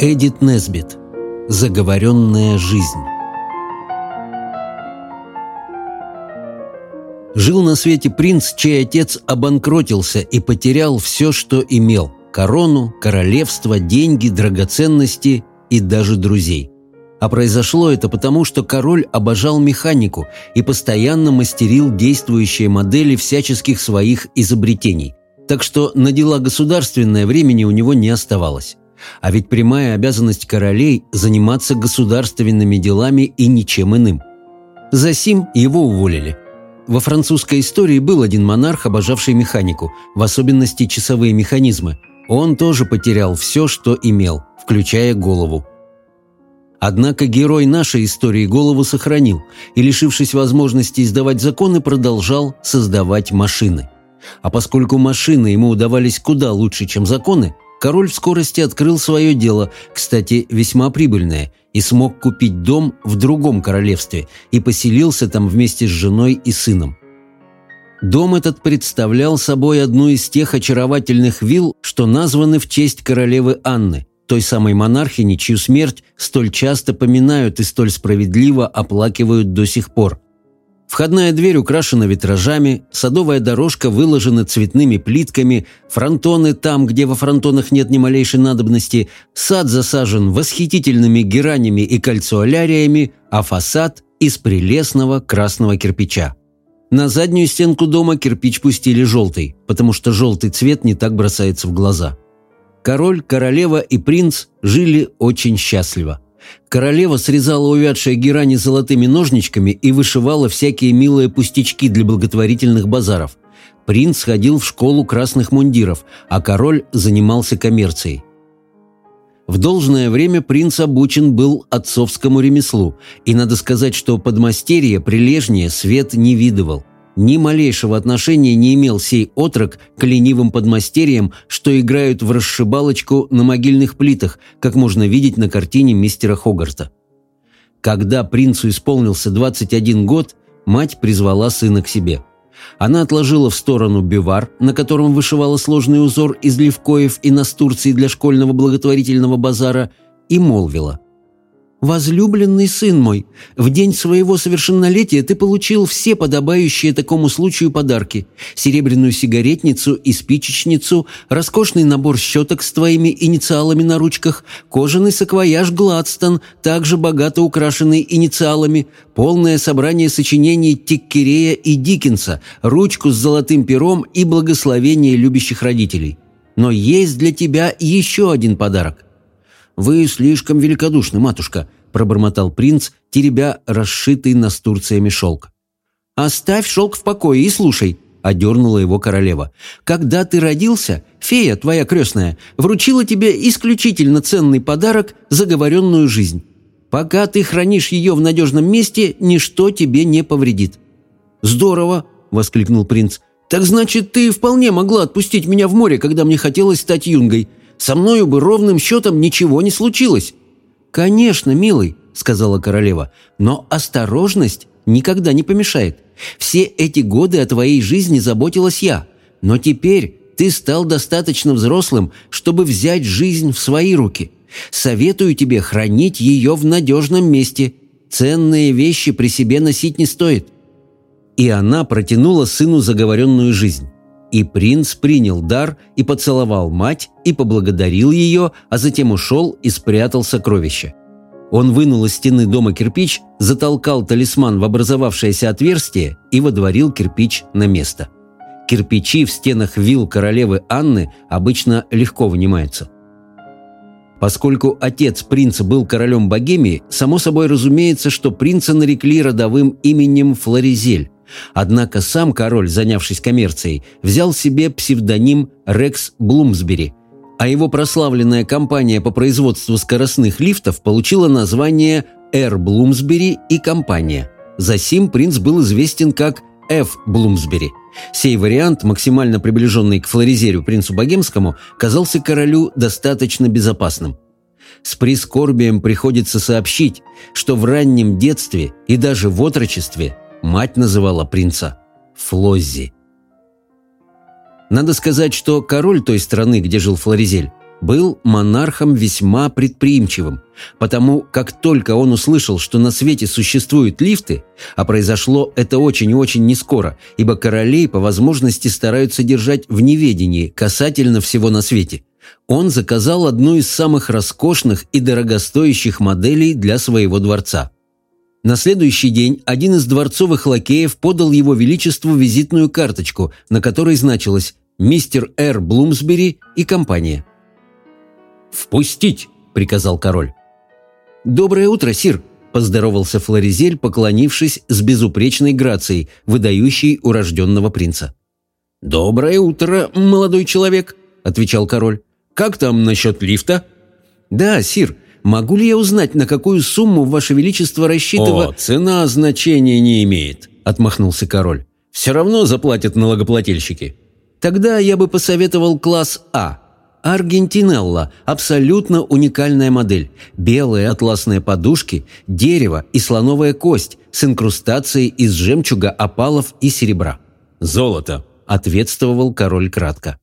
Эдит Несбит. Заговоренная жизнь. Жил на свете принц, чей отец обанкротился и потерял все, что имел – корону, королевство, деньги, драгоценности и даже друзей. А произошло это потому, что король обожал механику и постоянно мастерил действующие модели всяческих своих изобретений. Так что на дела государственное времени у него не оставалось. А ведь прямая обязанность королей – заниматься государственными делами и ничем иным. За сим его уволили. Во французской истории был один монарх, обожавший механику, в особенности часовые механизмы. Он тоже потерял все, что имел, включая голову. Однако герой нашей истории голову сохранил и, лишившись возможности издавать законы, продолжал создавать машины. А поскольку машины ему удавались куда лучше, чем законы, Король в скорости открыл свое дело, кстати, весьма прибыльное, и смог купить дом в другом королевстве и поселился там вместе с женой и сыном. Дом этот представлял собой одну из тех очаровательных вилл, что названы в честь королевы Анны, той самой монархини, чью смерть столь часто поминают и столь справедливо оплакивают до сих пор. Входная дверь украшена витражами, садовая дорожка выложена цветными плитками, фронтоны там, где во фронтонах нет ни малейшей надобности, сад засажен восхитительными геранями и кольцоаляриями, а фасад – из прелестного красного кирпича. На заднюю стенку дома кирпич пустили желтый, потому что желтый цвет не так бросается в глаза. Король, королева и принц жили очень счастливо – Королева срезала увядшие герани золотыми ножничками и вышивала всякие милые пустячки для благотворительных базаров. Принц ходил в школу красных мундиров, а король занимался коммерцией. В должное время принц обучен был отцовскому ремеслу, и надо сказать, что подмастерье прилежнее свет не видывал. Ни малейшего отношения не имел сей отрок к ленивым подмастерьям, что играют в расшибалочку на могильных плитах, как можно видеть на картине мистера Хогарта. Когда принцу исполнился 21 год, мать призвала сына к себе. Она отложила в сторону бивар, на котором вышивала сложный узор из левкоев и настурции для школьного благотворительного базара, и молвила – «Возлюбленный сын мой, в день своего совершеннолетия ты получил все подобающие такому случаю подарки – серебряную сигаретницу и спичечницу, роскошный набор щеток с твоими инициалами на ручках, кожаный саквояж Гладстон, также богато украшенный инициалами, полное собрание сочинений Тиккерея и Диккенса, ручку с золотым пером и благословение любящих родителей. Но есть для тебя еще один подарок вы слишком великодушны, матушка», — пробормотал принц, теребя расшитый настурциями шелк. «Оставь шелк в покое и слушай», — одернула его королева. «Когда ты родился, фея, твоя крестная, вручила тебе исключительно ценный подарок — заговоренную жизнь. Пока ты хранишь ее в надежном месте, ничто тебе не повредит». «Здорово!» — воскликнул принц. «Так значит, ты вполне могла отпустить меня в море, когда мне хотелось стать юнгой со мною бы ровным счетом ничего не случилось». «Конечно, милый», — сказала королева, — «но осторожность никогда не помешает. Все эти годы о твоей жизни заботилась я, но теперь ты стал достаточно взрослым, чтобы взять жизнь в свои руки. Советую тебе хранить ее в надежном месте. Ценные вещи при себе носить не стоит». И она протянула сыну заговоренную жизнь. И принц принял дар и поцеловал мать и поблагодарил ее, а затем ушел и спрятал сокровище. Он вынул из стены дома кирпич, затолкал талисман в образовавшееся отверстие и водворил кирпич на место. Кирпичи в стенах вил королевы Анны обычно легко вынимаются. Поскольку отец принца был королем Богемии, само собой разумеется, что принца нарекли родовым именем Флоризель, Однако сам король, занявшись коммерцией, взял себе псевдоним Рекс Блумсбери, а его прославленная компания по производству скоростных лифтов получила название «Р. Блумсбери и компания». Засим принц был известен как Ф. Блумсбери. Сей вариант, максимально приближенный к флоризерю принцу Богемскому, казался королю достаточно безопасным. С прискорбием приходится сообщить, что в раннем детстве и даже в отрочестве Мать называла принца Флоззи. Надо сказать, что король той страны, где жил Флоризель, был монархом весьма предприимчивым, потому как только он услышал, что на свете существуют лифты, а произошло это очень и очень нескоро, ибо королей по возможности стараются держать в неведении касательно всего на свете, он заказал одну из самых роскошных и дорогостоящих моделей для своего дворца – на следующий день один из дворцовых лакеев подал его величеству визитную карточку, на которой значилось «Мистер Р. Блумсбери и компания». «Впустить!» — приказал король. «Доброе утро, сир!» — поздоровался Флоризель, поклонившись с безупречной грацией, выдающей урожденного принца. «Доброе утро, молодой человек!» — отвечал король. «Как там насчет лифта?» «Да, сир, Могу ли я узнать, на какую сумму Ваше Величество рассчитывает? цена значения не имеет, отмахнулся король. Все равно заплатят налогоплательщики. Тогда я бы посоветовал класс А. Аргентинелла – абсолютно уникальная модель. Белые атласные подушки, дерево и слоновая кость с инкрустацией из жемчуга, опалов и серебра. «Золото», – ответствовал король кратко.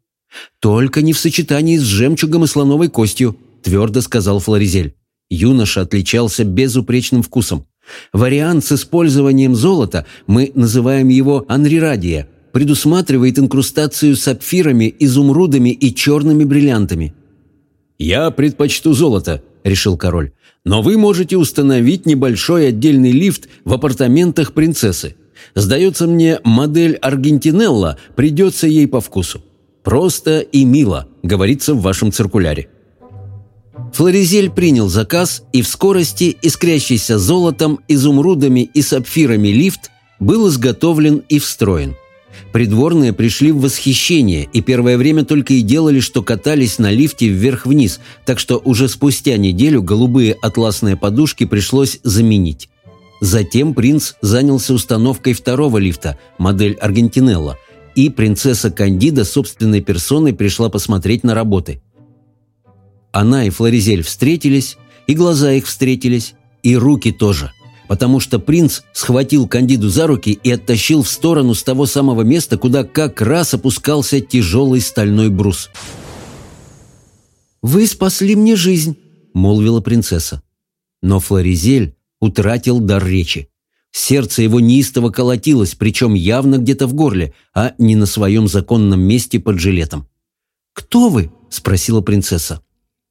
«Только не в сочетании с жемчугом и слоновой костью», твердо сказал Флоризель. Юноша отличался безупречным вкусом. Вариант с использованием золота, мы называем его анрирадия, предусматривает инкрустацию сапфирами, изумрудами и черными бриллиантами. «Я предпочту золото», — решил король. «Но вы можете установить небольшой отдельный лифт в апартаментах принцессы. Сдается мне, модель Аргентинелла придется ей по вкусу. Просто и мило, говорится в вашем циркуляре». Флоризель принял заказ, и в скорости, искрящийся золотом, изумрудами и сапфирами лифт был изготовлен и встроен. Придворные пришли в восхищение, и первое время только и делали, что катались на лифте вверх-вниз, так что уже спустя неделю голубые атласные подушки пришлось заменить. Затем принц занялся установкой второго лифта, модель «Аргентинелла», и принцесса Кандида собственной персоной пришла посмотреть на работы. Она и Флоризель встретились, и глаза их встретились, и руки тоже, потому что принц схватил Кандиду за руки и оттащил в сторону с того самого места, куда как раз опускался тяжелый стальной брус. «Вы спасли мне жизнь», — молвила принцесса. Но Флоризель утратил дар речи. Сердце его неистово колотилось, причем явно где-то в горле, а не на своем законном месте под жилетом. «Кто вы?» – спросила принцесса.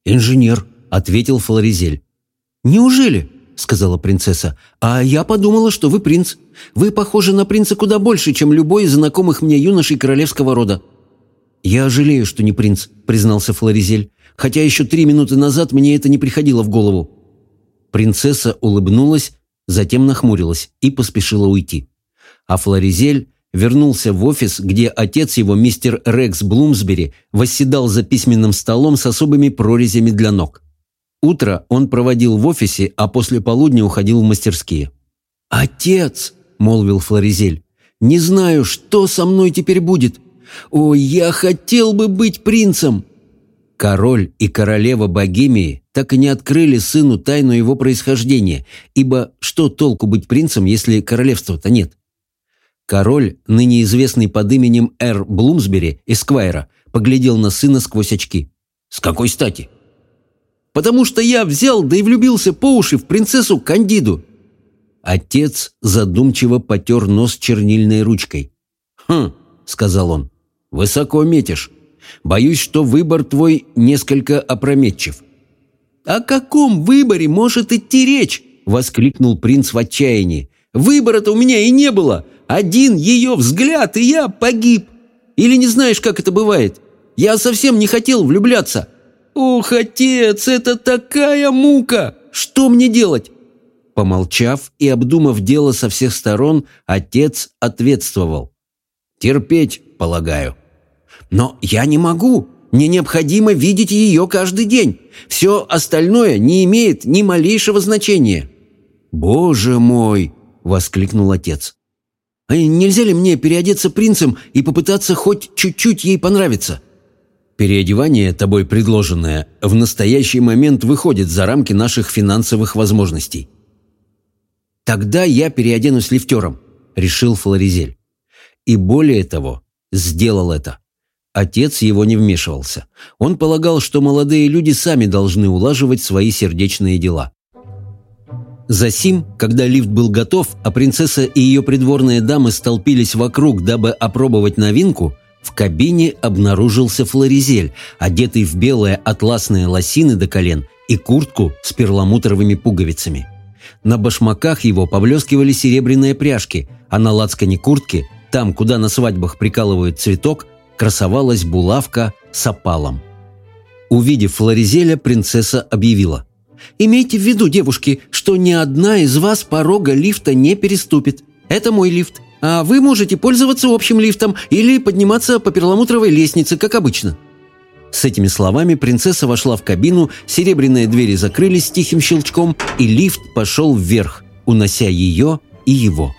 «Инженер», — ответил Флоризель. «Неужели?» — сказала принцесса. «А я подумала, что вы принц. Вы похожи на принца куда больше, чем любой из знакомых мне юношей королевского рода». «Я жалею, что не принц», — признался Флоризель. «Хотя еще три минуты назад мне это не приходило в голову». Принцесса улыбнулась, затем нахмурилась и поспешила уйти. А Флоризель вернулся в офис, где отец его, мистер Рекс Блумсбери, восседал за письменным столом с особыми прорезями для ног. Утро он проводил в офисе, а после полудня уходил в мастерские. «Отец!» – молвил Флоризель. «Не знаю, что со мной теперь будет. О, я хотел бы быть принцем!» Король и королева Богемии так и не открыли сыну тайну его происхождения, ибо что толку быть принцем, если королевства-то нет? Король, ныне известный под именем Эр Блумсбери, Эсквайра, поглядел на сына сквозь очки. «С какой стати?» «Потому что я взял, да и влюбился по уши в принцессу Кандиду». Отец задумчиво потер нос чернильной ручкой. «Хм», — сказал он, — «высоко метишь. Боюсь, что выбор твой несколько опрометчив». «О каком выборе может идти речь?» — воскликнул принц в отчаянии. «Выбора-то у меня и не было. Один ее взгляд, и я погиб. Или не знаешь, как это бывает? Я совсем не хотел влюбляться. Ох, отец, это такая мука! Что мне делать?» Помолчав и обдумав дело со всех сторон, отец ответствовал. «Терпеть, полагаю». «Но я не могу. Мне необходимо видеть ее каждый день. Все остальное не имеет ни малейшего значения». «Боже мой!» — воскликнул отец. «А нельзя ли мне переодеться принцем и попытаться хоть чуть-чуть ей понравиться?» Переодевание, тобой предложенное, в настоящий момент выходит за рамки наших финансовых возможностей. «Тогда я переоденусь лифтером», — решил Флоризель. И более того, сделал это. отец его не вмешивался. Он полагал, что молодые люди сами должны улаживать свои сердечные дела. Засим, когда лифт был готов, а принцесса и ее придворные дамы столпились вокруг, дабы опробовать новинку, в кабине обнаружился флоризель, одетый в белые атласные лосины до колен и куртку с перламутровыми пуговицами. На башмаках его поблескивали серебряные пряжки, а на лацкане куртки, там, куда на свадьбах прикалывают цветок, красовалась булавка с опалом. Увидев флоризеля, принцесса объявила – Имейте в виду, девушки, что ни одна из вас порога лифта не переступит. Это мой лифт. А вы можете пользоваться общим лифтом или подниматься по перламутровой лестнице, как обычно». С этими словами принцесса вошла в кабину, серебряные двери закрылись тихим щелчком, и лифт пошел вверх, унося ее и его.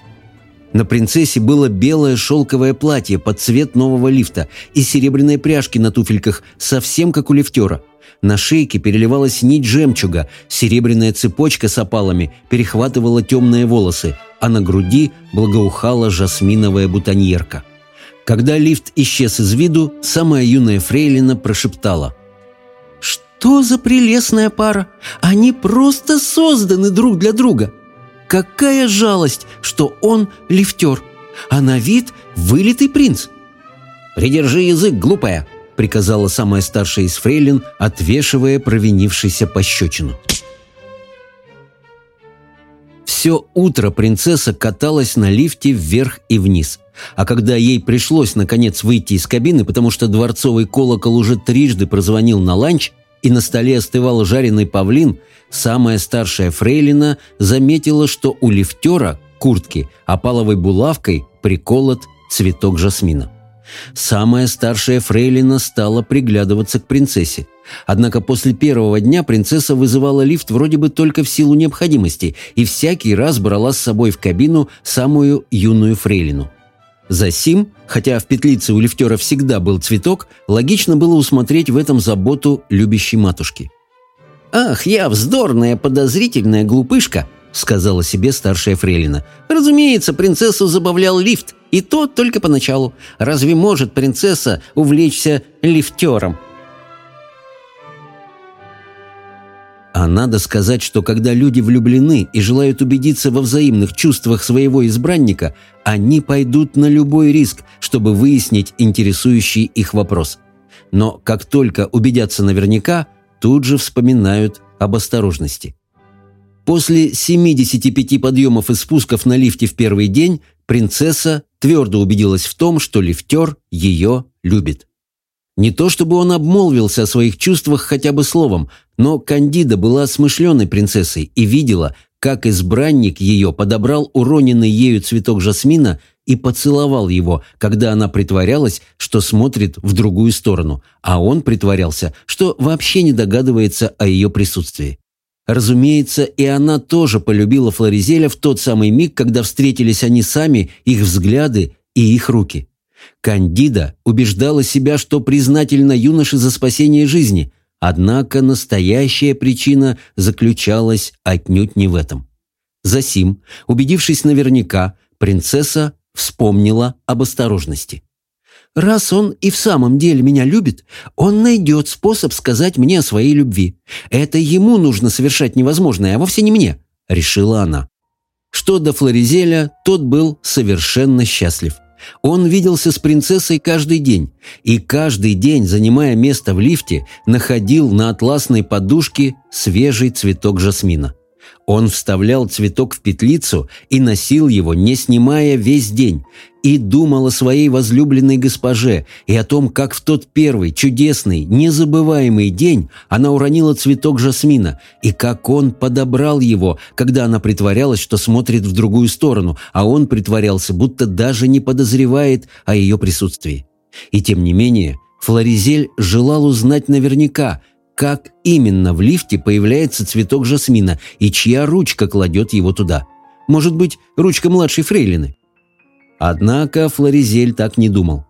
На принцессе было белое шелковое платье под цвет нового лифта и серебряные пряжки на туфельках, совсем как у лифтера – на шейке переливалась нить жемчуга, серебряная цепочка с опалами перехватывала темные волосы, а на груди благоухала жасминовая бутоньерка. Когда лифт исчез из виду, самая юная фрейлина прошептала. «Что за прелестная пара! Они просто созданы друг для друга! Какая жалость, что он лифтер, а на вид вылитый принц!» «Придержи язык, глупая!» — приказала самая старшая из фрейлин, отвешивая провинившийся пощечину. Все утро принцесса каталась на лифте вверх и вниз. А когда ей пришлось, наконец, выйти из кабины, потому что дворцовый колокол уже трижды прозвонил на ланч, и на столе остывал жареный павлин, самая старшая фрейлина заметила, что у лифтера куртки опаловой булавкой приколот цветок жасмина. Самая старшая фрейлина стала приглядываться к принцессе. Однако после первого дня принцесса вызывала лифт вроде бы только в силу необходимости и всякий раз брала с собой в кабину самую юную фрейлину. Засим, хотя в петлице у лифтера всегда был цветок, логично было усмотреть в этом заботу любящей матушки. «Ах, я вздорная, подозрительная глупышка!» — сказала себе старшая фрейлина. «Разумеется, принцессу забавлял лифт, и то только поначалу. Разве может принцесса увлечься лифтером?» А надо сказать, что когда люди влюблены и желают убедиться во взаимных чувствах своего избранника, они пойдут на любой риск, чтобы выяснить интересующий их вопрос. Но как только убедятся наверняка, тут же вспоминают об осторожности. После 75 подъемов и спусков на лифте в первый день принцесса твердо убедилась в том, что лифтер ее любит. Не то чтобы он обмолвился о своих чувствах хотя бы словом, но Кандида была смышленой принцессой и видела, как избранник ее подобрал уроненный ею цветок жасмина и поцеловал его, когда она притворялась, что смотрит в другую сторону, а он притворялся, что вообще не догадывается о ее присутствии. Разумеется, и она тоже полюбила Флоризеля в тот самый миг, когда встретились они сами, их взгляды и их руки. Кандида убеждала себя, что признательна юноше за спасение жизни, однако настоящая причина заключалась отнюдь не в этом. Засим, убедившись наверняка, принцесса вспомнила об осторожности. Раз он и в самом деле меня любит, он найдет способ сказать мне о своей любви. Это ему нужно совершать невозможное, а вовсе не мне», — решила она. Что до Флоризеля, тот был совершенно счастлив. Он виделся с принцессой каждый день, и каждый день, занимая место в лифте, находил на атласной подушке свежий цветок жасмина. Он вставлял цветок в петлицу и носил его, не снимая весь день, и думал о своей возлюбленной госпоже и о том, как в тот первый, чудесный, незабываемый день она уронила цветок жасмина, и как он подобрал его, когда она притворялась, что смотрит в другую сторону, а он притворялся, будто даже не подозревает о ее присутствии. И тем не менее, Флоризель желал узнать наверняка, как именно в лифте появляется цветок жасмина и чья ручка кладет его туда. Может быть, ручка младшей фрейлины? Однако Флоризель так не думал.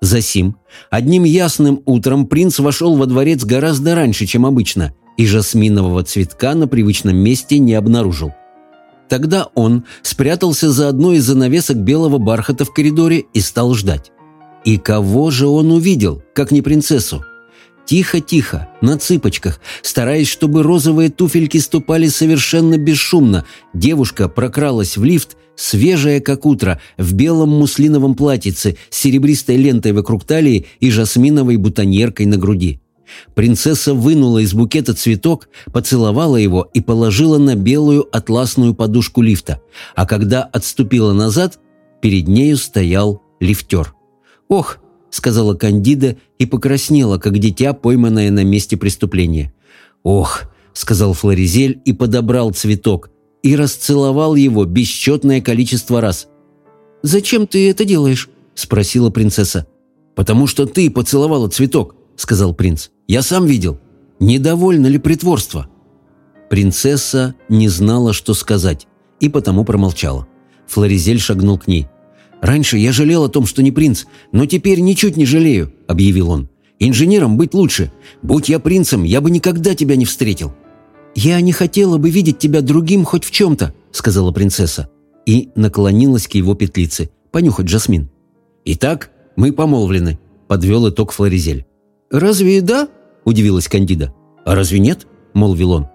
Засим, одним ясным утром принц вошел во дворец гораздо раньше, чем обычно, и жасминового цветка на привычном месте не обнаружил. Тогда он спрятался за одной из занавесок белого бархата в коридоре и стал ждать. И кого же он увидел, как не принцессу? Тихо-тихо, на цыпочках, стараясь, чтобы розовые туфельки ступали совершенно бесшумно, девушка прокралась в лифт, свежая как утро, в белом муслиновом платьице с серебристой лентой вокруг талии и жасминовой бутоньеркой на груди. Принцесса вынула из букета цветок, поцеловала его и положила на белую атласную подушку лифта, а когда отступила назад, перед нею стоял лифтер. «Ох, — сказала Кандида и покраснела, как дитя, пойманное на месте преступления. «Ох!» — сказал Флоризель и подобрал цветок, и расцеловал его бесчетное количество раз. «Зачем ты это делаешь?» — спросила принцесса. «Потому что ты поцеловала цветок», — сказал принц. «Я сам видел. Недовольно ли притворство?» Принцесса не знала, что сказать, и потому промолчала. Флоризель шагнул к ней. «Раньше я жалел о том, что не принц, но теперь ничуть не жалею», — объявил он. «Инженером быть лучше. Будь я принцем, я бы никогда тебя не встретил». «Я не хотела бы видеть тебя другим хоть в чем-то», — сказала принцесса. И наклонилась к его петлице, понюхать жасмин. «Итак, мы помолвлены», — подвел итог Флоризель. «Разве да?» — удивилась Кандида. «А разве нет?» — молвил он.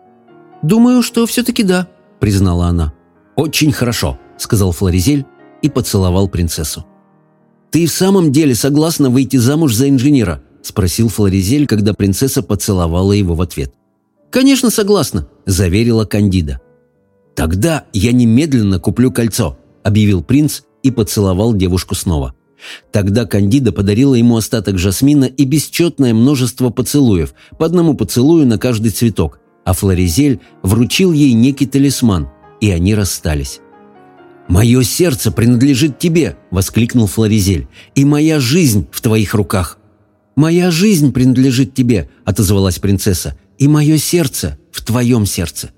«Думаю, что все-таки да», — признала она. «Очень хорошо», — сказал Флоризель и поцеловал принцессу. «Ты в самом деле согласна выйти замуж за инженера?» – спросил Флоризель, когда принцесса поцеловала его в ответ. «Конечно, согласна», – заверила Кандида. «Тогда я немедленно куплю кольцо», – объявил принц и поцеловал девушку снова. Тогда Кандида подарила ему остаток жасмина и бесчетное множество поцелуев, по одному поцелую на каждый цветок, а Флоризель вручил ей некий талисман, и они расстались. «Мое сердце принадлежит тебе!» — воскликнул Флоризель. «И моя жизнь в твоих руках!» «Моя жизнь принадлежит тебе!» — отозвалась принцесса. «И мое сердце в твоем сердце!»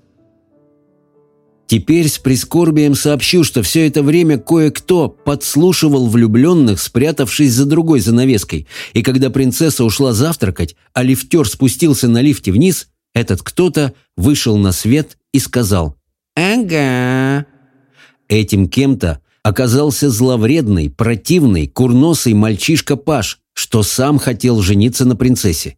Теперь с прискорбием сообщу, что все это время кое-кто подслушивал влюбленных, спрятавшись за другой занавеской, и когда принцесса ушла завтракать, а лифтер спустился на лифте вниз, этот кто-то вышел на свет и сказал «Ага, Этим кем-то оказался зловредный, противный, курносый мальчишка Паш, что сам хотел жениться на принцессе.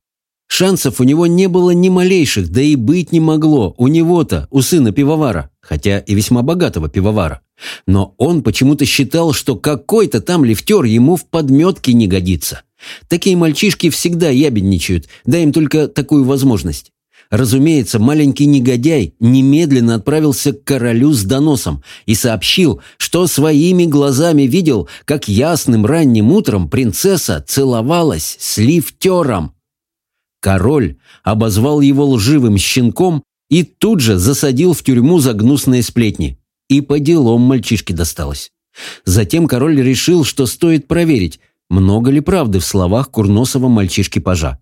Шансов у него не было ни малейших, да и быть не могло у него-то, у сына пивовара, хотя и весьма богатого пивовара. Но он почему-то считал, что какой-то там лифтер ему в подметке не годится. Такие мальчишки всегда ябедничают, дай им только такую возможность. Разумеется, маленький негодяй немедленно отправился к королю с доносом и сообщил, что своими глазами видел, как ясным ранним утром принцесса целовалась с лифтером. Король обозвал его лживым щенком и тут же засадил в тюрьму за гнусные сплетни. И по делам мальчишке досталось. Затем король решил, что стоит проверить, много ли правды в словах курносого мальчишки-пажа.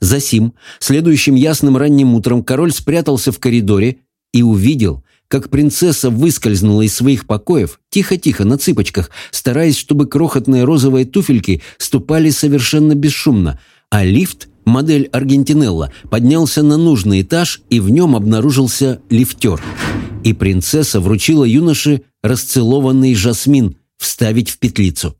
Засим, следующим ясным ранним утром король спрятался в коридоре и увидел, как принцесса выскользнула из своих покоев, тихо-тихо, на цыпочках, стараясь, чтобы крохотные розовые туфельки ступали совершенно бесшумно, а лифт, модель Аргентинелла, поднялся на нужный этаж, и в нем обнаружился лифтер. И принцесса вручила юноше расцелованный жасмин вставить в петлицу.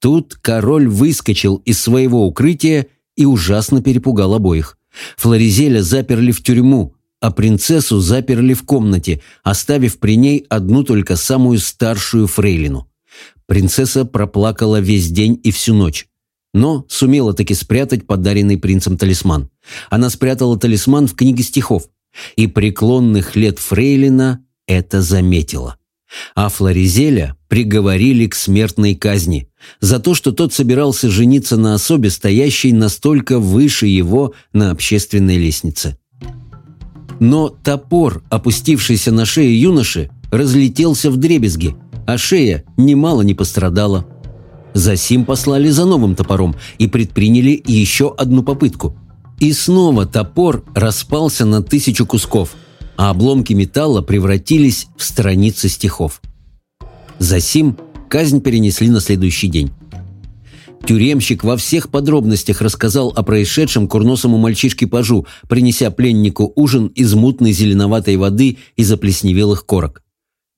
Тут король выскочил из своего укрытия и ужасно перепугал обоих. Флоризеля заперли в тюрьму, а принцессу заперли в комнате, оставив при ней одну только самую старшую фрейлину. Принцесса проплакала весь день и всю ночь. Но сумела таки спрятать подаренный принцем талисман. Она спрятала талисман в книге стихов. И преклонных лет фрейлина это заметила. А Флоризеля приговорили к смертной казни за то, что тот собирался жениться на особе, стоящей настолько выше его на общественной лестнице. Но топор, опустившийся на шею юноши, разлетелся в дребезги, а шея немало не пострадала. Засим послали за новым топором и предприняли еще одну попытку. И снова топор распался на тысячу кусков – а обломки металла превратились в страницы стихов. Засим казнь перенесли на следующий день. Тюремщик во всех подробностях рассказал о происшедшем курносому мальчишке-пажу, принеся пленнику ужин из мутной зеленоватой воды и заплесневелых корок.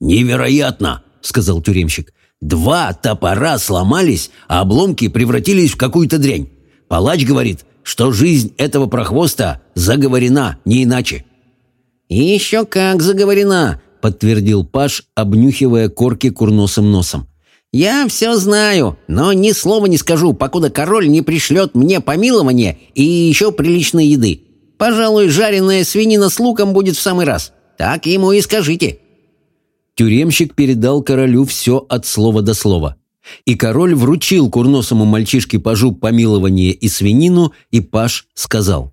«Невероятно!» — сказал тюремщик. «Два топора сломались, а обломки превратились в какую-то дрянь. Палач говорит, что жизнь этого прохвоста заговорена не иначе». «Еще как заговорена!» — подтвердил Паш, обнюхивая корки курносым носом. «Я все знаю, но ни слова не скажу, покуда король не пришлет мне помилование и еще приличной еды. Пожалуй, жареная свинина с луком будет в самый раз. Так ему и скажите». Тюремщик передал королю все от слова до слова. И король вручил курносому мальчишке Пажу помилование и свинину, и Паш сказал.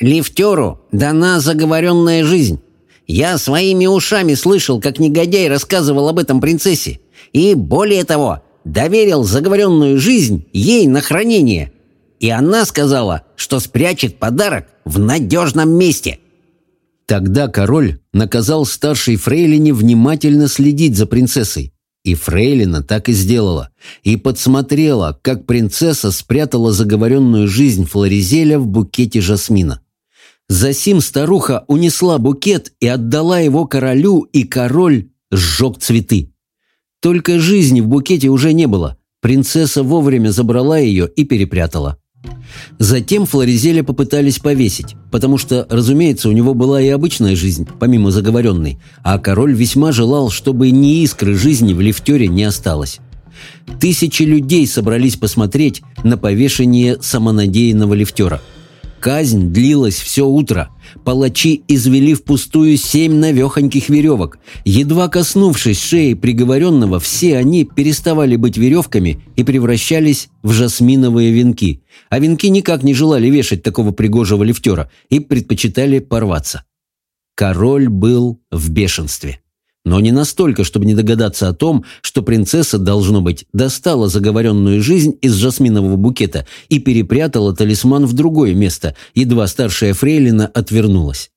Лифтеру дана заговоренная жизнь. Я своими ушами слышал, как негодяй рассказывал об этом принцессе. И более того, доверил заговоренную жизнь ей на хранение. И она сказала, что спрячет подарок в надежном месте. Тогда король наказал старшей фрейлине внимательно следить за принцессой. И фрейлина так и сделала. И подсмотрела, как принцесса спрятала заговоренную жизнь Флоризеля в букете жасмина. Засим старуха унесла букет и отдала его королю, и король сжег цветы. Только жизни в букете уже не было. Принцесса вовремя забрала ее и перепрятала. Затем Флоризеля попытались повесить, потому что, разумеется, у него была и обычная жизнь, помимо заговоренной, а король весьма желал, чтобы ни искры жизни в лифтере не осталось. Тысячи людей собрались посмотреть на повешение самонадеянного лифтера – Казнь длилась все утро. Палачи извели впустую семь навехоньких веревок. Едва коснувшись шеи приговоренного, все они переставали быть веревками и превращались в жасминовые венки. А венки никак не желали вешать такого пригожего лифтера и предпочитали порваться. Король был в бешенстве но не настолько, чтобы не догадаться о том, что принцесса, должно быть, достала заговоренную жизнь из жасминового букета и перепрятала талисман в другое место, едва старшая фрейлина отвернулась.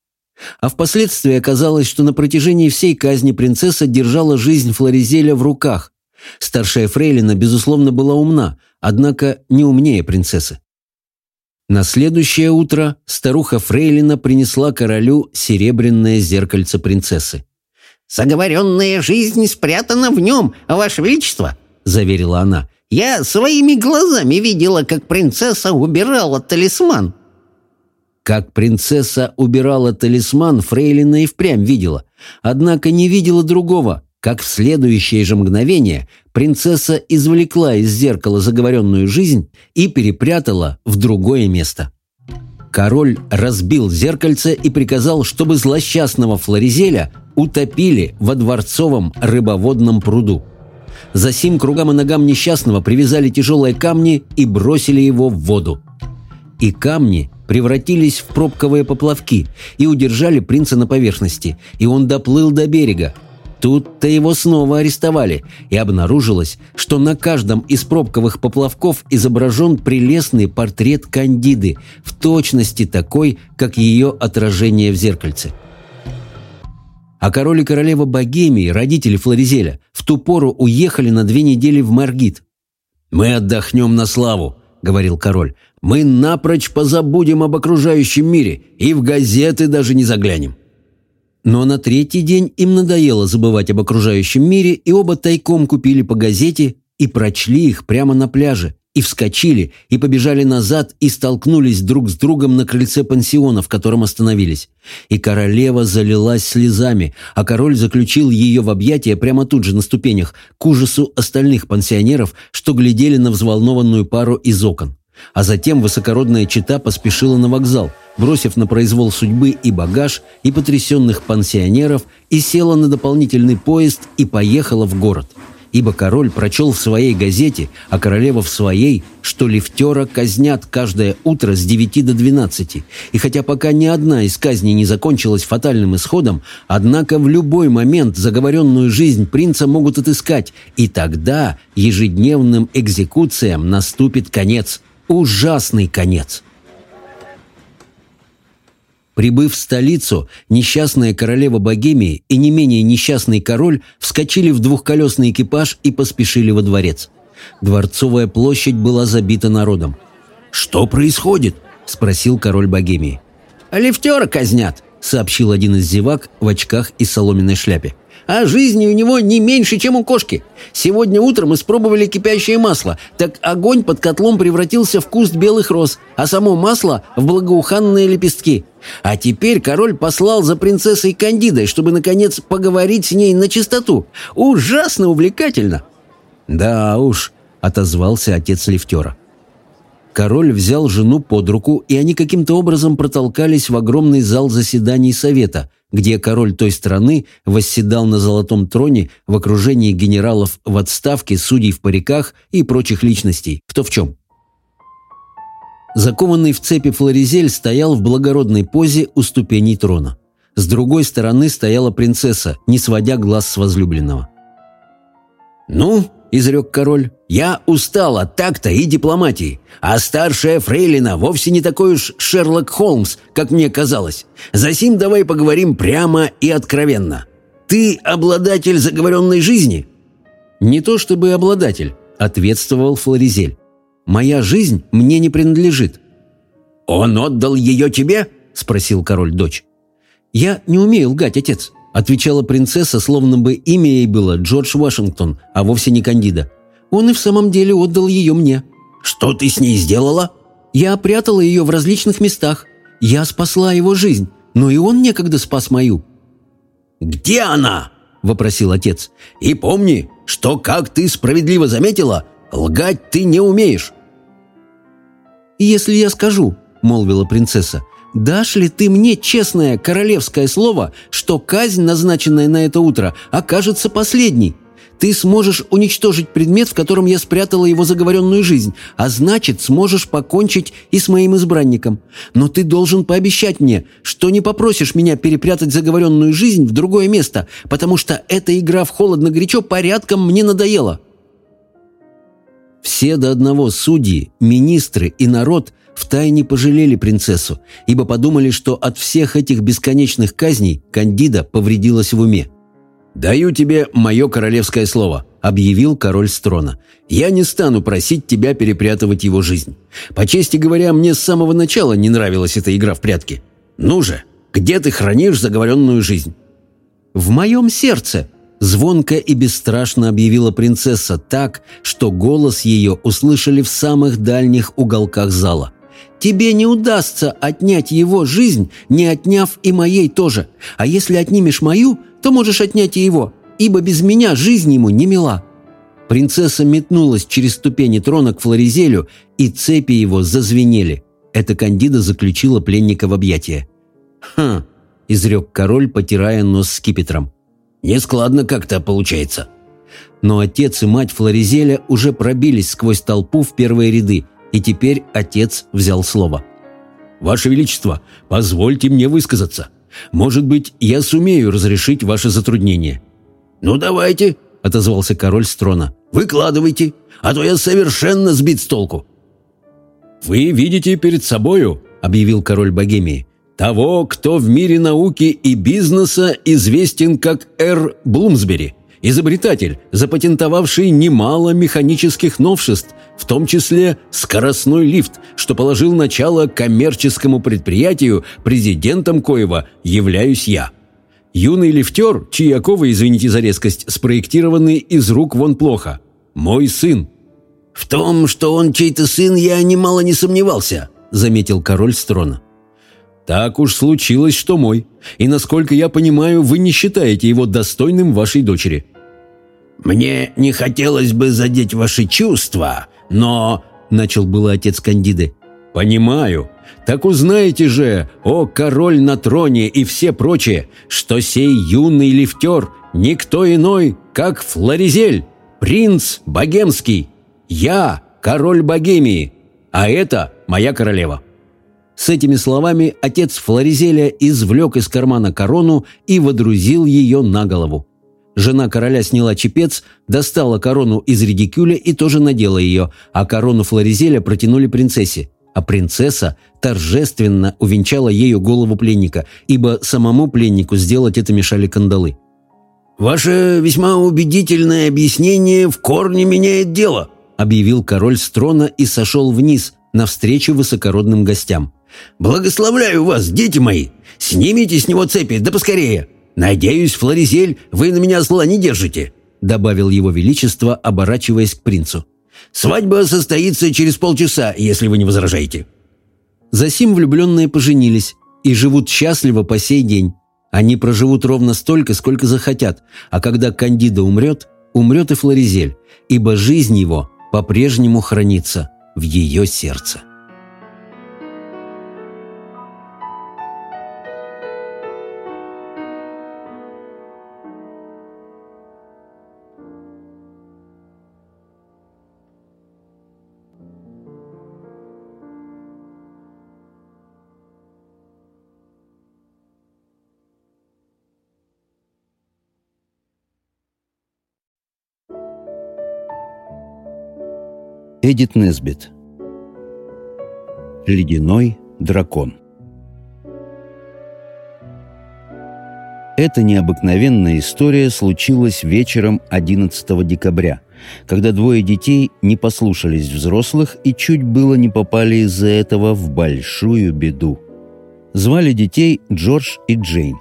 А впоследствии оказалось, что на протяжении всей казни принцесса держала жизнь Флоризеля в руках. Старшая фрейлина, безусловно, была умна, однако не умнее принцессы. На следующее утро старуха Фрейлина принесла королю серебряное зеркальце принцессы. «Заговоренная жизнь спрятана в нем, Ваше Величество», — заверила она. «Я своими глазами видела, как принцесса убирала талисман». Как принцесса убирала талисман, Фрейлина и впрямь видела. Однако не видела другого, как в следующее же мгновение принцесса извлекла из зеркала заговоренную жизнь и перепрятала в другое место. Король разбил зеркальце и приказал, чтобы злосчастного Флоризеля утопили во дворцовом рыбоводном пруду. За сим кругам и ногам несчастного привязали тяжелые камни и бросили его в воду. И камни превратились в пробковые поплавки и удержали принца на поверхности, и он доплыл до берега, Тут-то его снова арестовали, и обнаружилось, что на каждом из пробковых поплавков изображен прелестный портрет Кандиды, в точности такой, как ее отражение в зеркальце. А король и королева Богемии, родители Флоризеля, в ту пору уехали на две недели в Маргит. «Мы отдохнем на славу», — говорил король. «Мы напрочь позабудем об окружающем мире и в газеты даже не заглянем». Но на третий день им надоело забывать об окружающем мире, и оба тайком купили по газете и прочли их прямо на пляже, и вскочили, и побежали назад, и столкнулись друг с другом на крыльце пансиона, в котором остановились. И королева залилась слезами, а король заключил ее в объятия прямо тут же на ступенях, к ужасу остальных пансионеров, что глядели на взволнованную пару из окон. А затем высокородная чита поспешила на вокзал – бросив на произвол судьбы и багаж, и потрясенных пансионеров, и села на дополнительный поезд и поехала в город. Ибо король прочел в своей газете, а королева в своей, что лифтера казнят каждое утро с 9 до 12. И хотя пока ни одна из казней не закончилась фатальным исходом, однако в любой момент заговоренную жизнь принца могут отыскать, и тогда ежедневным экзекуциям наступит конец. Ужасный конец. Прибыв в столицу, несчастная королева Богемии и не менее несчастный король вскочили в двухколесный экипаж и поспешили во дворец. Дворцовая площадь была забита народом. «Что происходит?» – спросил король Богемии. «Лифтера казнят», – сообщил один из зевак в очках и соломенной шляпе а жизни у него не меньше, чем у кошки. Сегодня утром испробовали кипящее масло, так огонь под котлом превратился в куст белых роз, а само масло в благоуханные лепестки. А теперь король послал за принцессой Кандидой, чтобы, наконец, поговорить с ней на чистоту. Ужасно увлекательно!» «Да уж», — отозвался отец лифтера. Король взял жену под руку, и они каким-то образом протолкались в огромный зал заседаний совета, где король той страны восседал на золотом троне в окружении генералов в отставке, судей в париках и прочих личностей, кто в чем. Закованный в цепи Флоризель стоял в благородной позе у ступеней трона. С другой стороны стояла принцесса, не сводя глаз с возлюбленного. «Ну, — изрек король, я устал от такта и дипломатии, а старшая фрейлина вовсе не такой уж Шерлок Холмс, как мне казалось. Засим давай поговорим прямо и откровенно. Ты обладатель заговоренной жизни?» «Не то чтобы обладатель», — ответствовал Флоризель. «Моя жизнь мне не принадлежит». «Он отдал ее тебе?» — спросил король-дочь. «Я не умею лгать, отец», — отвечала принцесса, словно бы имя ей было Джордж Вашингтон, а вовсе не Кандида. Он и в самом деле отдал ее мне. «Что ты с ней сделала?» «Я прятала ее в различных местах. Я спасла его жизнь, но и он некогда спас мою». «Где она?» – вопросил отец. «И помни, что, как ты справедливо заметила, лгать ты не умеешь». «Если я скажу», – молвила принцесса, – «дашь ли ты мне честное королевское слово, что казнь, назначенная на это утро, окажется последней?» Ты сможешь уничтожить предмет, в котором я спрятала его заговоренную жизнь, а значит, сможешь покончить и с моим избранником. Но ты должен пообещать мне, что не попросишь меня перепрятать заговоренную жизнь в другое место, потому что эта игра в холодно-горячо порядком мне надоела». Все до одного судьи, министры и народ втайне пожалели принцессу, ибо подумали, что от всех этих бесконечных казней Кандида повредилась в уме. «Даю тебе мое королевское слово», — объявил король Строна. «Я не стану просить тебя перепрятывать его жизнь. По чести говоря, мне с самого начала не нравилась эта игра в прятки. Ну же, где ты хранишь заговоренную жизнь?» «В моем сердце», — звонко и бесстрашно объявила принцесса так, что голос ее услышали в самых дальних уголках зала. Тебе не удастся отнять его жизнь, не отняв и моей тоже. А если отнимешь мою, то можешь отнять и его, ибо без меня жизнь ему не мила». Принцесса метнулась через ступени трона к Флоризелю, и цепи его зазвенели. Эта кандида заключила пленника в объятия. «Хм», — изрек король, потирая нос скипетром. «Нескладно как-то получается». Но отец и мать Флоризеля уже пробились сквозь толпу в первые ряды — и теперь отец взял слово. «Ваше Величество, позвольте мне высказаться. Может быть, я сумею разрешить ваше затруднение». «Ну, давайте», — отозвался король с трона. «Выкладывайте, а то я совершенно сбит с толку». «Вы видите перед собою», — объявил король Богемии, «того, кто в мире науки и бизнеса известен как Эр Блумсбери изобретатель, запатентовавший немало механических новшеств, в том числе скоростной лифт, что положил начало коммерческому предприятию, президентом коего являюсь я. Юный лифтер, чьи оковы, извините за резкость, спроектированы из рук вон плохо. Мой сын. «В том, что он чей-то сын, я немало не сомневался», — заметил король Строна. Так уж случилось, что мой. И, насколько я понимаю, вы не считаете его достойным вашей дочери». «Мне не хотелось бы задеть ваши чувства, но...» — начал было отец Кандиды. «Понимаю. Так узнаете же, о король на троне и все прочее, что сей юный лифтер никто иной, как Флоризель, принц богемский. Я король богемии, а это моя королева». С этими словами отец Флоризеля извлек из кармана корону и водрузил ее на голову. Жена короля сняла чепец, достала корону из редикюля и тоже надела ее, а корону Флоризеля протянули принцессе. А принцесса торжественно увенчала ею голову пленника, ибо самому пленнику сделать это мешали кандалы. «Ваше весьма убедительное объяснение в корне меняет дело», объявил король с трона и сошел вниз, навстречу высокородным гостям. «Благословляю вас, дети мои! Снимите с него цепи, да поскорее! Надеюсь, Флоризель, вы на меня зла не держите!» добавил его величество, оборачиваясь к принцу. «Свадьба состоится через полчаса, если вы не возражаете». Засим влюбленные поженились и живут счастливо по сей день. Они проживут ровно столько, сколько захотят, а когда Кандида умрет, умрет и Флоризель, ибо жизнь его по-прежнему хранится в ее сердце. Эдит Несбит. Ледяной дракон. Эта необыкновенная история случилась вечером 11 декабря, когда двое детей не послушались взрослых и чуть было не попали из-за этого в большую беду. Звали детей Джордж и Джейн.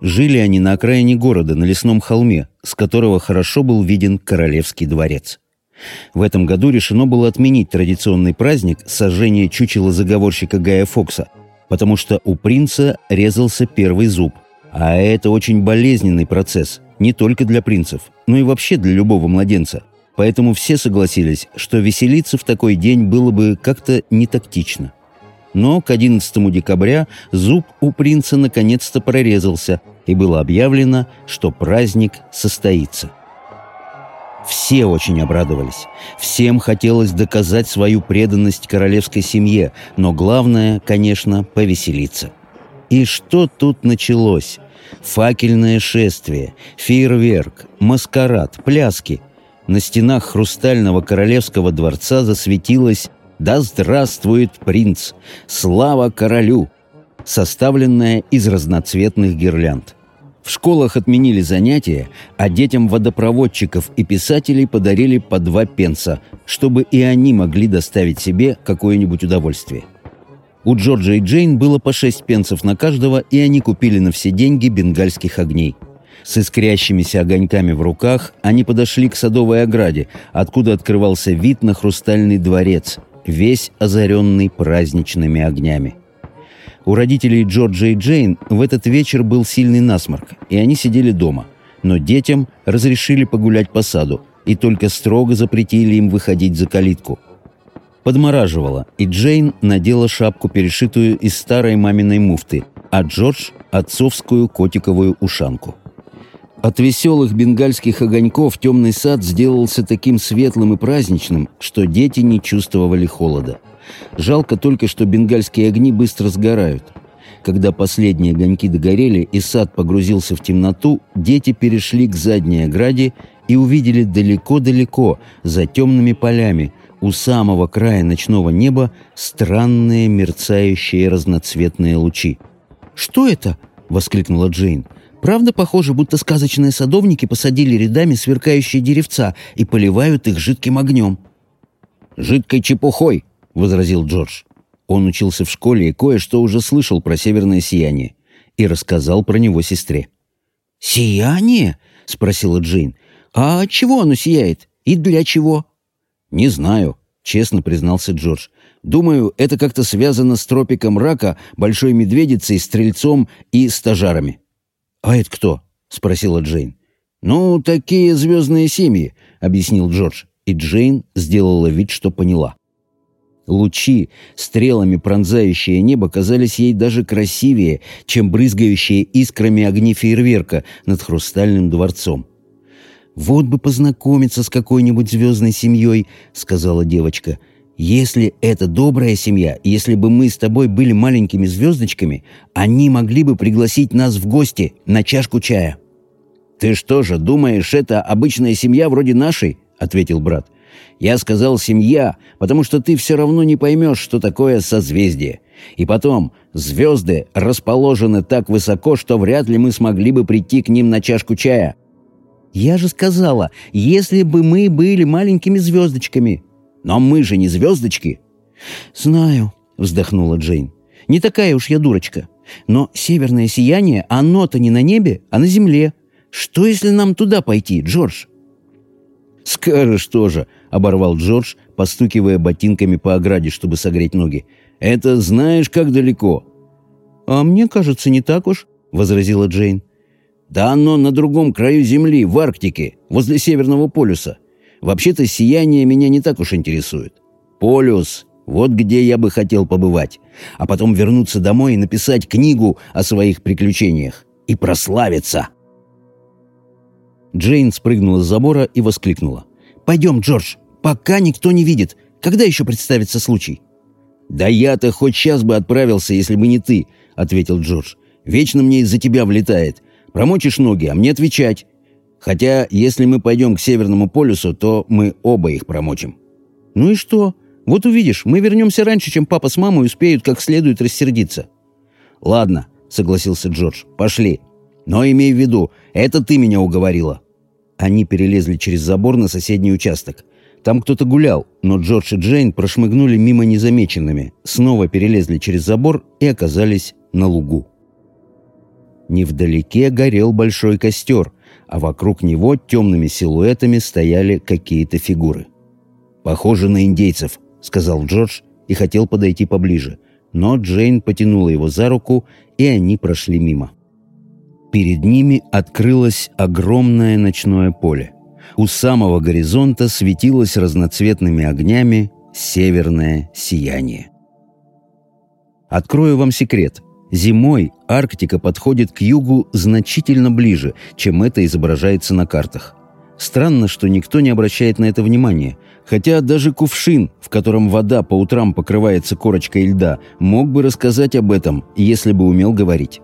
Жили они на окраине города, на лесном холме, с которого хорошо был виден королевский дворец. В этом году решено было отменить традиционный праздник сожжения чучела заговорщика Гая Фокса, потому что у принца резался первый зуб. А это очень болезненный процесс, не только для принцев, но и вообще для любого младенца. Поэтому все согласились, что веселиться в такой день было бы как-то нетактично. Но к 11 декабря зуб у принца наконец-то прорезался, и было объявлено, что праздник состоится. Все очень обрадовались. Всем хотелось доказать свою преданность королевской семье, но главное, конечно, повеселиться. И что тут началось? Факельное шествие, фейерверк, маскарад, пляски. На стенах хрустального королевского дворца засветилось «Да здравствует принц! Слава королю!» составленная из разноцветных гирлянд. В школах отменили занятия, а детям водопроводчиков и писателей подарили по два пенса, чтобы и они могли доставить себе какое-нибудь удовольствие. У Джорджа и Джейн было по шесть пенсов на каждого, и они купили на все деньги бенгальских огней. С искрящимися огоньками в руках они подошли к садовой ограде, откуда открывался вид на хрустальный дворец, весь озаренный праздничными огнями. У родителей Джорджа и Джейн в этот вечер был сильный насморк, и они сидели дома. Но детям разрешили погулять по саду, и только строго запретили им выходить за калитку. Подмораживала, и Джейн надела шапку, перешитую из старой маминой муфты, а Джордж – отцовскую котиковую ушанку. От веселых бенгальских огоньков темный сад сделался таким светлым и праздничным, что дети не чувствовали холода – Жалко только, что бенгальские огни быстро сгорают. Когда последние огоньки догорели и сад погрузился в темноту, дети перешли к задней ограде и увидели далеко-далеко, за темными полями, у самого края ночного неба, странные мерцающие разноцветные лучи. «Что это?» — воскликнула Джейн. «Правда похоже, будто сказочные садовники посадили рядами сверкающие деревца и поливают их жидким огнем?» «Жидкой чепухой!» возразил Джордж. Он учился в школе и кое-что уже слышал про северное сияние и рассказал про него сестре. «Сияние?» — спросила Джейн. «А от чего оно сияет? И для чего?» «Не знаю», — честно признался Джордж. «Думаю, это как-то связано с тропиком рака, большой медведицей, стрельцом и стажарами». «А это кто?» — спросила Джейн. «Ну, такие звездные семьи», — объяснил Джордж. И Джейн сделала вид, что поняла. Лучи, стрелами пронзающие небо, казались ей даже красивее, чем брызгающие искрами огни фейерверка над хрустальным дворцом. «Вот бы познакомиться с какой-нибудь звездной семьей», — сказала девочка. «Если это добрая семья, если бы мы с тобой были маленькими звездочками, они могли бы пригласить нас в гости на чашку чая». «Ты что же, думаешь, это обычная семья вроде нашей?» — ответил брат. Я сказал «семья», потому что ты все равно не поймешь, что такое созвездие. И потом, звезды расположены так высоко, что вряд ли мы смогли бы прийти к ним на чашку чая. Я же сказала, если бы мы были маленькими звездочками. Но мы же не звездочки. Знаю, вздохнула Джейн. Не такая уж я дурочка. Но северное сияние, оно-то не на небе, а на земле. Что, если нам туда пойти, Джордж?» «Скажешь тоже», — оборвал Джордж, постукивая ботинками по ограде, чтобы согреть ноги. «Это знаешь, как далеко». «А мне кажется, не так уж», — возразила Джейн. «Да оно на другом краю Земли, в Арктике, возле Северного полюса. Вообще-то сияние меня не так уж интересует. Полюс — вот где я бы хотел побывать. А потом вернуться домой и написать книгу о своих приключениях. И прославиться!» Джейн спрыгнула с забора и воскликнула. «Пойдем, Джордж, пока никто не видит. Когда еще представится случай?» «Да я-то хоть сейчас бы отправился, если бы не ты», — ответил Джордж. «Вечно мне из-за тебя влетает. Промочишь ноги, а мне отвечать. Хотя, если мы пойдем к Северному полюсу, то мы оба их промочим». «Ну и что? Вот увидишь, мы вернемся раньше, чем папа с мамой успеют как следует рассердиться». «Ладно», — согласился Джордж, — «пошли. Но имей в виду, это ты меня уговорила». Они перелезли через забор на соседний участок — там кто-то гулял, но Джордж и Джейн прошмыгнули мимо незамеченными, снова перелезли через забор и оказались на лугу. Невдалеке горел большой костер, а вокруг него темными силуэтами стояли какие-то фигуры. «Похоже на индейцев», — сказал Джордж и хотел подойти поближе, но Джейн потянула его за руку, и они прошли мимо. Перед ними открылось огромное ночное поле у самого горизонта светилось разноцветными огнями северное сияние. Открою вам секрет. Зимой Арктика подходит к югу значительно ближе, чем это изображается на картах. Странно, что никто не обращает на это внимания, хотя даже кувшин, в котором вода по утрам покрывается корочкой льда, мог бы рассказать об этом, если бы умел говорить.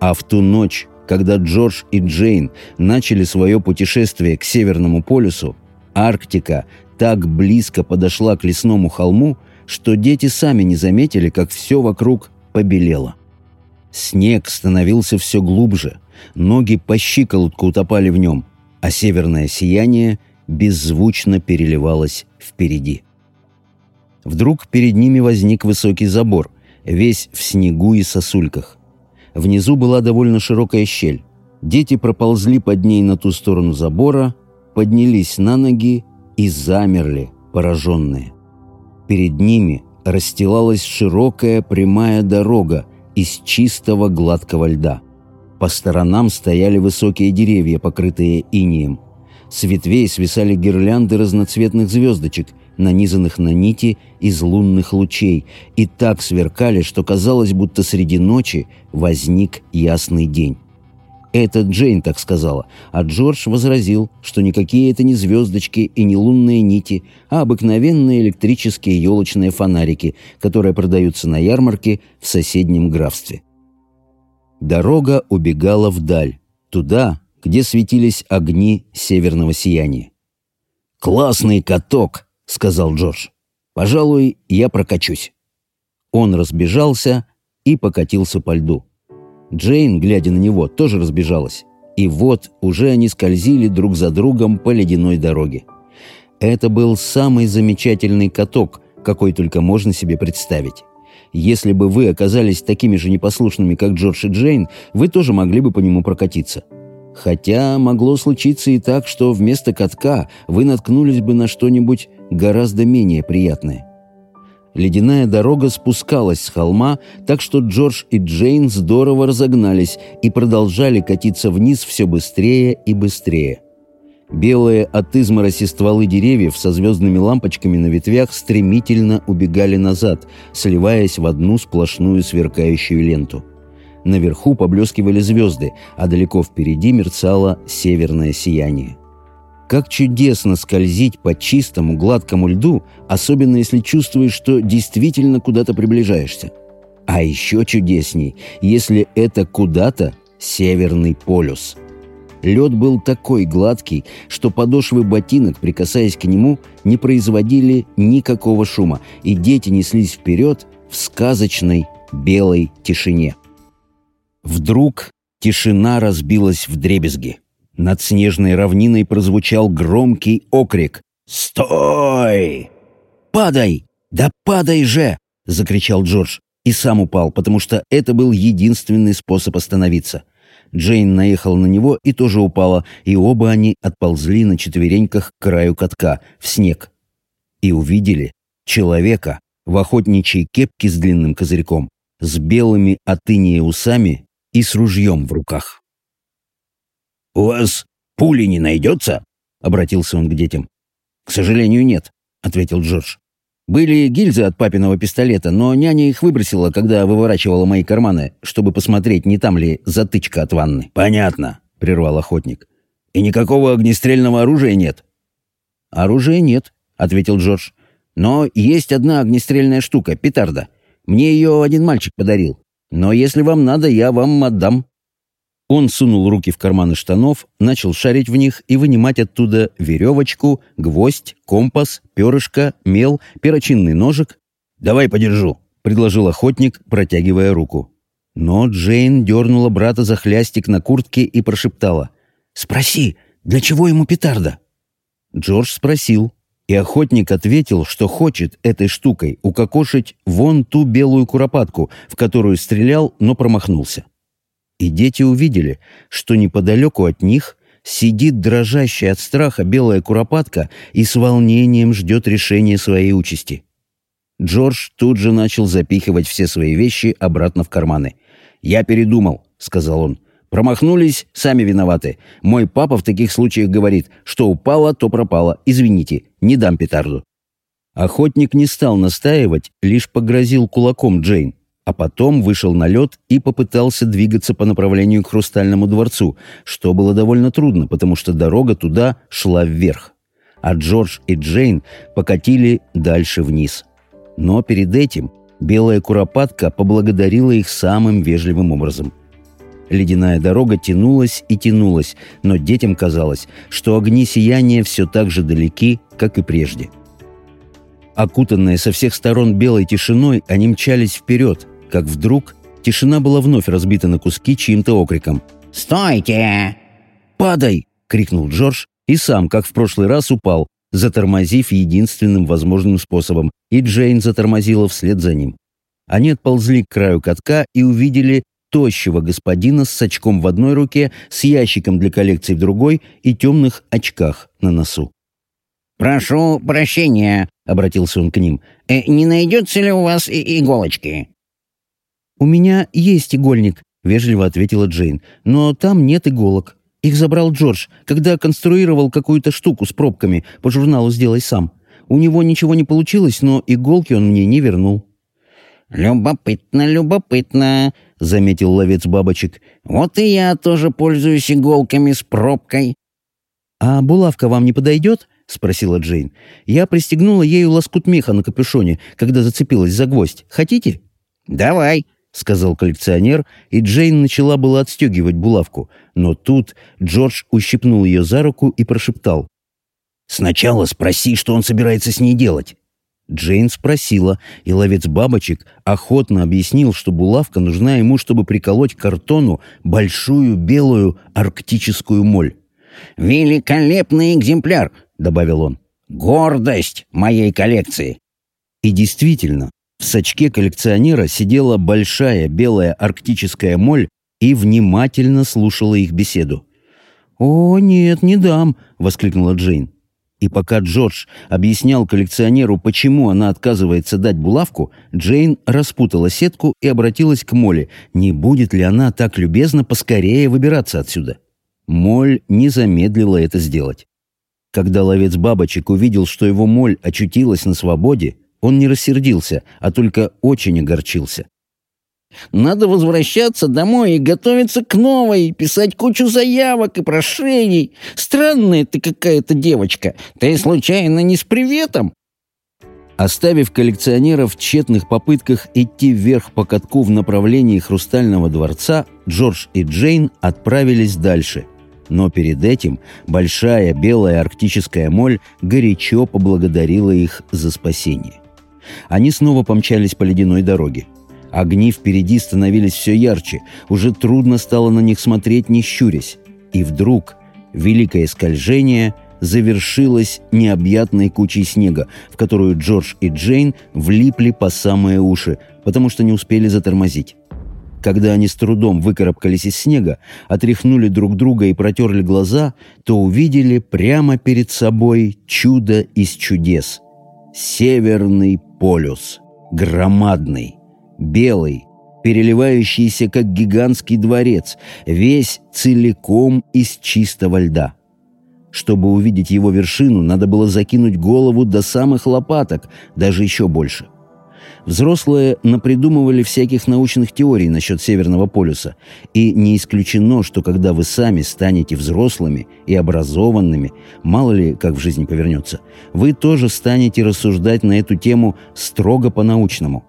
А в ту ночь, когда Джордж и Джейн начали свое путешествие к Северному полюсу, Арктика так близко подошла к лесному холму, что дети сами не заметили, как все вокруг побелело. Снег становился все глубже, ноги по щиколотку утопали в нем, а северное сияние беззвучно переливалось впереди. Вдруг перед ними возник высокий забор, весь в снегу и сосульках. Внизу была довольно широкая щель. Дети проползли под ней на ту сторону забора, поднялись на ноги и замерли, пораженные. Перед ними расстилалась широкая прямая дорога из чистого гладкого льда. По сторонам стояли высокие деревья, покрытые инеем. С ветвей свисали гирлянды разноцветных звездочек – нанизанных на нити из лунных лучей, и так сверкали, что казалось, будто среди ночи возник ясный день. «Это Джейн так сказала», а Джордж возразил, что никакие это не звездочки и не лунные нити, а обыкновенные электрические елочные фонарики, которые продаются на ярмарке в соседнем графстве. Дорога убегала вдаль, туда, где светились огни северного сияния. «Классный каток!» — сказал Джордж. «Пожалуй, я прокачусь». Он разбежался и покатился по льду. Джейн, глядя на него, тоже разбежалась. И вот уже они скользили друг за другом по ледяной дороге. Это был самый замечательный каток, какой только можно себе представить. Если бы вы оказались такими же непослушными, как Джордж и Джейн, вы тоже могли бы по нему прокатиться. Хотя могло случиться и так, что вместо катка вы наткнулись бы на что-нибудь гораздо менее приятные. Ледяная дорога спускалась с холма, так что Джордж и Джейн здорово разогнались и продолжали катиться вниз все быстрее и быстрее. Белые от измороси стволы деревьев со звездными лампочками на ветвях стремительно убегали назад, сливаясь в одну сплошную сверкающую ленту. Наверху поблескивали звезды, а далеко впереди мерцало северное сияние. Как чудесно скользить по чистому, гладкому льду, особенно если чувствуешь, что действительно куда-то приближаешься. А еще чудесней, если это куда-то Северный полюс. Лед был такой гладкий, что подошвы ботинок, прикасаясь к нему, не производили никакого шума, и дети неслись вперед в сказочной белой тишине. Вдруг тишина разбилась в дребезги. Над снежной равниной прозвучал громкий окрик. «Стой!» «Падай! Да падай же!» — закричал Джордж. И сам упал, потому что это был единственный способ остановиться. Джейн наехала на него и тоже упала, и оба они отползли на четвереньках к краю катка, в снег. И увидели человека в охотничьей кепке с длинным козырьком, с белыми от инея усами и с ружьем в руках. «У вас пули не найдется?» — обратился он к детям. «К сожалению, нет», — ответил Джордж. «Были гильзы от папиного пистолета, но няня их выбросила, когда выворачивала мои карманы, чтобы посмотреть, не там ли затычка от ванны». «Понятно», — прервал охотник. «И никакого огнестрельного оружия нет?» «Оружия нет», — ответил Джордж. «Но есть одна огнестрельная штука — петарда. Мне ее один мальчик подарил. Но если вам надо, я вам отдам». Он сунул руки в карманы штанов, начал шарить в них и вынимать оттуда веревочку, гвоздь, компас, перышко, мел, перочинный ножик. «Давай подержу», — предложил охотник, протягивая руку. Но Джейн дернула брата за хлястик на куртке и прошептала. «Спроси, для чего ему петарда?» Джордж спросил, и охотник ответил, что хочет этой штукой укокошить вон ту белую куропатку, в которую стрелял, но промахнулся и дети увидели, что неподалеку от них сидит дрожащая от страха белая куропатка и с волнением ждет решения своей участи. Джордж тут же начал запихивать все свои вещи обратно в карманы. «Я передумал», — сказал он. «Промахнулись, сами виноваты. Мой папа в таких случаях говорит, что упало, то пропало. Извините, не дам петарду». Охотник не стал настаивать, лишь погрозил кулаком Джейн а потом вышел на лед и попытался двигаться по направлению к Хрустальному дворцу, что было довольно трудно, потому что дорога туда шла вверх. А Джордж и Джейн покатили дальше вниз. Но перед этим белая куропатка поблагодарила их самым вежливым образом. Ледяная дорога тянулась и тянулась, но детям казалось, что огни сияния все так же далеки, как и прежде. Окутанные со всех сторон белой тишиной, они мчались вперед – как вдруг тишина была вновь разбита на куски чьим-то окриком. «Стойте!» «Падай!» — крикнул Джордж и сам, как в прошлый раз, упал, затормозив единственным возможным способом, и Джейн затормозила вслед за ним. Они отползли к краю катка и увидели тощего господина с очком в одной руке, с ящиком для коллекции в другой и темных очках на носу. «Прошу прощения», — обратился он к ним, э, — «не найдется ли у вас и иголочки?» «У меня есть игольник», — вежливо ответила Джейн. «Но там нет иголок. Их забрал Джордж, когда конструировал какую-то штуку с пробками по журналу «Сделай сам». У него ничего не получилось, но иголки он мне не вернул». «Любопытно, любопытно», — заметил ловец бабочек. «Вот и я тоже пользуюсь иголками с пробкой». «А булавка вам не подойдет?» — спросила Джейн. «Я пристегнула ею лоскут меха на капюшоне, когда зацепилась за гвоздь. Хотите?» «Давай», — сказал коллекционер, и Джейн начала было отстегивать булавку, но тут Джордж ущипнул ее за руку и прошептал. «Сначала спроси, что он собирается с ней делать». Джейн спросила, и ловец бабочек охотно объяснил, что булавка нужна ему, чтобы приколоть к картону большую белую арктическую моль. «Великолепный экземпляр!» — добавил он. «Гордость моей коллекции!» И действительно, в сачке коллекционера сидела большая белая арктическая моль и внимательно слушала их беседу. «О, нет, не дам!» — воскликнула Джейн. И пока Джордж объяснял коллекционеру, почему она отказывается дать булавку, Джейн распутала сетку и обратилась к Молли, не будет ли она так любезно поскорее выбираться отсюда. Моль не замедлила это сделать. Когда ловец бабочек увидел, что его моль очутилась на свободе, он не рассердился, а только очень огорчился. «Надо возвращаться домой и готовиться к новой, писать кучу заявок и прошений. Странная ты какая-то девочка. Ты случайно не с приветом?» Оставив коллекционера в тщетных попытках идти вверх по катку в направлении Хрустального дворца, Джордж и Джейн отправились дальше. Но перед этим большая белая арктическая моль горячо поблагодарила их за спасение. Они снова помчались по ледяной дороге. Огни впереди становились все ярче, уже трудно стало на них смотреть, не щурясь. И вдруг великое скольжение завершилось необъятной кучей снега, в которую Джордж и Джейн влипли по самые уши, потому что не успели затормозить. Когда они с трудом выкарабкались из снега, отряхнули друг друга и протерли глаза, то увидели прямо перед собой чудо из чудес — Северный полюс. Громадный. Белый. Переливающийся, как гигантский дворец. Весь целиком из чистого льда. Чтобы увидеть его вершину, надо было закинуть голову до самых лопаток, даже еще больше. Взрослые напридумывали всяких научных теорий насчет Северного полюса, и не исключено, что когда вы сами станете взрослыми и образованными, мало ли как в жизни повернется, вы тоже станете рассуждать на эту тему строго по-научному.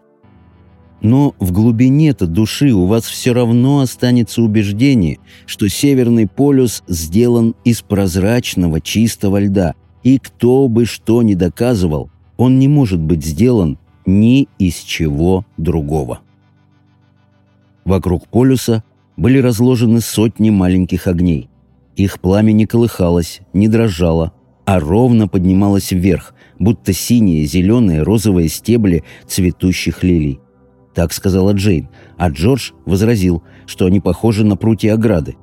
Но в глубине-то души у вас все равно останется убеждение, что Северный полюс сделан из прозрачного чистого льда, и кто бы что ни доказывал, он не может быть сделан ни из чего другого. Вокруг полюса были разложены сотни маленьких огней. Их пламя не колыхалось, не дрожало, а ровно поднималось вверх, будто синие, зеленые, розовые стебли цветущих лилий. Так сказала Джейн, а Джордж возразил, что они похожи на прутья ограды.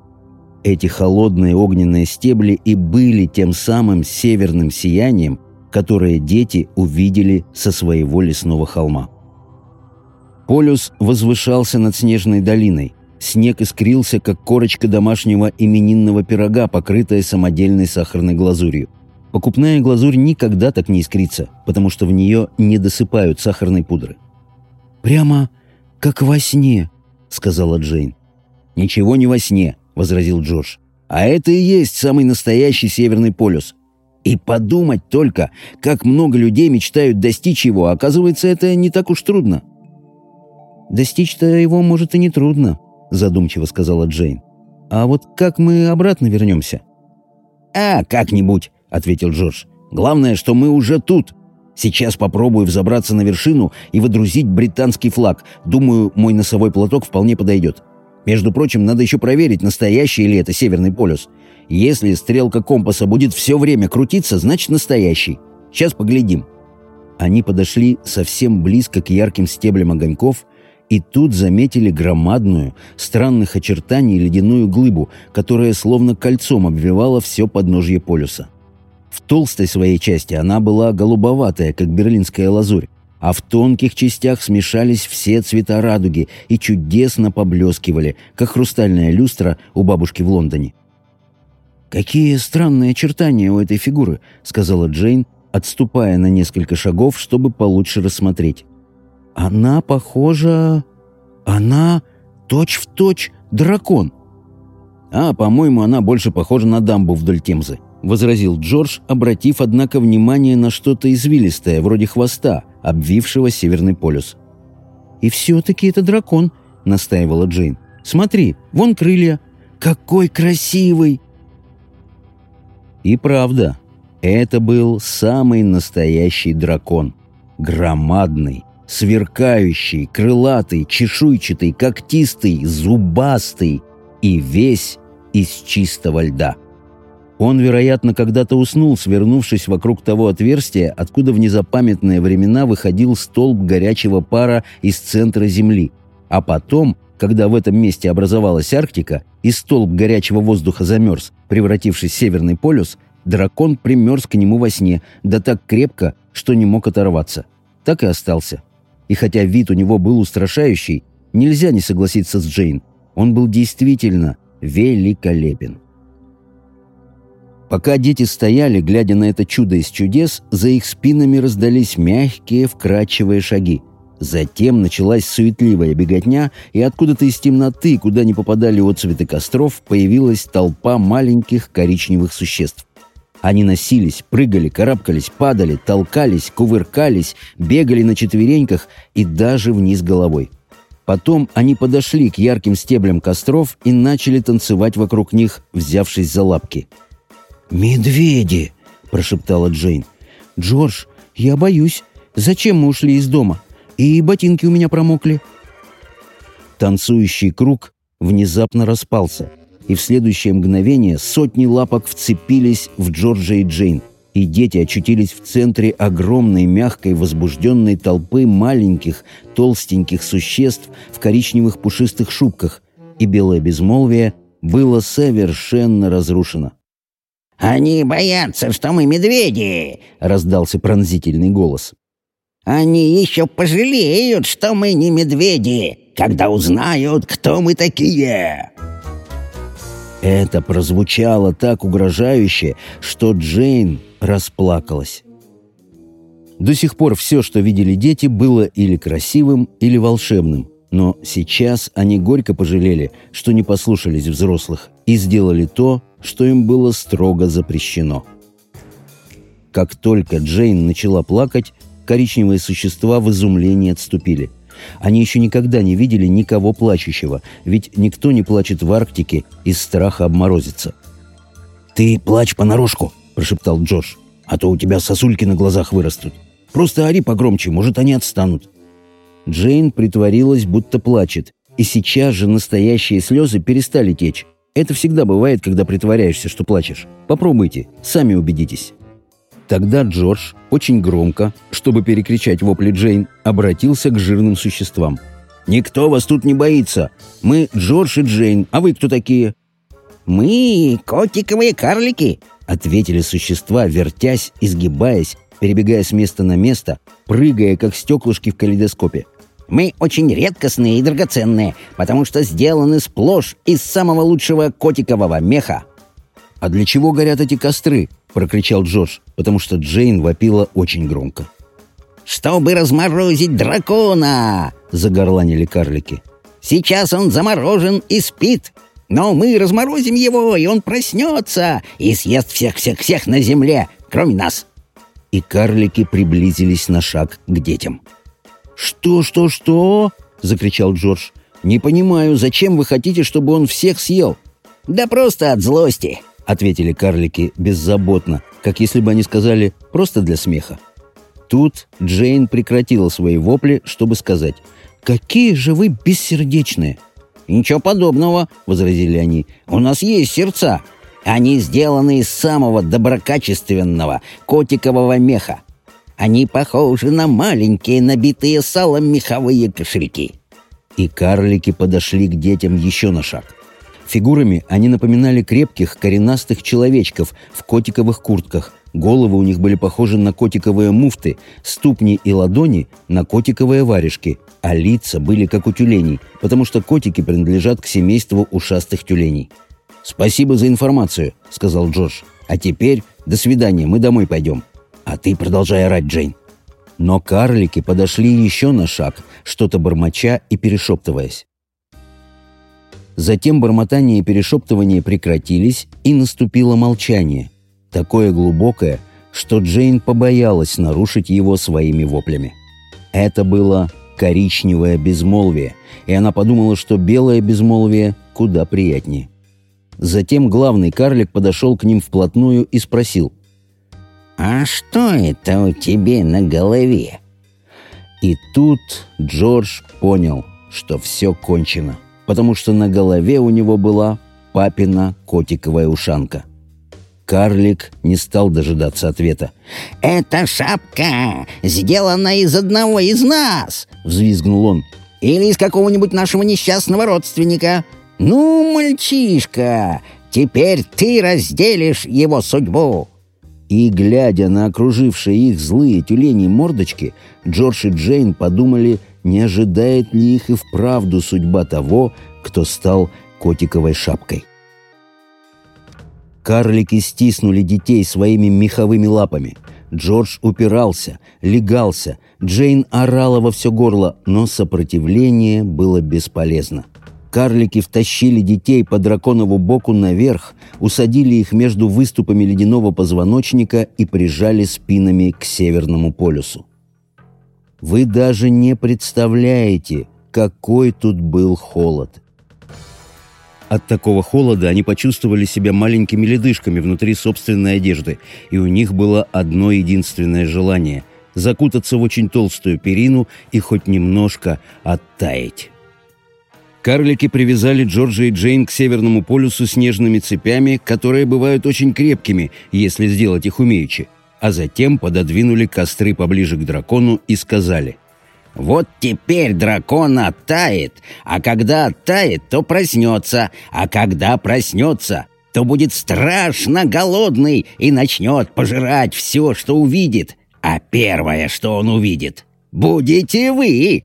Эти холодные огненные стебли и были тем самым северным сиянием – которые дети увидели со своего лесного холма. Полюс возвышался над снежной долиной. Снег искрился, как корочка домашнего именинного пирога, покрытая самодельной сахарной глазурью. Покупная глазурь никогда так не искрится, потому что в нее не досыпают сахарной пудры. «Прямо как во сне», — сказала Джейн. «Ничего не во сне», — возразил Джордж. «А это и есть самый настоящий Северный полюс. И подумать только, как много людей мечтают достичь его, оказывается, это не так уж трудно. «Достичь-то его, может, и не трудно», — задумчиво сказала Джейн. «А вот как мы обратно вернемся?» «А, как-нибудь», — ответил Джордж. «Главное, что мы уже тут. Сейчас попробую взобраться на вершину и водрузить британский флаг. Думаю, мой носовой платок вполне подойдет. Между прочим, надо еще проверить, настоящий ли это Северный полюс. Если стрелка компаса будет все время крутиться, значит настоящий. Сейчас поглядим». Они подошли совсем близко к ярким стеблям огоньков и тут заметили громадную, странных очертаний ледяную глыбу, которая словно кольцом обвивала все подножье полюса. В толстой своей части она была голубоватая, как берлинская лазурь, а в тонких частях смешались все цвета радуги и чудесно поблескивали, как хрустальная люстра у бабушки в Лондоне. «Какие странные очертания у этой фигуры», — сказала Джейн, отступая на несколько шагов, чтобы получше рассмотреть. «Она похожа... Она точь-в-точь точь дракон». «А, по-моему, она больше похожа на дамбу вдоль Темзы», — возразил Джордж, обратив, однако, внимание на что-то извилистое, вроде хвоста, обвившего Северный полюс. «И все-таки это дракон», — настаивала Джейн. «Смотри, вон крылья». «Какой красивый!» И правда, это был самый настоящий дракон. Громадный, сверкающий, крылатый, чешуйчатый, когтистый, зубастый и весь из чистого льда. Он, вероятно, когда-то уснул, свернувшись вокруг того отверстия, откуда в незапамятные времена выходил столб горячего пара из центра Земли, а потом когда в этом месте образовалась Арктика и столб горячего воздуха замерз, превратившись в Северный полюс, дракон примерз к нему во сне, да так крепко, что не мог оторваться. Так и остался. И хотя вид у него был устрашающий, нельзя не согласиться с Джейн. Он был действительно великолепен. Пока дети стояли, глядя на это чудо из чудес, за их спинами раздались мягкие, вкрадчивые шаги – Затем началась суетливая беготня, и откуда-то из темноты, куда не попадали отцветы костров, появилась толпа маленьких коричневых существ. Они носились, прыгали, карабкались, падали, толкались, кувыркались, бегали на четвереньках и даже вниз головой. Потом они подошли к ярким стеблям костров и начали танцевать вокруг них, взявшись за лапки. «Медведи!» – прошептала Джейн. «Джордж, я боюсь. Зачем мы ушли из дома?» И ботинки у меня промокли. Танцующий круг внезапно распался, и в следующее мгновение сотни лапок вцепились в Джорджа и Джейн, и дети очутились в центре огромной, мягкой, возбужденной толпы маленьких, толстеньких существ в коричневых пушистых шубках, и белое безмолвие было совершенно разрушено. «Они боятся, что мы медведи!» — раздался пронзительный голос. Они еще пожалеют, что мы не медведи, когда узнают, кто мы такие!» Это прозвучало так угрожающе, что Джейн расплакалась. До сих пор все, что видели дети, было или красивым, или волшебным. Но сейчас они горько пожалели, что не послушались взрослых и сделали то, что им было строго запрещено. Как только Джейн начала плакать, коричневые существа в изумлении отступили. Они еще никогда не видели никого плачущего, ведь никто не плачет в Арктике из страха обморозиться. «Ты плачь понарошку», — прошептал Джош, — «а то у тебя сосульки на глазах вырастут. Просто ори погромче, может, они отстанут». Джейн притворилась, будто плачет, и сейчас же настоящие слезы перестали течь. Это всегда бывает, когда притворяешься, что плачешь. Попробуйте, сами убедитесь. Тогда Джордж, очень громко, чтобы перекричать вопли Джейн, обратился к жирным существам. «Никто вас тут не боится. Мы Джордж и Джейн, а вы кто такие?» «Мы котиковые карлики», — ответили существа, вертясь, изгибаясь, перебегая с места на место, прыгая, как стеклышки в калейдоскопе. Мы очень редкостные и драгоценные, потому что сделаны сплошь из самого лучшего котикового меха». «А для чего горят эти костры?» — прокричал Джордж, потому что Джейн вопила очень громко. «Чтобы разморозить дракона!» — загорланили карлики. «Сейчас он заморожен и спит, но мы разморозим его, и он проснется и съест всех-всех-всех на земле, кроме нас!» И карлики приблизились на шаг к детям. «Что-что-что?» — закричал Джордж. «Не понимаю, зачем вы хотите, чтобы он всех съел?» «Да просто от злости!» — ответили карлики беззаботно, как если бы они сказали «просто для смеха». Тут Джейн прекратила свои вопли, чтобы сказать «Какие же вы бессердечные!» «Ничего подобного», — возразили они. «У нас есть сердца. Они сделаны из самого доброкачественного котикового меха. Они похожи на маленькие, набитые салом меховые кошельки». И карлики подошли к детям еще на шаг — Фигурами они напоминали крепких, коренастых человечков в котиковых куртках. Головы у них были похожи на котиковые муфты, ступни и ладони – на котиковые варежки, а лица были как у тюленей, потому что котики принадлежат к семейству ушастых тюленей. «Спасибо за информацию», – сказал Джордж. «А теперь до свидания, мы домой пойдем». «А ты продолжай орать, Джейн». Но карлики подошли еще на шаг, что-то бормоча и перешептываясь. Затем бормотание и перешептывание прекратились, и наступило молчание. Такое глубокое, что Джейн побоялась нарушить его своими воплями. Это было коричневое безмолвие, и она подумала, что белое безмолвие куда приятнее. Затем главный карлик подошел к ним вплотную и спросил. «А что это у тебя на голове?» И тут Джордж понял, что все кончено потому что на голове у него была папина котиковая ушанка. Карлик не стал дожидаться ответа. «Эта шапка сделана из одного из нас!» — взвизгнул он. «Или из какого-нибудь нашего несчастного родственника. Ну, мальчишка, теперь ты разделишь его судьбу!» И, глядя на окружившие их злые тюлени мордочки, Джордж и Джейн подумали — не ожидает ли их и вправду судьба того, кто стал котиковой шапкой. Карлики стиснули детей своими меховыми лапами. Джордж упирался, легался, Джейн орала во все горло, но сопротивление было бесполезно. Карлики втащили детей по драконову боку наверх, усадили их между выступами ледяного позвоночника и прижали спинами к Северному полюсу. Вы даже не представляете, какой тут был холод. От такого холода они почувствовали себя маленькими ледышками внутри собственной одежды, и у них было одно единственное желание – закутаться в очень толстую перину и хоть немножко оттаять. Карлики привязали Джорджа и Джейн к Северному полюсу снежными цепями, которые бывают очень крепкими, если сделать их умеючи – а затем пододвинули костры поближе к дракону и сказали «Вот теперь дракон оттает, а когда оттает, то проснется, а когда проснется, то будет страшно голодный и начнет пожирать все, что увидит, а первое, что он увидит, будете вы!»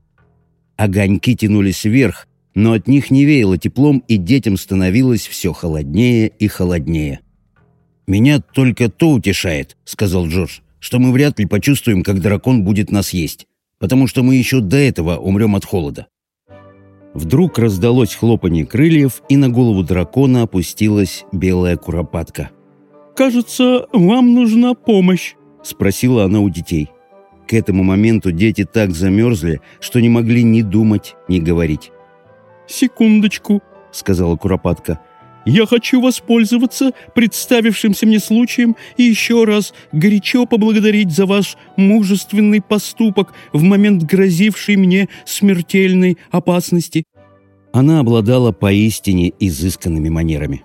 Огоньки тянулись вверх, но от них не веяло теплом, и детям становилось все холоднее и холоднее. «Меня только то утешает», — сказал Джордж, «что мы вряд ли почувствуем, как дракон будет нас есть, потому что мы еще до этого умрем от холода». Вдруг раздалось хлопанье крыльев, и на голову дракона опустилась белая куропатка. «Кажется, вам нужна помощь», — спросила она у детей. К этому моменту дети так замерзли, что не могли ни думать, ни говорить. «Секундочку», — сказала Куропатка. Я хочу воспользоваться представившимся мне случаем и еще раз горячо поблагодарить за ваш мужественный поступок в момент грозившей мне смертельной опасности». Она обладала поистине изысканными манерами.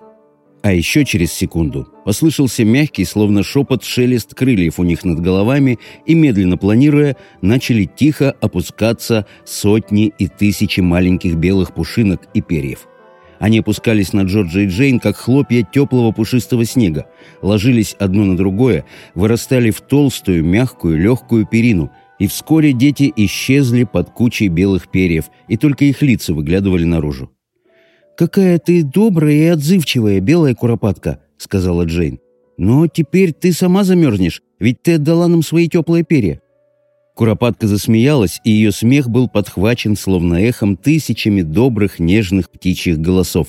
А еще через секунду послышался мягкий, словно шепот, шелест крыльев у них над головами, и, медленно планируя, начали тихо опускаться сотни и тысячи маленьких белых пушинок и перьев – они опускались на Джорджа и Джейн, как хлопья теплого пушистого снега, ложились одно на другое, вырастали в толстую, мягкую, легкую перину, и вскоре дети исчезли под кучей белых перьев, и только их лица выглядывали наружу. «Какая ты добрая и отзывчивая, белая куропатка», — сказала Джейн. «Но теперь ты сама замерзнешь, ведь ты отдала нам свои теплые перья». Куропатка засмеялась, и ее смех был подхвачен словно эхом тысячами добрых, нежных птичьих голосов.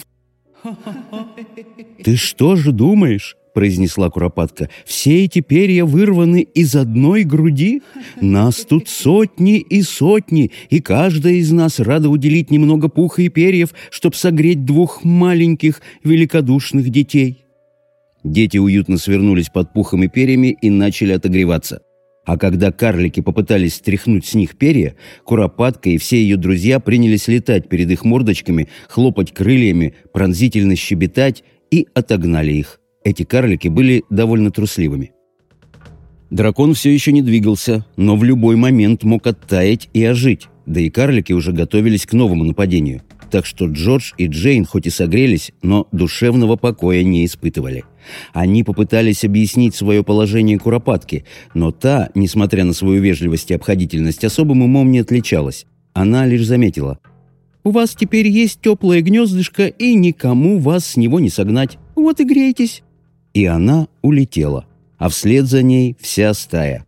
«Ты что же думаешь?» — произнесла Куропатка. «Все эти перья вырваны из одной груди? Нас тут сотни и сотни, и каждая из нас рада уделить немного пуха и перьев, чтобы согреть двух маленьких великодушных детей». Дети уютно свернулись под пухом и перьями и начали отогреваться. А когда карлики попытались стряхнуть с них перья, Куропатка и все ее друзья принялись летать перед их мордочками, хлопать крыльями, пронзительно щебетать и отогнали их. Эти карлики были довольно трусливыми. Дракон все еще не двигался, но в любой момент мог оттаять и ожить, да и карлики уже готовились к новому нападению – так что Джордж и Джейн хоть и согрелись, но душевного покоя не испытывали. Они попытались объяснить свое положение Куропатке, но та, несмотря на свою вежливость и обходительность, особым умом не отличалась. Она лишь заметила. «У вас теперь есть теплое гнездышко, и никому вас с него не согнать. Вот и грейтесь». И она улетела, а вслед за ней вся стая.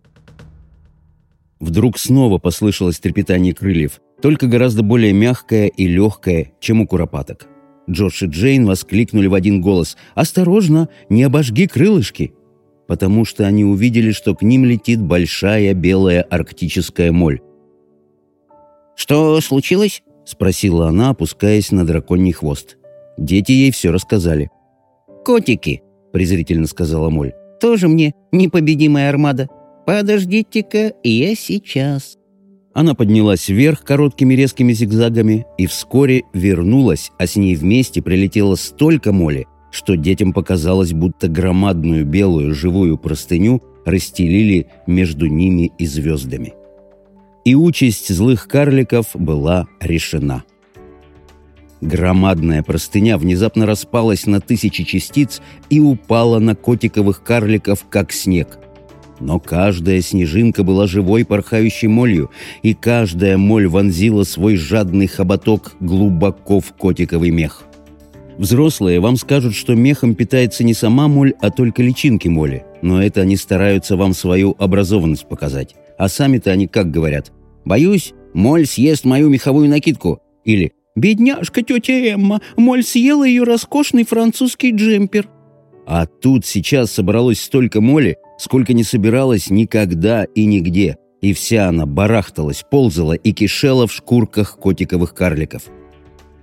Вдруг снова послышалось трепетание крыльев, только гораздо более мягкая и легкая, чем у куропаток. Джордж и Джейн воскликнули в один голос «Осторожно, не обожги крылышки!» потому что они увидели, что к ним летит большая белая арктическая моль. «Что случилось?» — спросила она, опускаясь на драконий хвост. Дети ей все рассказали. «Котики!» — презрительно сказала Моль. «Тоже мне непобедимая армада. Подождите-ка, я сейчас». Она поднялась вверх короткими резкими зигзагами и вскоре вернулась, а с ней вместе прилетело столько моли, что детям показалось, будто громадную белую живую простыню расстелили между ними и звездами. И участь злых карликов была решена. Громадная простыня внезапно распалась на тысячи частиц и упала на котиковых карликов, как снег – но каждая снежинка была живой порхающей молью, и каждая моль вонзила свой жадный хоботок глубоко в котиковый мех. Взрослые вам скажут, что мехом питается не сама моль, а только личинки моли. Но это они стараются вам свою образованность показать. А сами-то они как говорят? «Боюсь, моль съест мою меховую накидку». Или «Бедняжка тетя Эмма, моль съела ее роскошный французский джемпер». А тут сейчас собралось столько моли, Сколько не собиралась никогда и нигде, и вся она барахталась, ползала и кишела в шкурках котиковых карликов.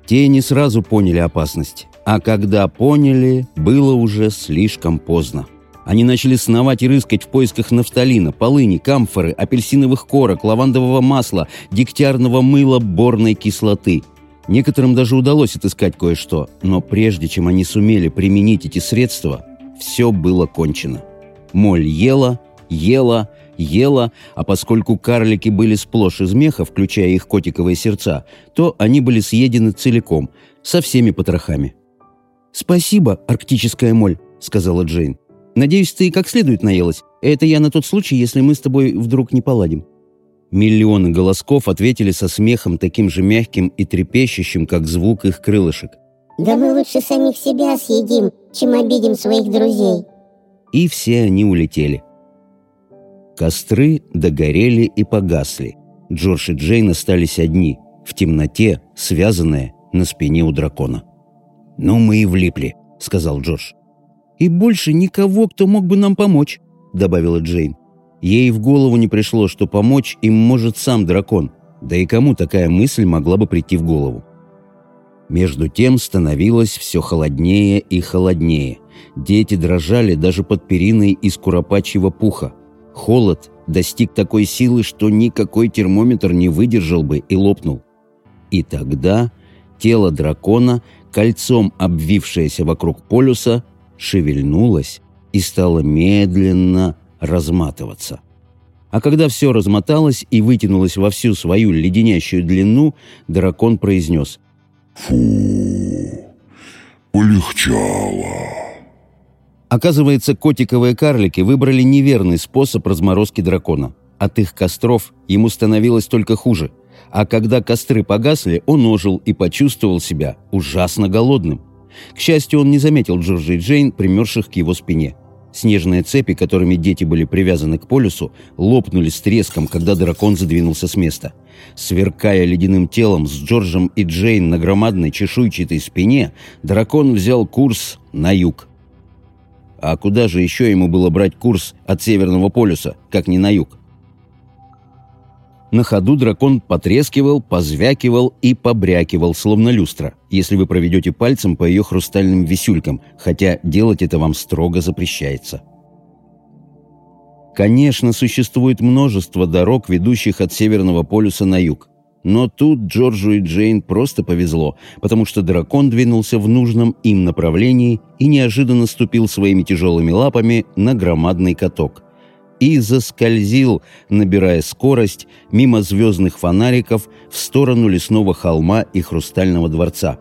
Те не сразу поняли опасность, а когда поняли, было уже слишком поздно. Они начали сновать и рыскать в поисках нафталина, полыни, камфоры, апельсиновых корок, лавандового масла, дегтярного мыла, борной кислоты. Некоторым даже удалось отыскать кое-что, но прежде чем они сумели применить эти средства, все было кончено. Моль ела, ела, ела, а поскольку карлики были сплошь из меха, включая их котиковые сердца, то они были съедены целиком, со всеми потрохами. «Спасибо, арктическая моль», — сказала Джейн. «Надеюсь, ты как следует наелась. Это я на тот случай, если мы с тобой вдруг не поладим». Миллионы голосков ответили со смехом, таким же мягким и трепещущим, как звук их крылышек. «Да мы лучше самих себя съедим, чем обидим своих друзей», и все они улетели. Костры догорели и погасли. Джордж и Джейн остались одни, в темноте, связанные на спине у дракона. «Ну мы и влипли», — сказал Джордж. «И больше никого, кто мог бы нам помочь», — добавила Джейн. Ей в голову не пришло, что помочь им может сам дракон, да и кому такая мысль могла бы прийти в голову. Между тем становилось все холоднее и холоднее. Дети дрожали даже под периной из куропачьего пуха. Холод достиг такой силы, что никакой термометр не выдержал бы и лопнул. И тогда тело дракона, кольцом обвившееся вокруг полюса, шевельнулось и стало медленно разматываться. А когда все размоталось и вытянулось во всю свою леденящую длину, дракон произнес «Фу, полегчало». Оказывается, котиковые карлики выбрали неверный способ разморозки дракона. От их костров ему становилось только хуже. А когда костры погасли, он ожил и почувствовал себя ужасно голодным. К счастью, он не заметил Джорджа и Джейн, примерших к его спине. Снежные цепи, которыми дети были привязаны к полюсу, лопнули с треском, когда дракон задвинулся с места. Сверкая ледяным телом с Джорджем и Джейн на громадной чешуйчатой спине, дракон взял курс на юг – а куда же еще ему было брать курс от Северного полюса, как не на юг? На ходу дракон потрескивал, позвякивал и побрякивал, словно люстра, если вы проведете пальцем по ее хрустальным висюлькам, хотя делать это вам строго запрещается. Конечно, существует множество дорог, ведущих от Северного полюса на юг. Но тут Джорджу и Джейн просто повезло, потому что дракон двинулся в нужном им направлении и неожиданно ступил своими тяжелыми лапами на громадный каток. И заскользил, набирая скорость, мимо звездных фонариков в сторону лесного холма и хрустального дворца.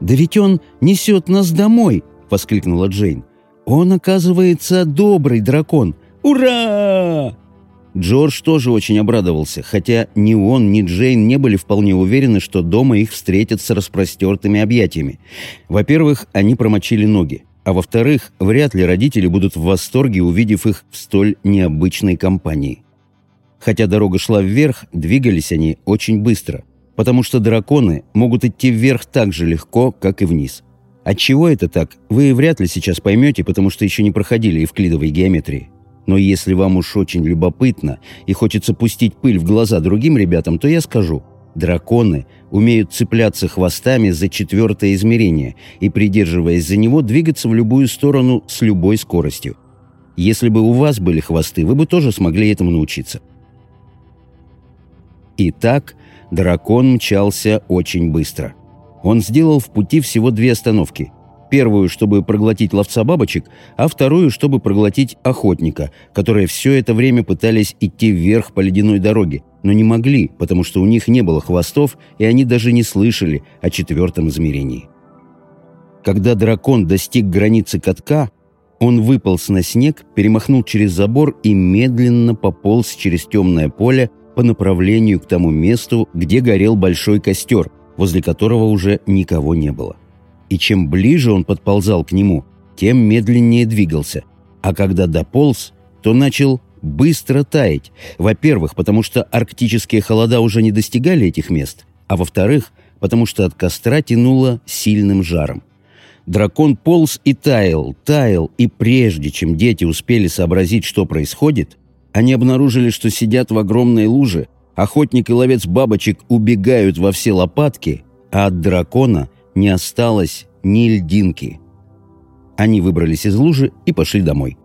«Да ведь он несет нас домой!» — воскликнула Джейн. «Он, оказывается, добрый дракон! Ура!» Джордж тоже очень обрадовался, хотя ни он, ни Джейн не были вполне уверены, что дома их встретят с распростертыми объятиями. Во-первых, они промочили ноги. А во-вторых, вряд ли родители будут в восторге, увидев их в столь необычной компании. Хотя дорога шла вверх, двигались они очень быстро, потому что драконы могут идти вверх так же легко, как и вниз. Отчего это так, вы вряд ли сейчас поймете, потому что еще не проходили эвклидовой геометрии. Но если вам уж очень любопытно и хочется пустить пыль в глаза другим ребятам, то я скажу. Драконы умеют цепляться хвостами за четвертое измерение и, придерживаясь за него, двигаться в любую сторону с любой скоростью. Если бы у вас были хвосты, вы бы тоже смогли этому научиться. Итак, дракон мчался очень быстро. Он сделал в пути всего две остановки – Первую, чтобы проглотить ловца бабочек, а вторую, чтобы проглотить охотника, которые все это время пытались идти вверх по ледяной дороге, но не могли, потому что у них не было хвостов, и они даже не слышали о четвертом измерении. Когда дракон достиг границы катка, он выполз на снег, перемахнул через забор и медленно пополз через темное поле по направлению к тому месту, где горел большой костер, возле которого уже никого не было и чем ближе он подползал к нему, тем медленнее двигался. А когда дополз, то начал быстро таять. Во-первых, потому что арктические холода уже не достигали этих мест, а во-вторых, потому что от костра тянуло сильным жаром. Дракон полз и таял, таял, и прежде чем дети успели сообразить, что происходит, они обнаружили, что сидят в огромной луже, охотник и ловец бабочек убегают во все лопатки, а от дракона не осталось ни льдинки. Они выбрались из лужи и пошли домой.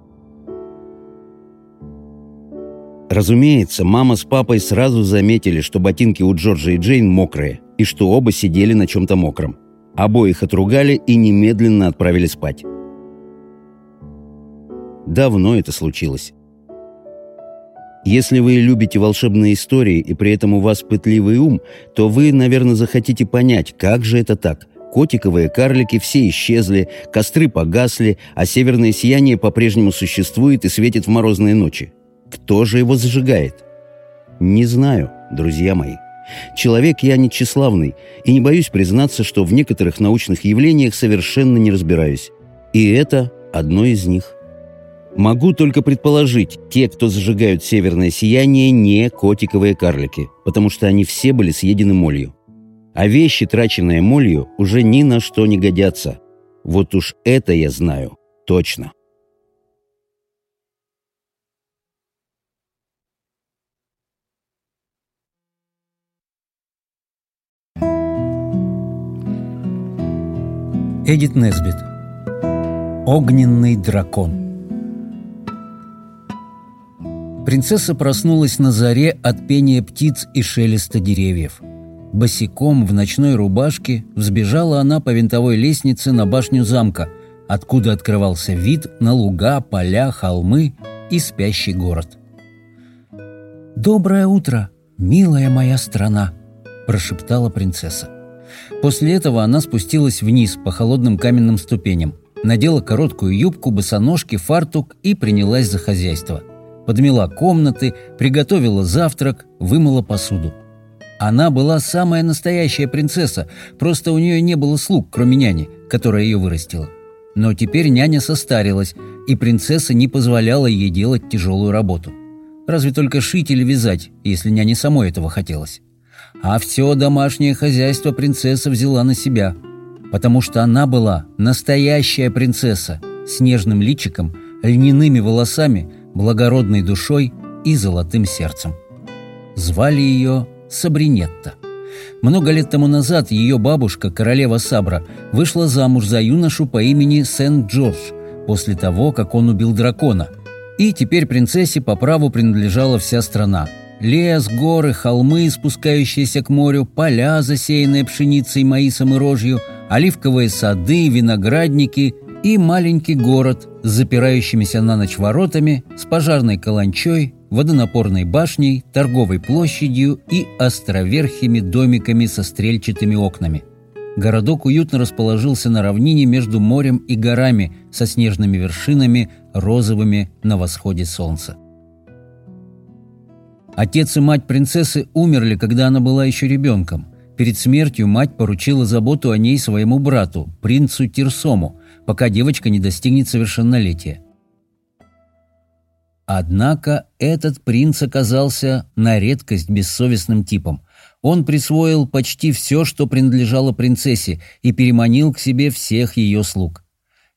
Разумеется, мама с папой сразу заметили, что ботинки у Джорджа и Джейн мокрые, и что оба сидели на чем-то мокром. Обоих отругали и немедленно отправили спать. Давно это случилось. Если вы любите волшебные истории и при этом у вас пытливый ум, то вы, наверное, захотите понять, как же это так – Котиковые карлики все исчезли, костры погасли, а северное сияние по-прежнему существует и светит в морозные ночи. Кто же его зажигает? Не знаю, друзья мои. Человек я не тщеславный и не боюсь признаться, что в некоторых научных явлениях совершенно не разбираюсь. И это одно из них. Могу только предположить, те, кто зажигают северное сияние, не котиковые карлики, потому что они все были съедены молью. А вещи, траченные молью, уже ни на что не годятся. Вот уж это я знаю точно. Эдит Несбит Огненный дракон Принцесса проснулась на заре от пения птиц и шелеста деревьев – Босиком в ночной рубашке взбежала она по винтовой лестнице на башню замка, откуда открывался вид на луга, поля, холмы и спящий город. «Доброе утро, милая моя страна!» – прошептала принцесса. После этого она спустилась вниз по холодным каменным ступеням, надела короткую юбку, босоножки, фартук и принялась за хозяйство. Подмела комнаты, приготовила завтрак, вымыла посуду. Она была самая настоящая принцесса, просто у нее не было слуг, кроме няни, которая ее вырастила. Но теперь няня состарилась, и принцесса не позволяла ей делать тяжелую работу. Разве только шить или вязать, если няне самой этого хотелось. А все домашнее хозяйство принцесса взяла на себя, потому что она была настоящая принцесса с нежным личиком, льняными волосами, благородной душой и золотым сердцем. Звали ее Сабринетта. Много лет тому назад ее бабушка, королева Сабра, вышла замуж за юношу по имени Сент-Джордж после того, как он убил дракона. И теперь принцессе по праву принадлежала вся страна. Лес, горы, холмы, спускающиеся к морю, поля, засеянные пшеницей, маисом и рожью, оливковые сады, виноградники и маленький город с запирающимися на ночь воротами, с пожарной каланчой водонапорной башней, торговой площадью и островерхими домиками со стрельчатыми окнами. Городок уютно расположился на равнине между морем и горами со снежными вершинами, розовыми на восходе солнца. Отец и мать принцессы умерли, когда она была еще ребенком. Перед смертью мать поручила заботу о ней своему брату, принцу Тирсому, пока девочка не достигнет совершеннолетия. Однако этот принц оказался на редкость бессовестным типом. Он присвоил почти все, что принадлежало принцессе, и переманил к себе всех ее слуг.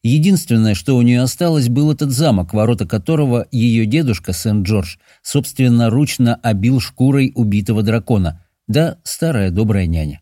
Единственное, что у нее осталось, был этот замок, ворота которого ее дедушка Сент-Джордж собственноручно обил шкурой убитого дракона, да старая добрая няня.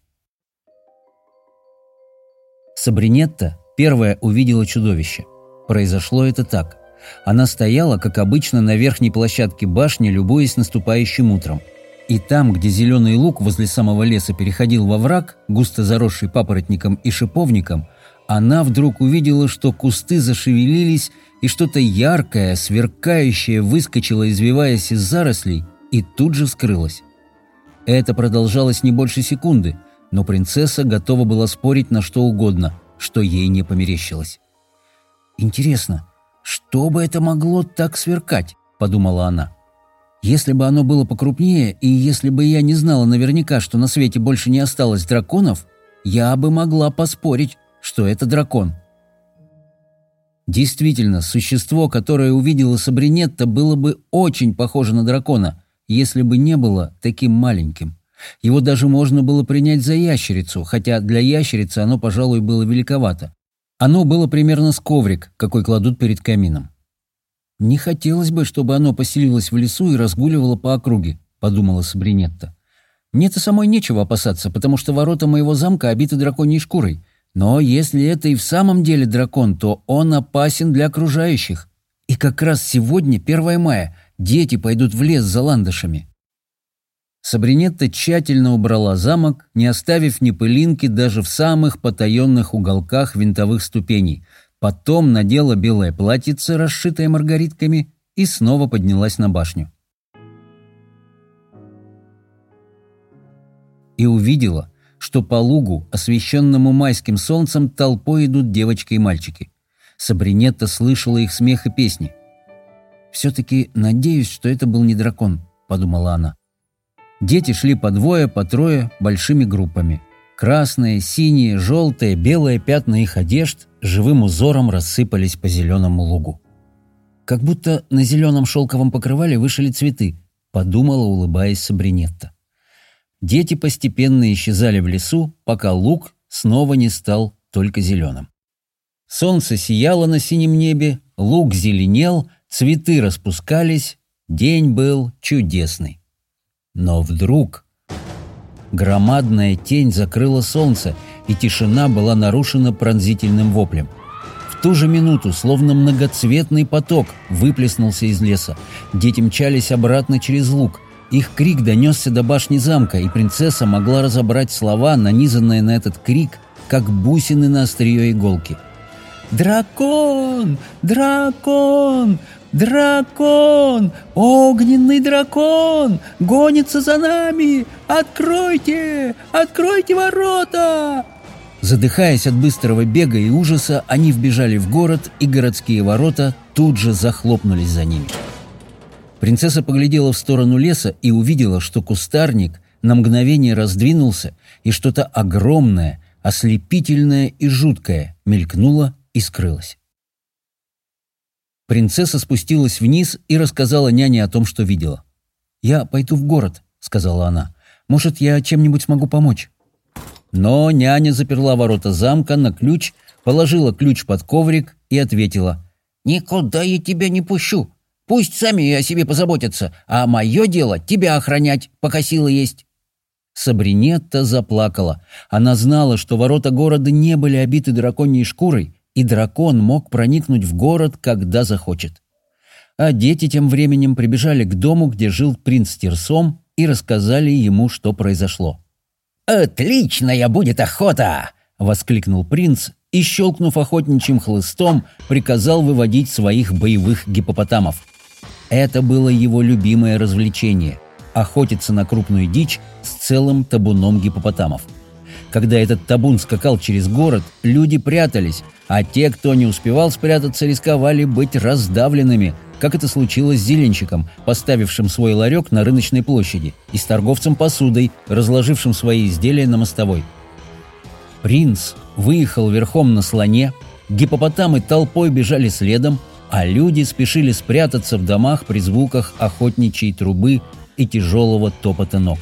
Сабринетта первая увидела чудовище. Произошло это так. Она стояла, как обычно, на верхней площадке башни, любуясь наступающим утром. И там, где зеленый луг возле самого леса переходил во враг, густо заросший папоротником и шиповником, она вдруг увидела, что кусты зашевелились, и что-то яркое, сверкающее выскочило, извиваясь из зарослей, и тут же скрылось. Это продолжалось не больше секунды, но принцесса готова была спорить на что угодно, что ей не померещилось. «Интересно, «Что бы это могло так сверкать?» – подумала она. «Если бы оно было покрупнее, и если бы я не знала наверняка, что на свете больше не осталось драконов, я бы могла поспорить, что это дракон». Действительно, существо, которое увидела Сабринетта, было бы очень похоже на дракона, если бы не было таким маленьким. Его даже можно было принять за ящерицу, хотя для ящерицы оно, пожалуй, было великовато. Оно было примерно с коврик, какой кладут перед камином. «Не хотелось бы, чтобы оно поселилось в лесу и разгуливало по округе», — подумала Сабринетта. «Мне-то самой нечего опасаться, потому что ворота моего замка обиты драконьей шкурой. Но если это и в самом деле дракон, то он опасен для окружающих. И как раз сегодня, 1 мая, дети пойдут в лес за ландышами. Сабринетта тщательно убрала замок, не оставив ни пылинки даже в самых потаенных уголках винтовых ступеней. Потом надела белое платьице, расшитое маргаритками, и снова поднялась на башню. И увидела, что по лугу, освещенному майским солнцем, толпой идут девочки и мальчики. Сабринетта слышала их смех и песни. «Все-таки надеюсь, что это был не дракон», — подумала она. Дети шли по двое, по трое, большими группами. Красные, синие, желтые, белые пятна их одежд живым узором рассыпались по зеленому лугу. «Как будто на зеленом шелковом покрывале вышили цветы», — подумала, улыбаясь Сабринетта. Дети постепенно исчезали в лесу, пока луг снова не стал только зеленым. Солнце сияло на синем небе, луг зеленел, цветы распускались, день был чудесный. Но вдруг громадная тень закрыла солнце, и тишина была нарушена пронзительным воплем. В ту же минуту, словно многоцветный поток, выплеснулся из леса. Дети мчались обратно через луг. Их крик донесся до башни замка, и принцесса могла разобрать слова, нанизанные на этот крик, как бусины на острие иголки. «Дракон! Дракон! «Дракон! Огненный дракон! Гонится за нами! Откройте! Откройте ворота!» Задыхаясь от быстрого бега и ужаса, они вбежали в город, и городские ворота тут же захлопнулись за ними. Принцесса поглядела в сторону леса и увидела, что кустарник на мгновение раздвинулся, и что-то огромное, ослепительное и жуткое мелькнуло и скрылось. Принцесса спустилась вниз и рассказала няне о том, что видела. «Я пойду в город», — сказала она. «Может, я чем-нибудь смогу помочь?» Но няня заперла ворота замка на ключ, положила ключ под коврик и ответила. «Никуда я тебя не пущу. Пусть сами о себе позаботятся, а мое дело — тебя охранять, пока силы есть». Сабринетта заплакала. Она знала, что ворота города не были обиты драконьей шкурой, и дракон мог проникнуть в город, когда захочет. А дети тем временем прибежали к дому, где жил принц Тирсом, и рассказали ему, что произошло. «Отличная будет охота!» — воскликнул принц и, щелкнув охотничьим хлыстом, приказал выводить своих боевых гипопотамов. Это было его любимое развлечение – охотиться на крупную дичь с целым табуном гипопотамов – когда этот табун скакал через город, люди прятались, а те, кто не успевал спрятаться, рисковали быть раздавленными, как это случилось с зеленщиком, поставившим свой ларек на рыночной площади, и с торговцем посудой, разложившим свои изделия на мостовой. Принц выехал верхом на слоне, гипопотамы толпой бежали следом, а люди спешили спрятаться в домах при звуках охотничьей трубы и тяжелого топота ног.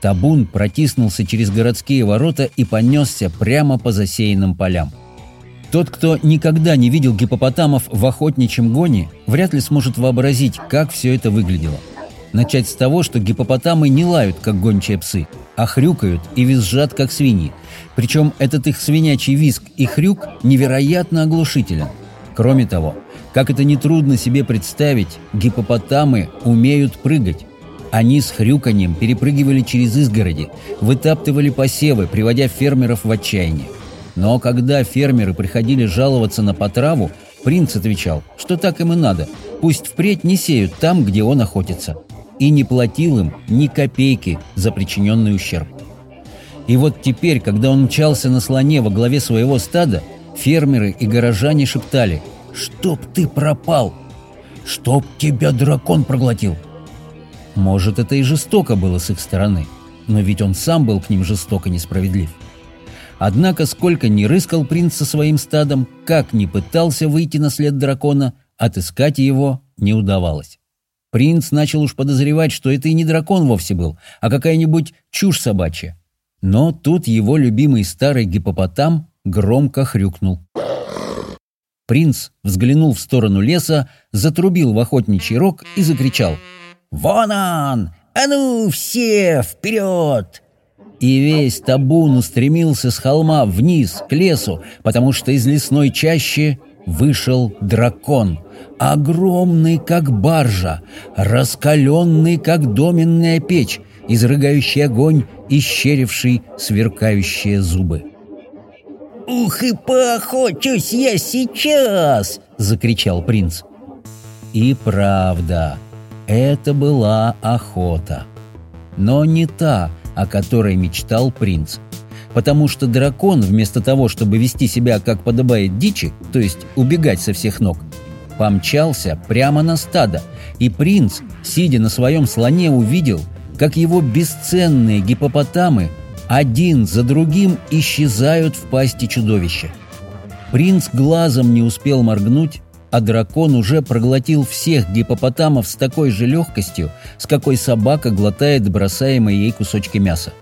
Табун протиснулся через городские ворота и понесся прямо по засеянным полям. Тот, кто никогда не видел гипопотамов в охотничьем гоне, вряд ли сможет вообразить, как все это выглядело. Начать с того, что гипопотамы не лают, как гончие псы, а хрюкают и визжат, как свиньи. Причем этот их свинячий визг и хрюк невероятно оглушителен. Кроме того, как это нетрудно себе представить, гипопотамы умеют прыгать. Они с хрюканьем перепрыгивали через изгороди, вытаптывали посевы, приводя фермеров в отчаяние. Но когда фермеры приходили жаловаться на потраву, принц отвечал, что так им и надо, пусть впредь не сеют там, где он охотится, и не платил им ни копейки за причиненный ущерб. И вот теперь, когда он мчался на слоне во главе своего стада, фермеры и горожане шептали «Чтоб ты пропал! Чтоб тебя дракон проглотил!» Может, это и жестоко было с их стороны, но ведь он сам был к ним жестоко несправедлив. Однако, сколько ни рыскал принц со своим стадом, как ни пытался выйти на след дракона, отыскать его не удавалось. Принц начал уж подозревать, что это и не дракон вовсе был, а какая-нибудь чушь собачья. Но тут его любимый старый гипопотам громко хрюкнул. Принц взглянул в сторону леса, затрубил в охотничий рог и закричал – «Вон он! А ну, все, вперед!» И весь табун устремился с холма вниз, к лесу, потому что из лесной чащи вышел дракон. Огромный, как баржа, раскаленный, как доменная печь, изрыгающий огонь и щеривший сверкающие зубы. «Ух и поохочусь я сейчас!» — закричал принц. И правда, это была охота. Но не та, о которой мечтал принц. Потому что дракон, вместо того, чтобы вести себя как подобает дичи, то есть убегать со всех ног, помчался прямо на стадо, и принц, сидя на своем слоне, увидел, как его бесценные гипопотамы один за другим исчезают в пасти чудовища. Принц глазом не успел моргнуть, а дракон уже проглотил всех гипопотамов с такой же легкостью, с какой собака глотает бросаемые ей кусочки мяса.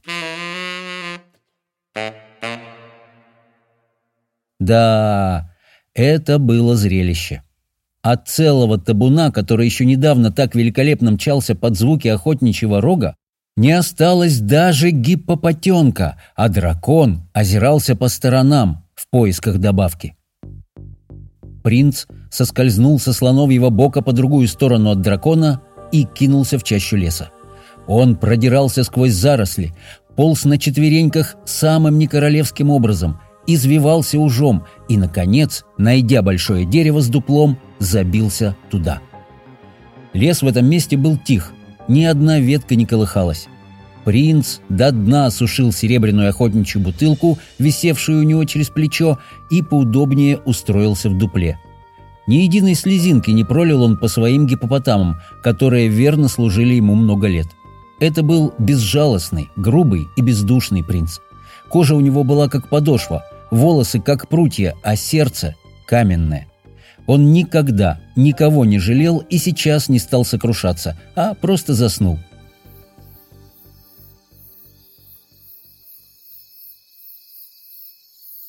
Да, это было зрелище. От целого табуна, который еще недавно так великолепно мчался под звуки охотничьего рога, не осталось даже гиппопотенка, а дракон озирался по сторонам в поисках добавки. Принц соскользнул со слоновьего бока по другую сторону от дракона и кинулся в чащу леса. Он продирался сквозь заросли, полз на четвереньках самым некоролевским образом, извивался ужом и, наконец, найдя большое дерево с дуплом, забился туда. Лес в этом месте был тих, ни одна ветка не колыхалась. Принц до дна осушил серебряную охотничью бутылку, висевшую у него через плечо, и поудобнее устроился в дупле. Ни единой слезинки не пролил он по своим гипопотамам, которые верно служили ему много лет. Это был безжалостный, грубый и бездушный принц. Кожа у него была как подошва, волосы как прутья, а сердце – каменное. Он никогда никого не жалел и сейчас не стал сокрушаться, а просто заснул.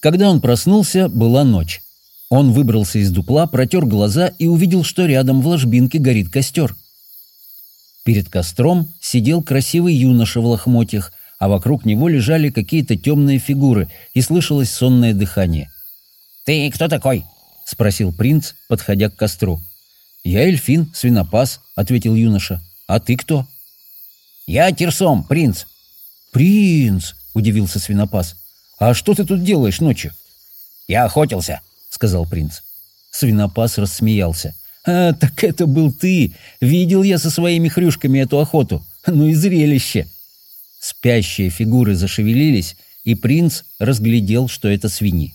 Когда он проснулся, была ночь. Он выбрался из дупла, протер глаза и увидел, что рядом в ложбинке горит костер. Перед костром сидел красивый юноша в лохмотьях, а вокруг него лежали какие-то темные фигуры, и слышалось сонное дыхание. «Ты кто такой?» — спросил принц, подходя к костру. «Я эльфин, свинопас», — ответил юноша. «А ты кто?» «Я Терсом, принц». «Принц!» — удивился свинопас. А что ты тут делаешь ночью?» «Я охотился», — сказал принц. Свинопас рассмеялся. «А, так это был ты! Видел я со своими хрюшками эту охоту! Ну и зрелище!» Спящие фигуры зашевелились, и принц разглядел, что это свиньи.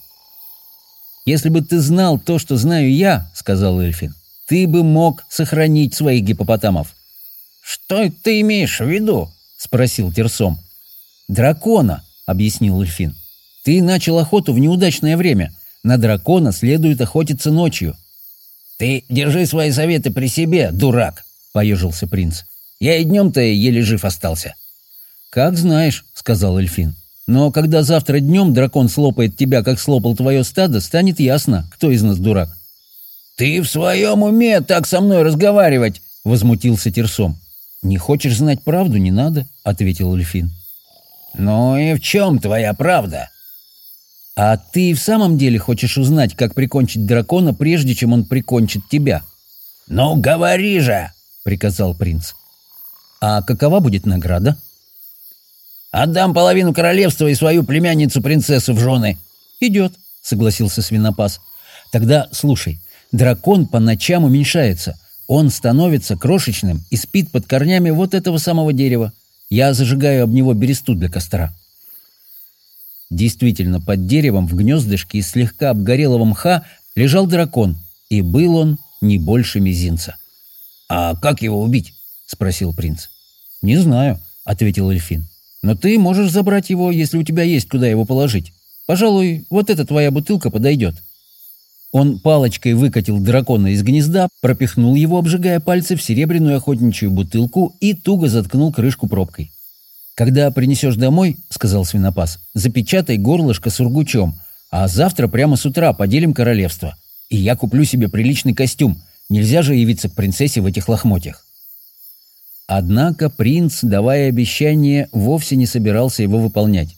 «Если бы ты знал то, что знаю я», — сказал Эльфин, — «ты бы мог сохранить своих гипопотамов». «Что ты имеешь в виду?» — спросил Терсом. «Дракона», — объяснил Эльфин. Ты начал охоту в неудачное время. На дракона следует охотиться ночью». «Ты держи свои советы при себе, дурак!» — поежился принц. «Я и днем-то еле жив остался». «Как знаешь», — сказал эльфин. «Но когда завтра днем дракон слопает тебя, как слопал твое стадо, станет ясно, кто из нас дурак». «Ты в своем уме так со мной разговаривать!» — возмутился Терсом. «Не хочешь знать правду, не надо», — ответил Эльфин. «Ну и в чем твоя правда?» «А ты в самом деле хочешь узнать, как прикончить дракона, прежде чем он прикончит тебя?» «Ну, говори же!» — приказал принц. «А какова будет награда?» «Отдам половину королевства и свою племянницу-принцессу в жены». «Идет», — согласился свинопас. «Тогда слушай, дракон по ночам уменьшается. Он становится крошечным и спит под корнями вот этого самого дерева. Я зажигаю об него бересту для костра». Действительно, под деревом в гнездышке из слегка обгорелого мха лежал дракон, и был он не больше мизинца. «А как его убить?» — спросил принц. «Не знаю», — ответил эльфин. «Но ты можешь забрать его, если у тебя есть куда его положить. Пожалуй, вот эта твоя бутылка подойдет». Он палочкой выкатил дракона из гнезда, пропихнул его, обжигая пальцы, в серебряную охотничью бутылку и туго заткнул крышку пробкой. Когда принесешь домой, — сказал свинопас, — запечатай горлышко сургучом, а завтра прямо с утра поделим королевство. И я куплю себе приличный костюм. Нельзя же явиться к принцессе в этих лохмотьях. Однако принц, давая обещание, вовсе не собирался его выполнять.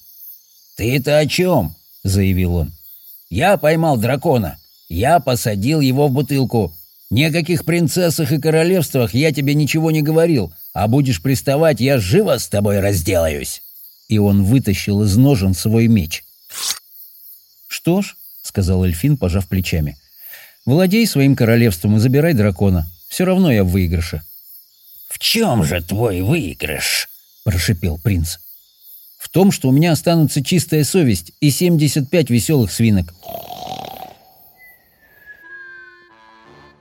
ты это о чем?» — заявил он. «Я поймал дракона. Я посадил его в бутылку. Ни о каких принцессах и королевствах я тебе ничего не говорил, а будешь приставать, я живо с тобой разделаюсь!» И он вытащил из ножен свой меч. «Что ж», — сказал Эльфин, пожав плечами, — «владей своим королевством и забирай дракона. Все равно я в выигрыше». «В чем же твой выигрыш?» — прошипел принц. «В том, что у меня останутся чистая совесть и 75 веселых свинок».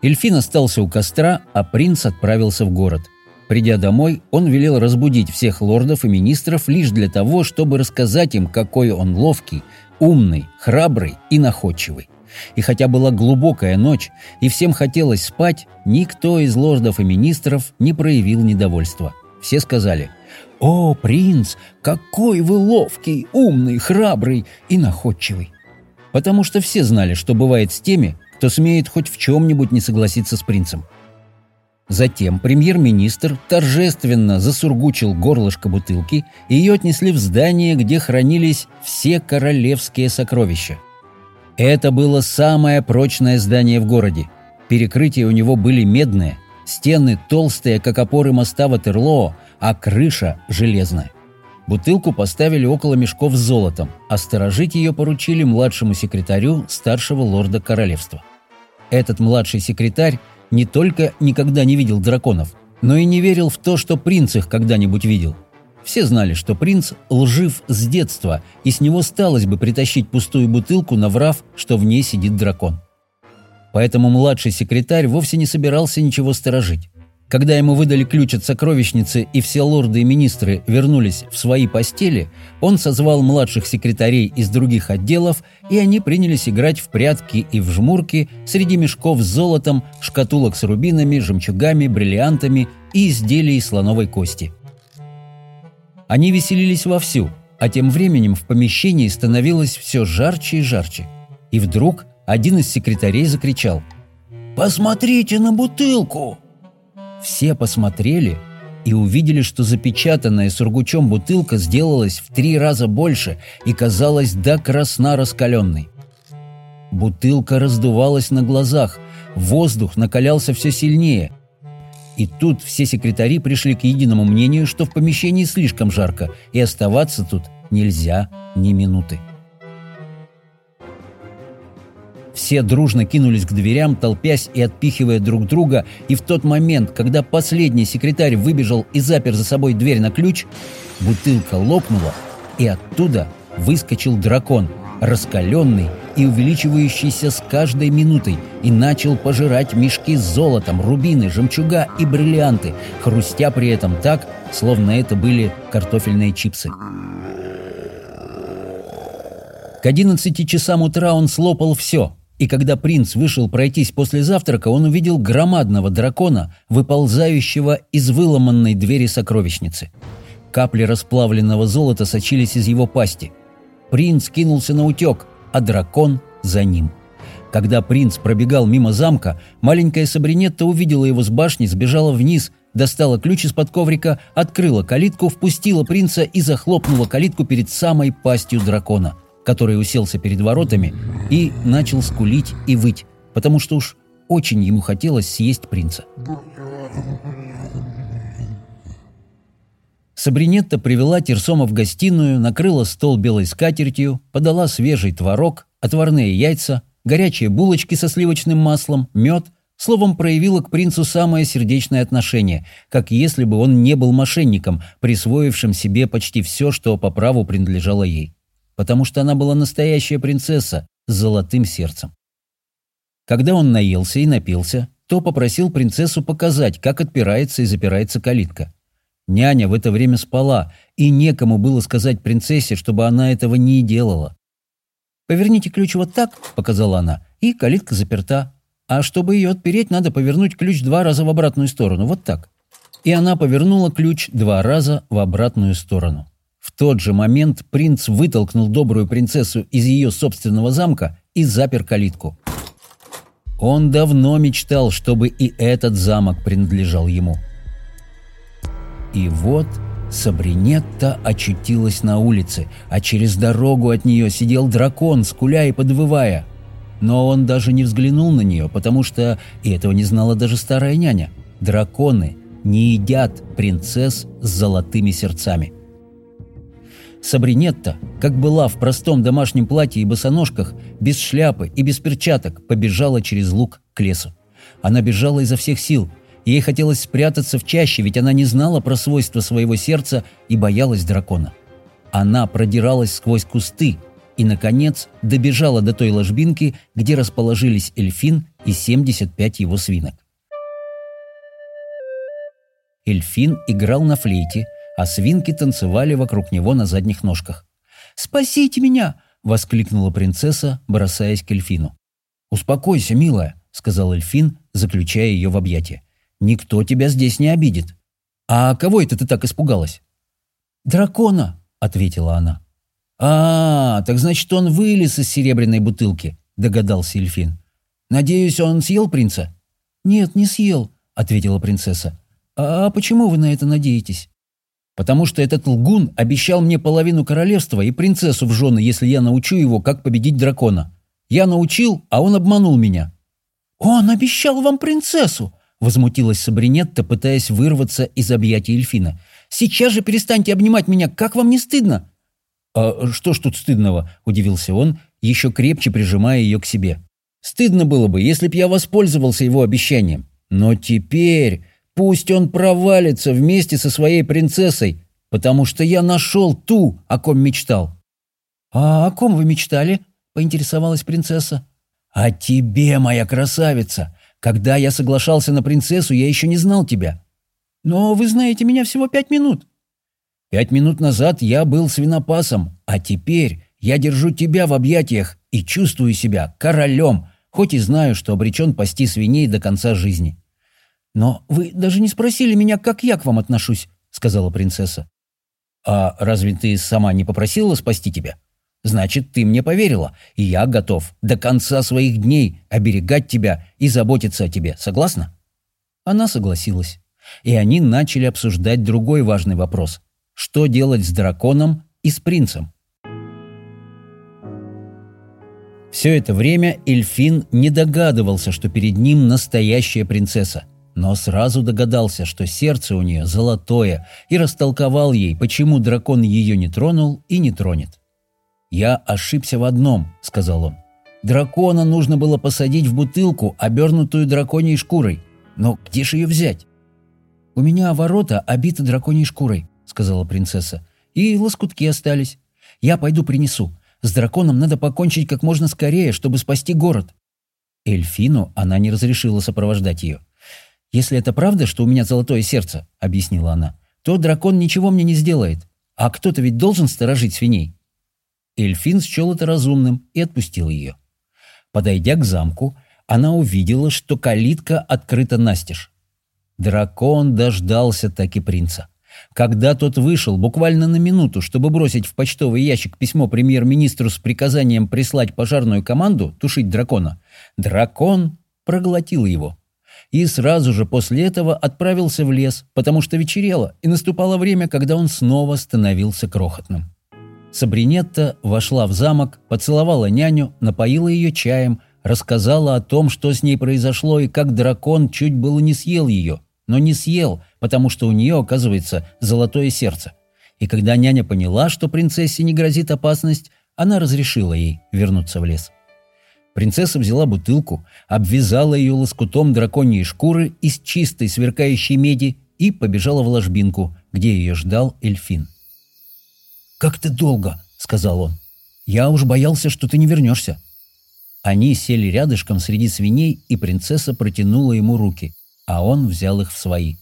Эльфин остался у костра, а принц отправился в город — Придя домой, он велел разбудить всех лордов и министров лишь для того, чтобы рассказать им, какой он ловкий, умный, храбрый и находчивый. И хотя была глубокая ночь, и всем хотелось спать, никто из лордов и министров не проявил недовольства. Все сказали «О, принц, какой вы ловкий, умный, храбрый и находчивый!» Потому что все знали, что бывает с теми, кто смеет хоть в чем-нибудь не согласиться с принцем – Затем премьер-министр торжественно засургучил горлышко бутылки, и ее отнесли в здание, где хранились все королевские сокровища. Это было самое прочное здание в городе. Перекрытия у него были медные, стены толстые, как опоры моста Ватерлоо, а крыша железная. Бутылку поставили около мешков с золотом, а сторожить ее поручили младшему секретарю старшего лорда королевства. Этот младший секретарь не только никогда не видел драконов, но и не верил в то, что принц их когда-нибудь видел. Все знали, что принц лжив с детства, и с него сталось бы притащить пустую бутылку, наврав, что в ней сидит дракон. Поэтому младший секретарь вовсе не собирался ничего сторожить. Когда ему выдали ключ от сокровищницы и все лорды и министры вернулись в свои постели, он созвал младших секретарей из других отделов, и они принялись играть в прятки и в жмурки среди мешков с золотом, шкатулок с рубинами, жемчугами, бриллиантами и изделий слоновой кости. Они веселились вовсю, а тем временем в помещении становилось все жарче и жарче. И вдруг один из секретарей закричал «Посмотрите на бутылку!» Все посмотрели и увидели, что запечатанная сургучом бутылка сделалась в три раза больше и казалась до красна раскаленной. Бутылка раздувалась на глазах, воздух накалялся все сильнее. И тут все секретари пришли к единому мнению, что в помещении слишком жарко, и оставаться тут нельзя ни минуты. Все дружно кинулись к дверям, толпясь и отпихивая друг друга, и в тот момент, когда последний секретарь выбежал и запер за собой дверь на ключ, бутылка лопнула, и оттуда выскочил дракон, раскаленный и увеличивающийся с каждой минутой, и начал пожирать мешки с золотом, рубины, жемчуга и бриллианты, хрустя при этом так, словно это были картофельные чипсы. К 11 часам утра он слопал все, и когда принц вышел пройтись после завтрака, он увидел громадного дракона, выползающего из выломанной двери сокровищницы. Капли расплавленного золота сочились из его пасти. Принц кинулся на утек, а дракон за ним. Когда принц пробегал мимо замка, маленькая Сабринетта увидела его с башни, сбежала вниз, достала ключ из-под коврика, открыла калитку, впустила принца и захлопнула калитку перед самой пастью дракона – который уселся перед воротами и начал скулить и выть, потому что уж очень ему хотелось съесть принца. Сабринетта привела Терсома в гостиную, накрыла стол белой скатертью, подала свежий творог, отварные яйца, горячие булочки со сливочным маслом, мед, словом, проявила к принцу самое сердечное отношение, как если бы он не был мошенником, присвоившим себе почти все, что по праву принадлежало ей потому что она была настоящая принцесса с золотым сердцем. Когда он наелся и напился, то попросил принцессу показать, как отпирается и запирается калитка. Няня в это время спала, и некому было сказать принцессе, чтобы она этого не делала. «Поверните ключ вот так», — показала она, — «и калитка заперта. А чтобы ее отпереть, надо повернуть ключ два раза в обратную сторону, вот так». И она повернула ключ два раза в обратную сторону тот же момент принц вытолкнул добрую принцессу из ее собственного замка и запер калитку. Он давно мечтал, чтобы и этот замок принадлежал ему. И вот Сабринетта очутилась на улице, а через дорогу от нее сидел дракон, скуля и подвывая. Но он даже не взглянул на нее, потому что, и этого не знала даже старая няня, драконы не едят принцесс с золотыми сердцами. Сабринетта, как была в простом домашнем платье и босоножках, без шляпы и без перчаток, побежала через луг к лесу. Она бежала изо всех сил. Ей хотелось спрятаться в чаще, ведь она не знала про свойства своего сердца и боялась дракона. Она продиралась сквозь кусты и, наконец, добежала до той ложбинки, где расположились эльфин и 75 его свинок. Эльфин играл на флейте – а свинки танцевали вокруг него на задних ножках. «Спасите меня!» — воскликнула принцесса, бросаясь к Эльфину. «Успокойся, милая», — сказал Эльфин, заключая ее в объятия. «Никто тебя здесь не обидит». «А кого это ты так испугалась?» «Дракона», — ответила она. «А, так значит, он вылез из серебряной бутылки», — догадался Эльфин. «Надеюсь, он съел принца?» «Нет, не съел», — ответила принцесса. «А, а почему вы на это надеетесь?» Потому что этот лгун обещал мне половину королевства и принцессу в жены, если я научу его, как победить дракона. Я научил, а он обманул меня». «Он обещал вам принцессу!» — возмутилась Сабринетта, пытаясь вырваться из объятий Эльфина. «Сейчас же перестаньте обнимать меня! Как вам не стыдно?» «А что ж тут стыдного?» — удивился он, еще крепче прижимая ее к себе. «Стыдно было бы, если б я воспользовался его обещанием. Но теперь...» Пусть он провалится вместе со своей принцессой, потому что я нашел ту, о ком мечтал». «А о ком вы мечтали?» — поинтересовалась принцесса. «О тебе, моя красавица! Когда я соглашался на принцессу, я еще не знал тебя». «Но вы знаете меня всего пять минут». «Пять минут назад я был свинопасом, а теперь я держу тебя в объятиях и чувствую себя королем, хоть и знаю, что обречен пасти свиней до конца жизни». «Но вы даже не спросили меня, как я к вам отношусь», — сказала принцесса. «А разве ты сама не попросила спасти тебя? Значит, ты мне поверила, и я готов до конца своих дней оберегать тебя и заботиться о тебе. Согласна?» Она согласилась. И они начали обсуждать другой важный вопрос. Что делать с драконом и с принцем? Все это время Эльфин не догадывался, что перед ним настоящая принцесса – но сразу догадался, что сердце у нее золотое, и растолковал ей, почему дракон ее не тронул и не тронет. «Я ошибся в одном», — сказал он. «Дракона нужно было посадить в бутылку, обернутую драконьей шкурой. Но где же ее взять?» «У меня ворота обиты драконьей шкурой», — сказала принцесса. «И лоскутки остались. Я пойду принесу. С драконом надо покончить как можно скорее, чтобы спасти город». Эльфину она не разрешила сопровождать ее. «Если это правда, что у меня золотое сердце», — объяснила она, — «то дракон ничего мне не сделает. А кто-то ведь должен сторожить свиней». Эльфин счел это разумным и отпустил ее. Подойдя к замку, она увидела, что калитка открыта настежь. Дракон дождался таки принца. Когда тот вышел буквально на минуту, чтобы бросить в почтовый ящик письмо премьер-министру с приказанием прислать пожарную команду тушить дракона, дракон проглотил его и сразу же после этого отправился в лес, потому что вечерело, и наступало время, когда он снова становился крохотным. Сабринетта вошла в замок, поцеловала няню, напоила ее чаем, рассказала о том, что с ней произошло и как дракон чуть было не съел ее, но не съел, потому что у нее, оказывается, золотое сердце. И когда няня поняла, что принцессе не грозит опасность, она разрешила ей вернуться в лес. Принцесса взяла бутылку, обвязала ее лоскутом драконьей шкуры из чистой сверкающей меди и побежала в ложбинку, где ее ждал эльфин. «Как ты долго!» — сказал он. «Я уж боялся, что ты не вернешься». Они сели рядышком среди свиней, и принцесса протянула ему руки, а он взял их в свои.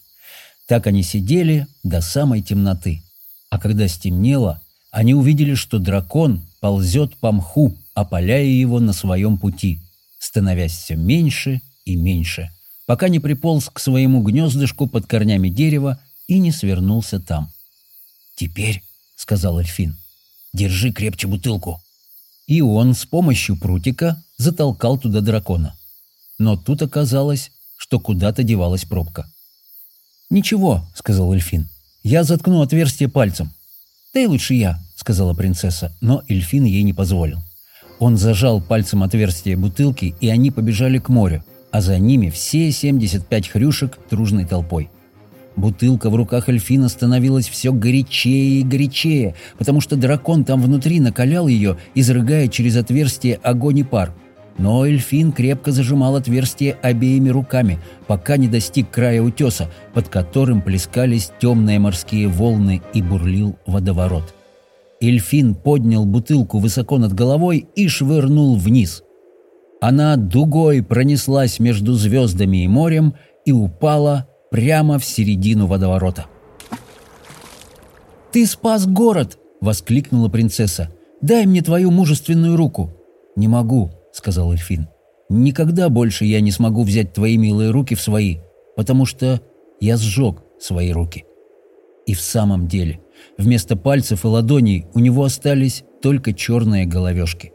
Так они сидели до самой темноты. А когда стемнело, они увидели, что дракон ползет по мху, опаляя его на своем пути, становясь все меньше и меньше, пока не приполз к своему гнездышку под корнями дерева и не свернулся там. «Теперь», — сказал Эльфин, — «держи крепче бутылку». И он с помощью прутика затолкал туда дракона. Но тут оказалось, что куда-то девалась пробка. «Ничего», — сказал Эльфин, — «я заткну отверстие пальцем». «Да и лучше я», — сказала принцесса, но Эльфин ей не позволил. Он зажал пальцем отверстие бутылки, и они побежали к морю, а за ними все 75 хрюшек дружной толпой. Бутылка в руках эльфина становилась все горячее и горячее, потому что дракон там внутри накалял ее, изрыгая через отверстие огонь и пар. Но эльфин крепко зажимал отверстие обеими руками, пока не достиг края утеса, под которым плескались темные морские волны и бурлил водоворот. Эльфин поднял бутылку высоко над головой и швырнул вниз. Она дугой пронеслась между звездами и морем и упала прямо в середину водоворота. «Ты спас город!» — воскликнула принцесса. «Дай мне твою мужественную руку!» «Не могу», — сказал Эльфин. «Никогда больше я не смогу взять твои милые руки в свои, потому что я сжег свои руки». И в самом деле Вместо пальцев и ладоней у него остались только черные головешки.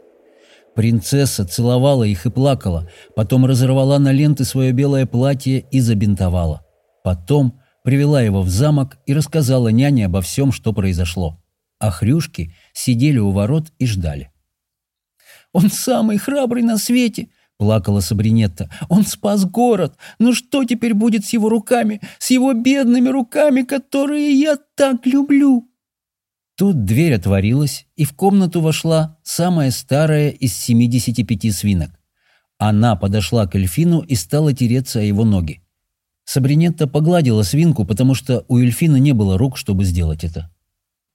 Принцесса целовала их и плакала, потом разорвала на ленты свое белое платье и забинтовала. Потом привела его в замок и рассказала няне обо всем, что произошло. А хрюшки сидели у ворот и ждали. «Он самый храбрый на свете!» — плакала Сабринетта. «Он спас город! Ну что теперь будет с его руками? С его бедными руками, которые я так люблю!» Тут дверь отворилась, и в комнату вошла самая старая из 75 свинок. Она подошла к Эльфину и стала тереться о его ноги. Сабринетта погладила свинку, потому что у Эльфина не было рук, чтобы сделать это.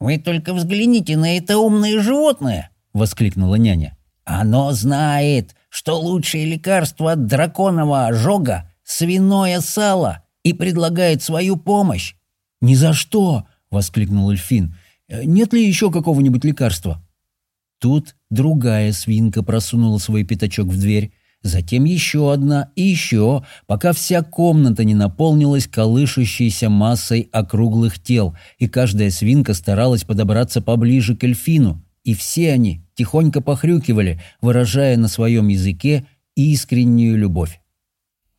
«Вы только взгляните на это умное животное!» — воскликнула няня. «Оно знает, что лучшее лекарство от драконового ожога — свиное сало, и предлагает свою помощь!» «Ни за что!» — воскликнул Эльфин. Э, нет ли еще какого-нибудь лекарства?» Тут другая свинка просунула свой пятачок в дверь, затем еще одна и еще, пока вся комната не наполнилась колышущейся массой округлых тел, и каждая свинка старалась подобраться поближе к эльфину, и все они тихонько похрюкивали, выражая на своем языке искреннюю любовь.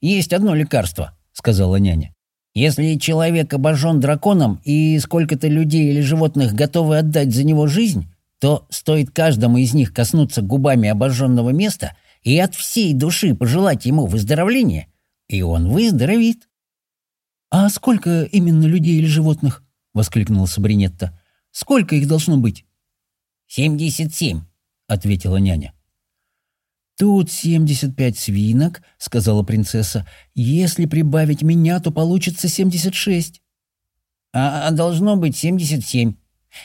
«Есть одно лекарство», — сказала няня. Если человек обожжен драконом и сколько-то людей или животных готовы отдать за него жизнь, то стоит каждому из них коснуться губами обожженного места и от всей души пожелать ему выздоровления, и он выздоровит. «А сколько именно людей или животных?» — воскликнула Сабринетта. «Сколько их должно быть?» «Семьдесят семь», — ответила няня. «Тут семьдесят пять свинок», — сказала принцесса. «Если прибавить меня, то получится семьдесят шесть». «А, «А должно быть семьдесят семь.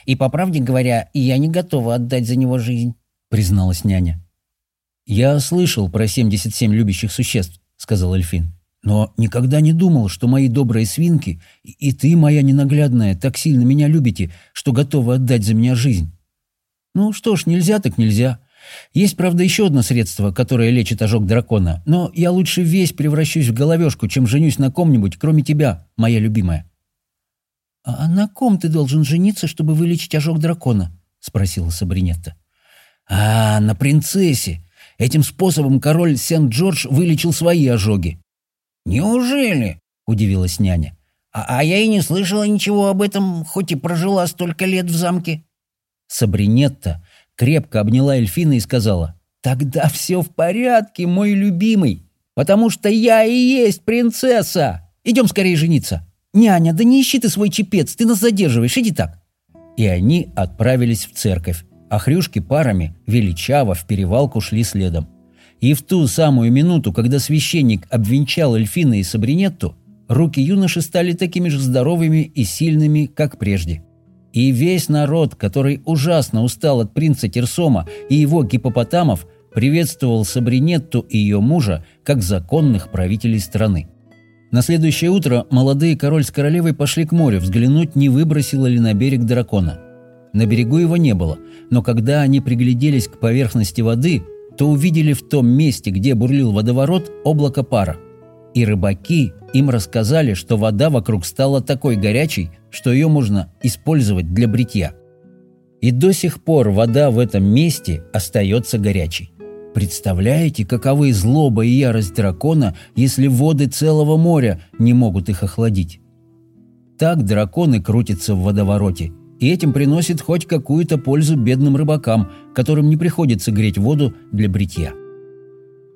И, по правде говоря, я не готова отдать за него жизнь», — призналась няня. «Я слышал про семьдесят семь любящих существ», — сказал Эльфин. «Но никогда не думал, что мои добрые свинки и ты, моя ненаглядная, так сильно меня любите, что готовы отдать за меня жизнь». «Ну что ж, нельзя так нельзя». Есть, правда, еще одно средство, которое лечит ожог дракона, но я лучше весь превращусь в головешку, чем женюсь на ком-нибудь, кроме тебя, моя любимая». «А, «А на ком ты должен жениться, чтобы вылечить ожог дракона?» — спросила Сабринетта. «А, на принцессе. Этим способом король Сент-Джордж вылечил свои ожоги». «Неужели?» — удивилась няня. А, «А я и не слышала ничего об этом, хоть и прожила столько лет в замке». Сабринетта крепко обняла Эльфина и сказала, «Тогда все в порядке, мой любимый, потому что я и есть принцесса. Идем скорее жениться». «Няня, да не ищи ты свой чепец, ты нас задерживаешь, иди так». И они отправились в церковь, а хрюшки парами, величаво, в перевалку шли следом. И в ту самую минуту, когда священник обвенчал Эльфина и Сабринетту, руки юноши стали такими же здоровыми и сильными, как прежде. И весь народ, который ужасно устал от принца Терсома и его гипопотамов, приветствовал Сабринетту и ее мужа как законных правителей страны. На следующее утро молодые король с королевой пошли к морю взглянуть, не выбросило ли на берег дракона. На берегу его не было, но когда они пригляделись к поверхности воды, то увидели в том месте, где бурлил водоворот, облако пара – и рыбаки им рассказали, что вода вокруг стала такой горячей, что ее можно использовать для бритья. И до сих пор вода в этом месте остается горячей. Представляете, каковы злоба и ярость дракона, если воды целого моря не могут их охладить? Так драконы крутятся в водовороте, и этим приносит хоть какую-то пользу бедным рыбакам, которым не приходится греть воду для бритья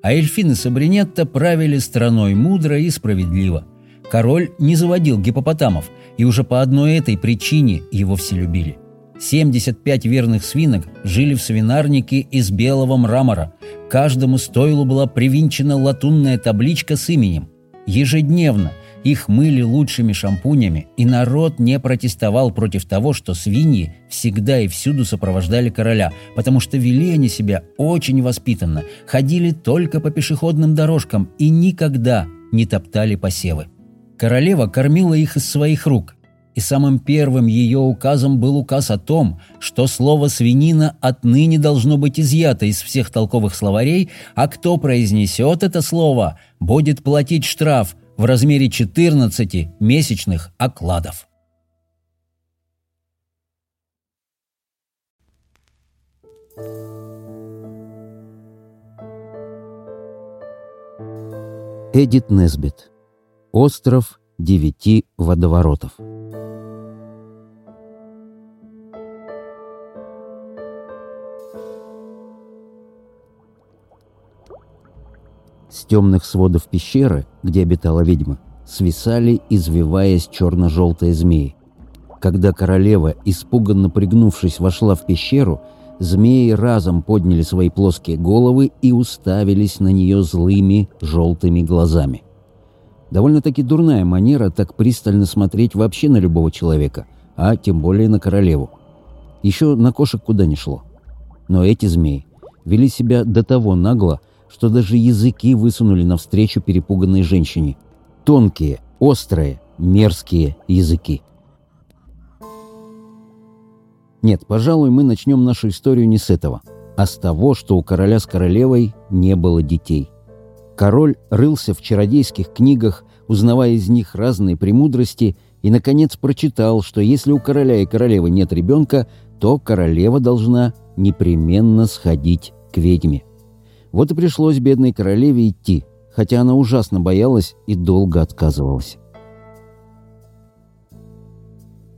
а эльфины Сабринетта правили страной мудро и справедливо. Король не заводил гипопотамов, и уже по одной этой причине его все любили. 75 верных свинок жили в свинарнике из белого мрамора. Каждому стойлу была привинчена латунная табличка с именем. Ежедневно – их мыли лучшими шампунями, и народ не протестовал против того, что свиньи всегда и всюду сопровождали короля, потому что вели они себя очень воспитанно, ходили только по пешеходным дорожкам и никогда не топтали посевы. Королева кормила их из своих рук, и самым первым ее указом был указ о том, что слово «свинина» отныне должно быть изъято из всех толковых словарей, а кто произнесет это слово, будет платить штраф в размере 14 месячных окладов. Эдит Несбит. Остров девяти водоворотов. С темных сводов пещеры – где обитала ведьма, свисали, извиваясь черно-желтые змеи. Когда королева, испуганно пригнувшись, вошла в пещеру, змеи разом подняли свои плоские головы и уставились на нее злыми желтыми глазами. Довольно-таки дурная манера так пристально смотреть вообще на любого человека, а тем более на королеву. Еще на кошек куда ни шло. Но эти змеи вели себя до того нагло, что даже языки высунули навстречу перепуганной женщине. Тонкие, острые, мерзкие языки. Нет, пожалуй, мы начнем нашу историю не с этого, а с того, что у короля с королевой не было детей. Король рылся в чародейских книгах, узнавая из них разные премудрости, и, наконец, прочитал, что если у короля и королевы нет ребенка, то королева должна непременно сходить к ведьме. Вот и пришлось бедной королеве идти, хотя она ужасно боялась и долго отказывалась.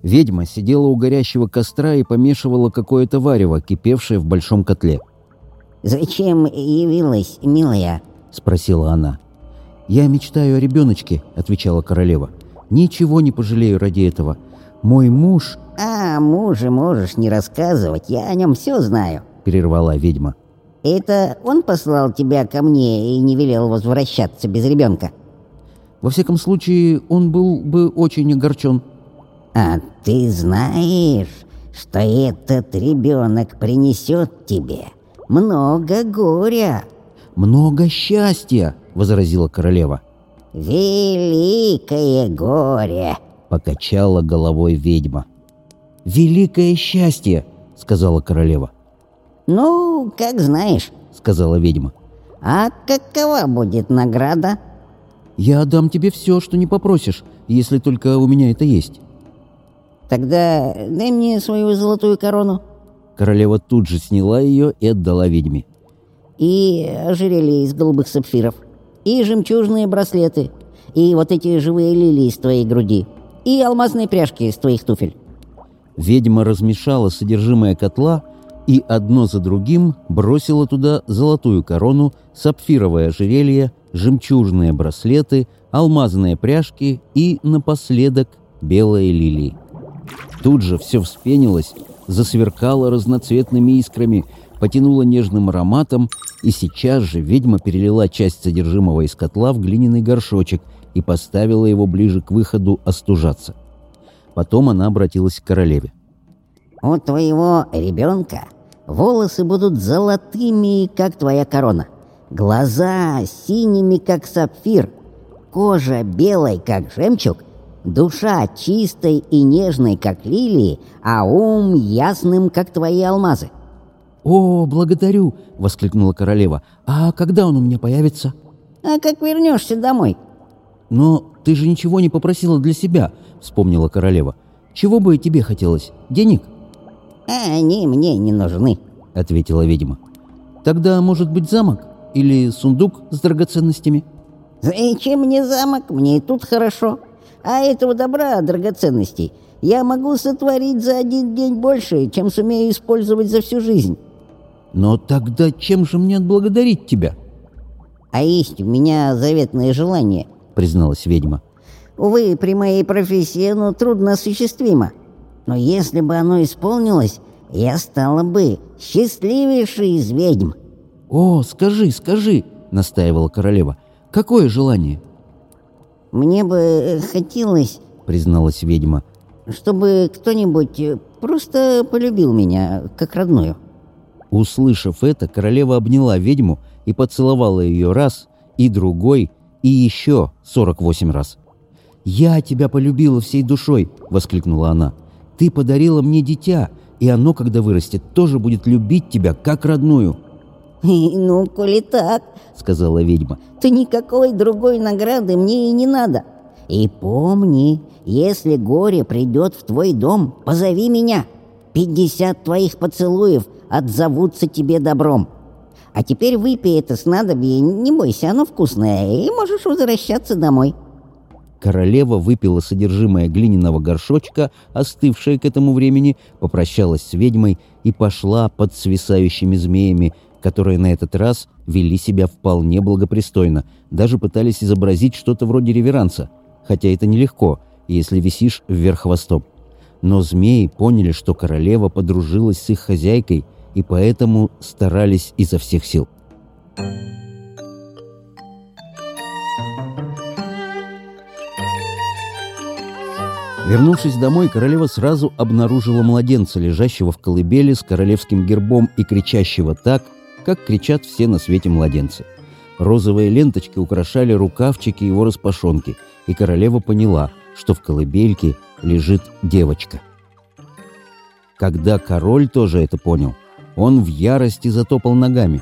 Ведьма сидела у горящего костра и помешивала какое-то варево, кипевшее в большом котле. «Зачем явилась, милая?» – спросила она. «Я мечтаю о ребеночке», – отвечала королева. «Ничего не пожалею ради этого. Мой муж...» «А, мужа можешь не рассказывать, я о нем все знаю», – перервала ведьма. Это он послал тебя ко мне и не велел возвращаться без ребенка? Во всяком случае, он был бы очень огорчен. А ты знаешь, что этот ребенок принесет тебе много горя. Много счастья, возразила королева. Великое горе, покачала головой ведьма. Великое счастье, сказала королева. «Ну, как знаешь», — сказала ведьма. «А какова будет награда?» «Я отдам тебе все, что не попросишь, если только у меня это есть». «Тогда дай мне свою золотую корону». Королева тут же сняла ее и отдала ведьме. «И ожерелье из голубых сапфиров, и жемчужные браслеты, и вот эти живые лилии из твоей груди, и алмазные пряжки из твоих туфель». Ведьма размешала содержимое котла, и одно за другим бросила туда золотую корону, сапфировое ожерелье, жемчужные браслеты, алмазные пряжки и, напоследок, белые лилии. Тут же все вспенилось, засверкало разноцветными искрами, потянуло нежным ароматом, и сейчас же ведьма перелила часть содержимого из котла в глиняный горшочек и поставила его ближе к выходу остужаться. Потом она обратилась к королеве. «У твоего ребенка Волосы будут золотыми, как твоя корона. Глаза синими, как сапфир. Кожа белой, как жемчуг. Душа чистой и нежной, как лилии, а ум ясным, как твои алмазы. «О, благодарю!» — воскликнула королева. «А когда он у меня появится?» «А как вернешься домой?» «Но ты же ничего не попросила для себя», — вспомнила королева. «Чего бы тебе хотелось? Денег?» «Они «Э, мне не нужны», — ответила ведьма. «Тогда, может быть, замок? Или сундук с драгоценностями?» «Зачем мне замок? Мне и тут хорошо. А этого добра, драгоценностей, я могу сотворить за один день больше, чем сумею использовать за всю жизнь». «Но тогда чем же мне отблагодарить тебя?» «А есть у меня заветное желание», — призналась ведьма. «Увы, при моей профессии оно трудно осуществимо но если бы оно исполнилось, я стала бы счастливейшей из ведьм». «О, скажи, скажи!» — настаивала королева. «Какое желание?» «Мне бы хотелось, — призналась ведьма, — чтобы кто-нибудь просто полюбил меня, как родную». Услышав это, королева обняла ведьму и поцеловала ее раз, и другой, и еще сорок восемь раз. «Я тебя полюбила всей душой!» — воскликнула она. Ты подарила мне дитя, и оно, когда вырастет, тоже будет любить тебя, как родную». «Ну, коли так», — сказала ведьма, — «то никакой другой награды мне и не надо. И помни, если горе придет в твой дом, позови меня. Пятьдесят твоих поцелуев отзовутся тебе добром. А теперь выпей это снадобье, не бойся, оно вкусное, и можешь возвращаться домой». Королева выпила содержимое глиняного горшочка, остывшее к этому времени, попрощалась с ведьмой и пошла под свисающими змеями, которые на этот раз вели себя вполне благопристойно, даже пытались изобразить что-то вроде реверанса, хотя это нелегко, если висишь вверх хвостом. Но змеи поняли, что королева подружилась с их хозяйкой, и поэтому старались изо всех сил. Thank you. Вернувшись домой, королева сразу обнаружила младенца, лежащего в колыбели с королевским гербом и кричащего так, как кричат все на свете младенцы. Розовые ленточки украшали рукавчики его распашонки, и королева поняла, что в колыбельке лежит девочка. Когда король тоже это понял, он в ярости затопал ногами.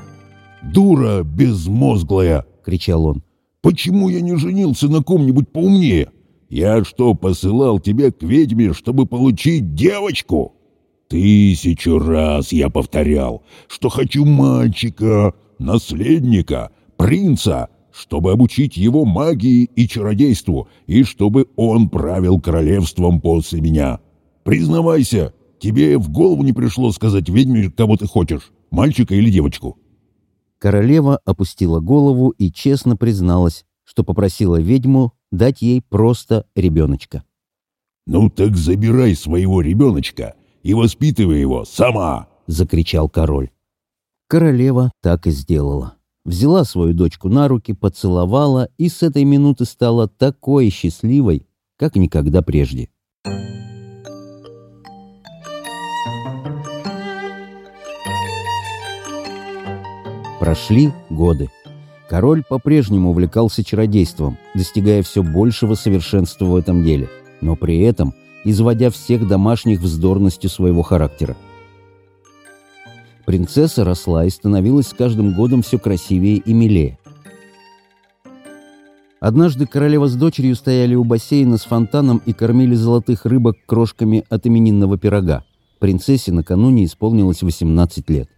«Дура безмозглая!» — кричал он. «Почему я не женился на ком-нибудь поумнее?» Я что, посылал тебя к ведьме, чтобы получить девочку? Тысячу раз я повторял, что хочу мальчика, наследника, принца, чтобы обучить его магии и чародейству, и чтобы он правил королевством после меня. Признавайся, тебе в голову не пришло сказать ведьме, кого ты хочешь, мальчика или девочку?» Королева опустила голову и честно призналась, что попросила ведьму дать ей просто ребеночка. «Ну так забирай своего ребеночка и воспитывай его сама!» — закричал король. Королева так и сделала. Взяла свою дочку на руки, поцеловала и с этой минуты стала такой счастливой, как никогда прежде. Прошли годы. Король по-прежнему увлекался чародейством, достигая все большего совершенства в этом деле, но при этом изводя всех домашних вздорностью своего характера. Принцесса росла и становилась с каждым годом все красивее и милее. Однажды королева с дочерью стояли у бассейна с фонтаном и кормили золотых рыбок крошками от именинного пирога. Принцессе накануне исполнилось 18 лет.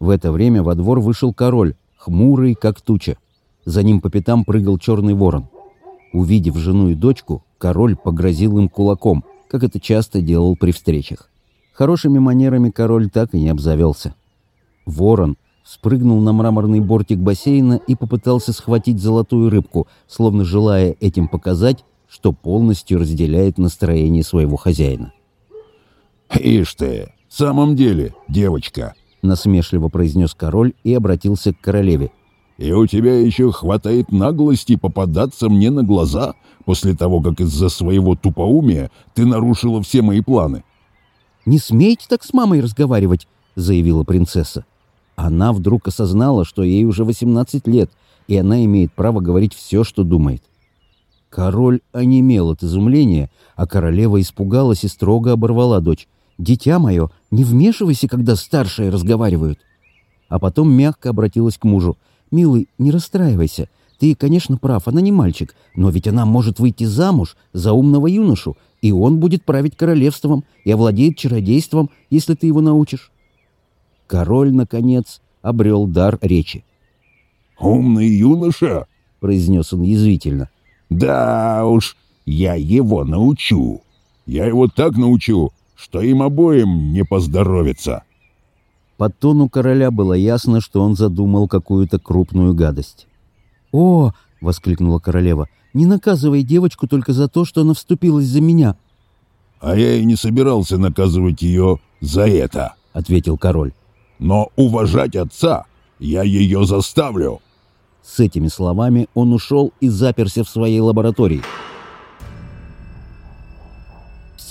В это время во двор вышел король, хмурый, как туча. За ним по пятам прыгал черный ворон. Увидев жену и дочку, король погрозил им кулаком, как это часто делал при встречах. Хорошими манерами король так и не обзавелся. Ворон спрыгнул на мраморный бортик бассейна и попытался схватить золотую рыбку, словно желая этим показать, что полностью разделяет настроение своего хозяина. «Ишь ты, в самом деле, девочка!» — насмешливо произнес король и обратился к королеве. «И у тебя еще хватает наглости попадаться мне на глаза после того, как из-за своего тупоумия ты нарушила все мои планы». «Не смейте так с мамой разговаривать», — заявила принцесса. Она вдруг осознала, что ей уже 18 лет, и она имеет право говорить все, что думает. Король онемел от изумления, а королева испугалась и строго оборвала дочь. «Дитя мое, не вмешивайся, когда старшие разговаривают». А потом мягко обратилась к мужу. «Милый, не расстраивайся. Ты, конечно, прав, она не мальчик, но ведь она может выйти замуж за умного юношу, и он будет править королевством и овладеет чародейством, если ты его научишь». Король, наконец, обрел дар речи. «Умный юноша!» — произнес он язвительно. «Да уж, я его научу. Я его так научу, что им обоим не поздоровится». По тону короля было ясно, что он задумал какую-то крупную гадость. «О!» — воскликнула королева. «Не наказывай девочку только за то, что она вступилась за меня». «А я и не собирался наказывать ее за это», — ответил король. «Но уважать отца я ее заставлю». С этими словами он ушел и заперся в своей лаборатории.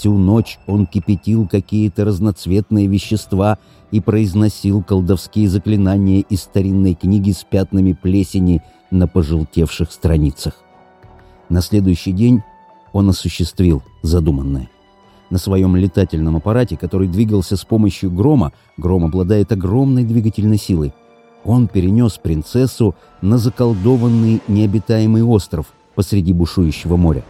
Всю ночь он кипятил какие-то разноцветные вещества и произносил колдовские заклинания из старинной книги с пятнами плесени на пожелтевших страницах. На следующий день он осуществил задуманное. На своем летательном аппарате, который двигался с помощью грома, гром обладает огромной двигательной силой, он перенес принцессу на заколдованный необитаемый остров посреди бушующего моря.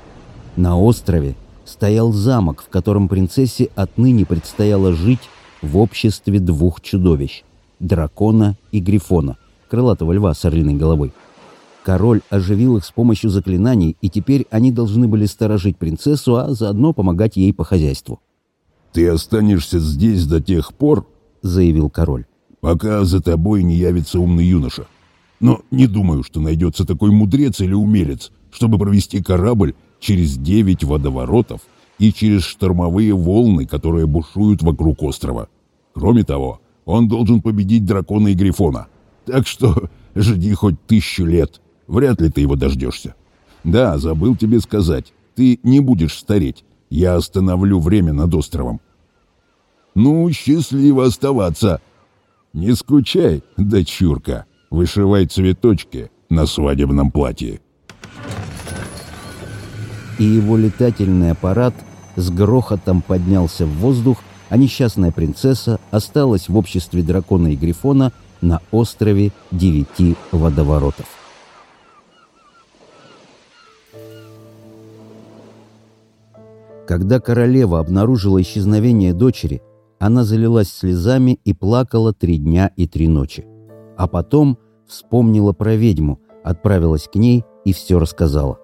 На острове стоял замок, в котором принцессе отныне предстояло жить в обществе двух чудовищ – дракона и грифона, крылатого льва с орлиной головой. Король оживил их с помощью заклинаний, и теперь они должны были сторожить принцессу, а заодно помогать ей по хозяйству. «Ты останешься здесь до тех пор, — заявил король, — пока за тобой не явится умный юноша. Но не думаю, что найдется такой мудрец или умелец, чтобы провести корабль через девять водоворотов и через штормовые волны, которые бушуют вокруг острова. Кроме того, он должен победить дракона и грифона. Так что жди хоть тысячу лет, вряд ли ты его дождешься. Да, забыл тебе сказать, ты не будешь стареть. Я остановлю время над островом. Ну, счастливо оставаться. Не скучай, дочурка. Вышивай цветочки на свадебном платье и его летательный аппарат с грохотом поднялся в воздух, а несчастная принцесса осталась в обществе дракона и грифона на острове девяти водоворотов. Когда королева обнаружила исчезновение дочери, она залилась слезами и плакала три дня и три ночи. А потом вспомнила про ведьму, отправилась к ней и все рассказала.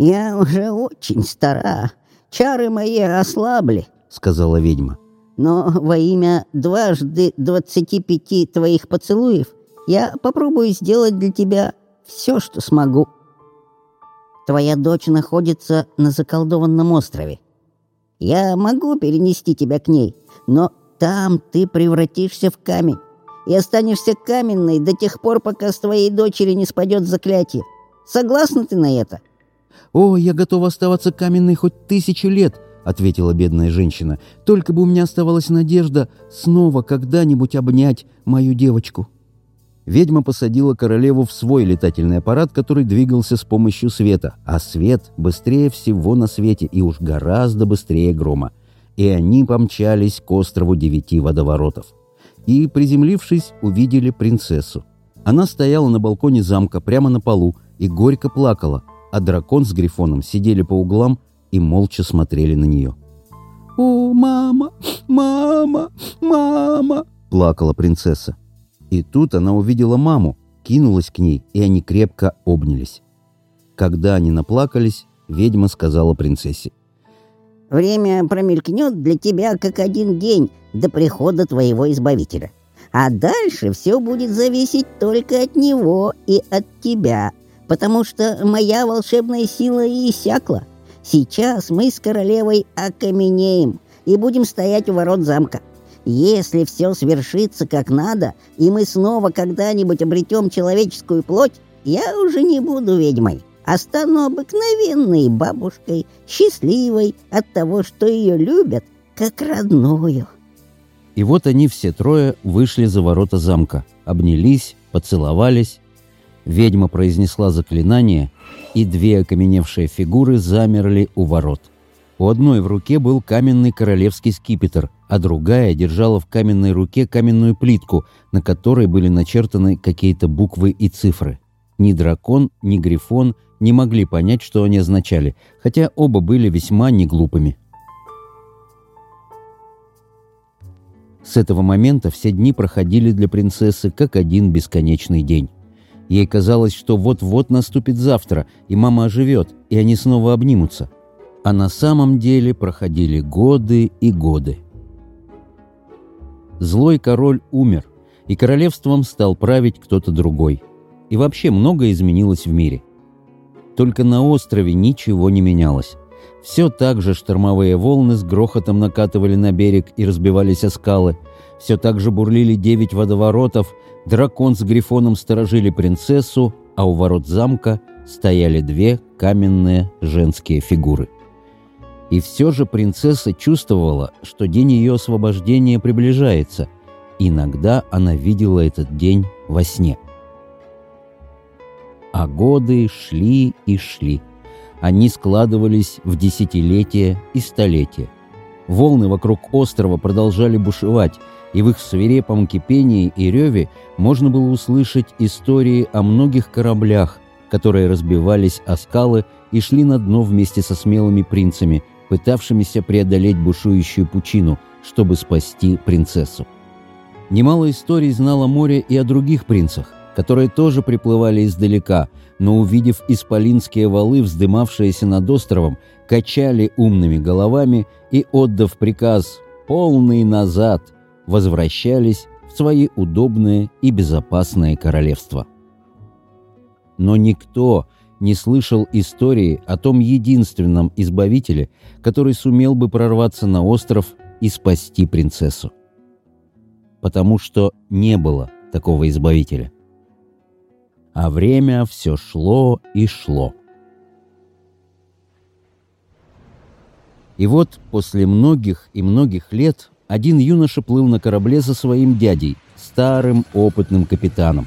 «Я уже очень стара. Чары мои ослабли», — сказала ведьма. «Но во имя дважды двадцати пяти твоих поцелуев я попробую сделать для тебя все, что смогу». «Твоя дочь находится на заколдованном острове. Я могу перенести тебя к ней, но там ты превратишься в камень и останешься каменной до тех пор, пока с твоей дочери не спадет заклятие. Согласна ты на это?» «О, я готова оставаться каменной хоть тысячу лет», — ответила бедная женщина. «Только бы у меня оставалась надежда снова когда-нибудь обнять мою девочку». Ведьма посадила королеву в свой летательный аппарат, который двигался с помощью света, а свет быстрее всего на свете и уж гораздо быстрее грома. И они помчались к острову девяти водоворотов. И, приземлившись, увидели принцессу. Она стояла на балконе замка прямо на полу и горько плакала, а дракон с Грифоном сидели по углам и молча смотрели на нее. «О, мама! Мама! Мама!» — плакала принцесса. И тут она увидела маму, кинулась к ней, и они крепко обнялись. Когда они наплакались, ведьма сказала принцессе. «Время промелькнет для тебя как один день до прихода твоего избавителя. А дальше все будет зависеть только от него и от тебя, потому что моя волшебная сила иссякла. Сейчас мы с королевой окаменеем и будем стоять у ворот замка. Если все свершится как надо, и мы снова когда-нибудь обретем человеческую плоть, я уже не буду ведьмой, а стану обыкновенной бабушкой, счастливой от того, что ее любят, как родную». И вот они все трое вышли за ворота замка, обнялись, поцеловались Ведьма произнесла заклинание, и две окаменевшие фигуры замерли у ворот. У одной в руке был каменный королевский скипетр, а другая держала в каменной руке каменную плитку, на которой были начертаны какие-то буквы и цифры. Ни дракон, ни грифон не могли понять, что они означали, хотя оба были весьма неглупыми. С этого момента все дни проходили для принцессы как один бесконечный день. Ей казалось, что вот-вот наступит завтра, и мама оживет, и они снова обнимутся. А на самом деле проходили годы и годы. Злой король умер, и королевством стал править кто-то другой. И вообще многое изменилось в мире. Только на острове ничего не менялось. Все так же штормовые волны с грохотом накатывали на берег и разбивались о скалы – все так же бурлили девять водоворотов, дракон с грифоном сторожили принцессу, а у ворот замка стояли две каменные женские фигуры. И все же принцесса чувствовала, что день ее освобождения приближается. Иногда она видела этот день во сне. А годы шли и шли. Они складывались в десятилетия и столетия. Волны вокруг острова продолжали бушевать, и в их свирепом кипении и реве можно было услышать истории о многих кораблях, которые разбивались о скалы и шли на дно вместе со смелыми принцами, пытавшимися преодолеть бушующую пучину, чтобы спасти принцессу. Немало историй знало море и о других принцах, которые тоже приплывали издалека, но, увидев исполинские валы, вздымавшиеся над островом, качали умными головами и, отдав приказ «полный назад», возвращались в свои удобные и безопасные королевства. Но никто не слышал истории о том единственном избавителе, который сумел бы прорваться на остров и спасти принцессу. Потому что не было такого избавителя. А время все шло и шло. И вот после многих и многих лет один юноша плыл на корабле со своим дядей, старым опытным капитаном.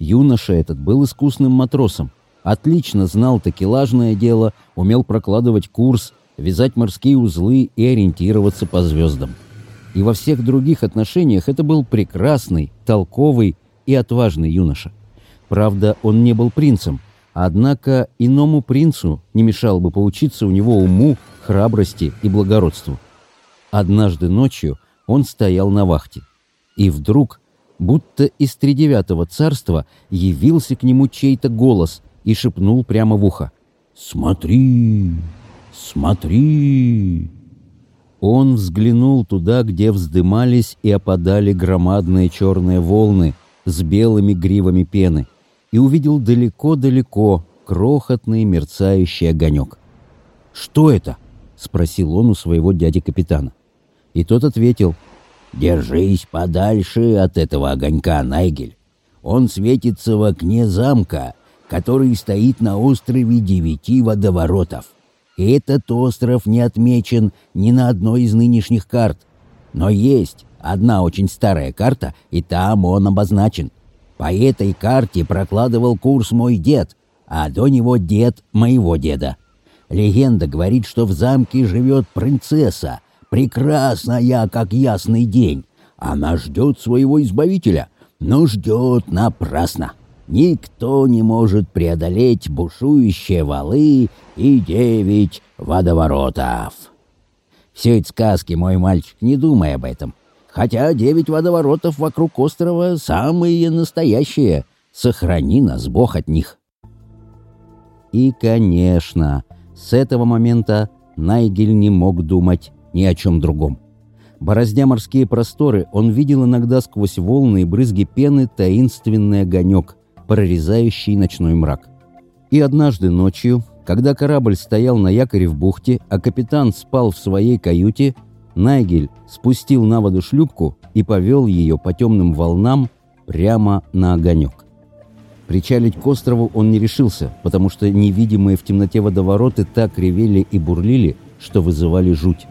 Юноша этот был искусным матросом, отлично знал такелажное дело, умел прокладывать курс, вязать морские узлы и ориентироваться по звездам. И во всех других отношениях это был прекрасный, толковый и отважный юноша. Правда, он не был принцем, однако иному принцу не мешало бы поучиться у него уму, храбрости и благородству. Однажды ночью он стоял на вахте. И вдруг, будто из тридевятого царства, явился к нему чей-то голос и шепнул прямо в ухо. «Смотри! Смотри!» Он взглянул туда, где вздымались и опадали громадные черные волны с белыми гривами пены, и увидел далеко-далеко крохотный мерцающий огонек. «Что это?» — спросил он у своего дяди-капитана и тот ответил «Держись подальше от этого огонька, Найгель. Он светится в окне замка, который стоит на острове девяти водоворотов. этот остров не отмечен ни на одной из нынешних карт. Но есть одна очень старая карта, и там он обозначен. По этой карте прокладывал курс мой дед, а до него дед моего деда. Легенда говорит, что в замке живет принцесса, прекрасная, как ясный день. Она ждет своего избавителя, но ждет напрасно. Никто не может преодолеть бушующие валы и девять водоворотов. Все эти сказки, мой мальчик, не думай об этом. Хотя девять водоворотов вокруг острова самые настоящие. Сохрани нас, Бог, от них. И, конечно, с этого момента Найгель не мог думать ни о чем другом. Бороздя морские просторы, он видел иногда сквозь волны и брызги пены таинственный огонек, прорезающий ночной мрак. И однажды ночью, когда корабль стоял на якоре в бухте, а капитан спал в своей каюте, Найгель спустил на воду шлюпку и повел ее по темным волнам прямо на огонек. Причалить к острову он не решился, потому что невидимые в темноте водовороты так ревели и бурлили, что вызывали жуть.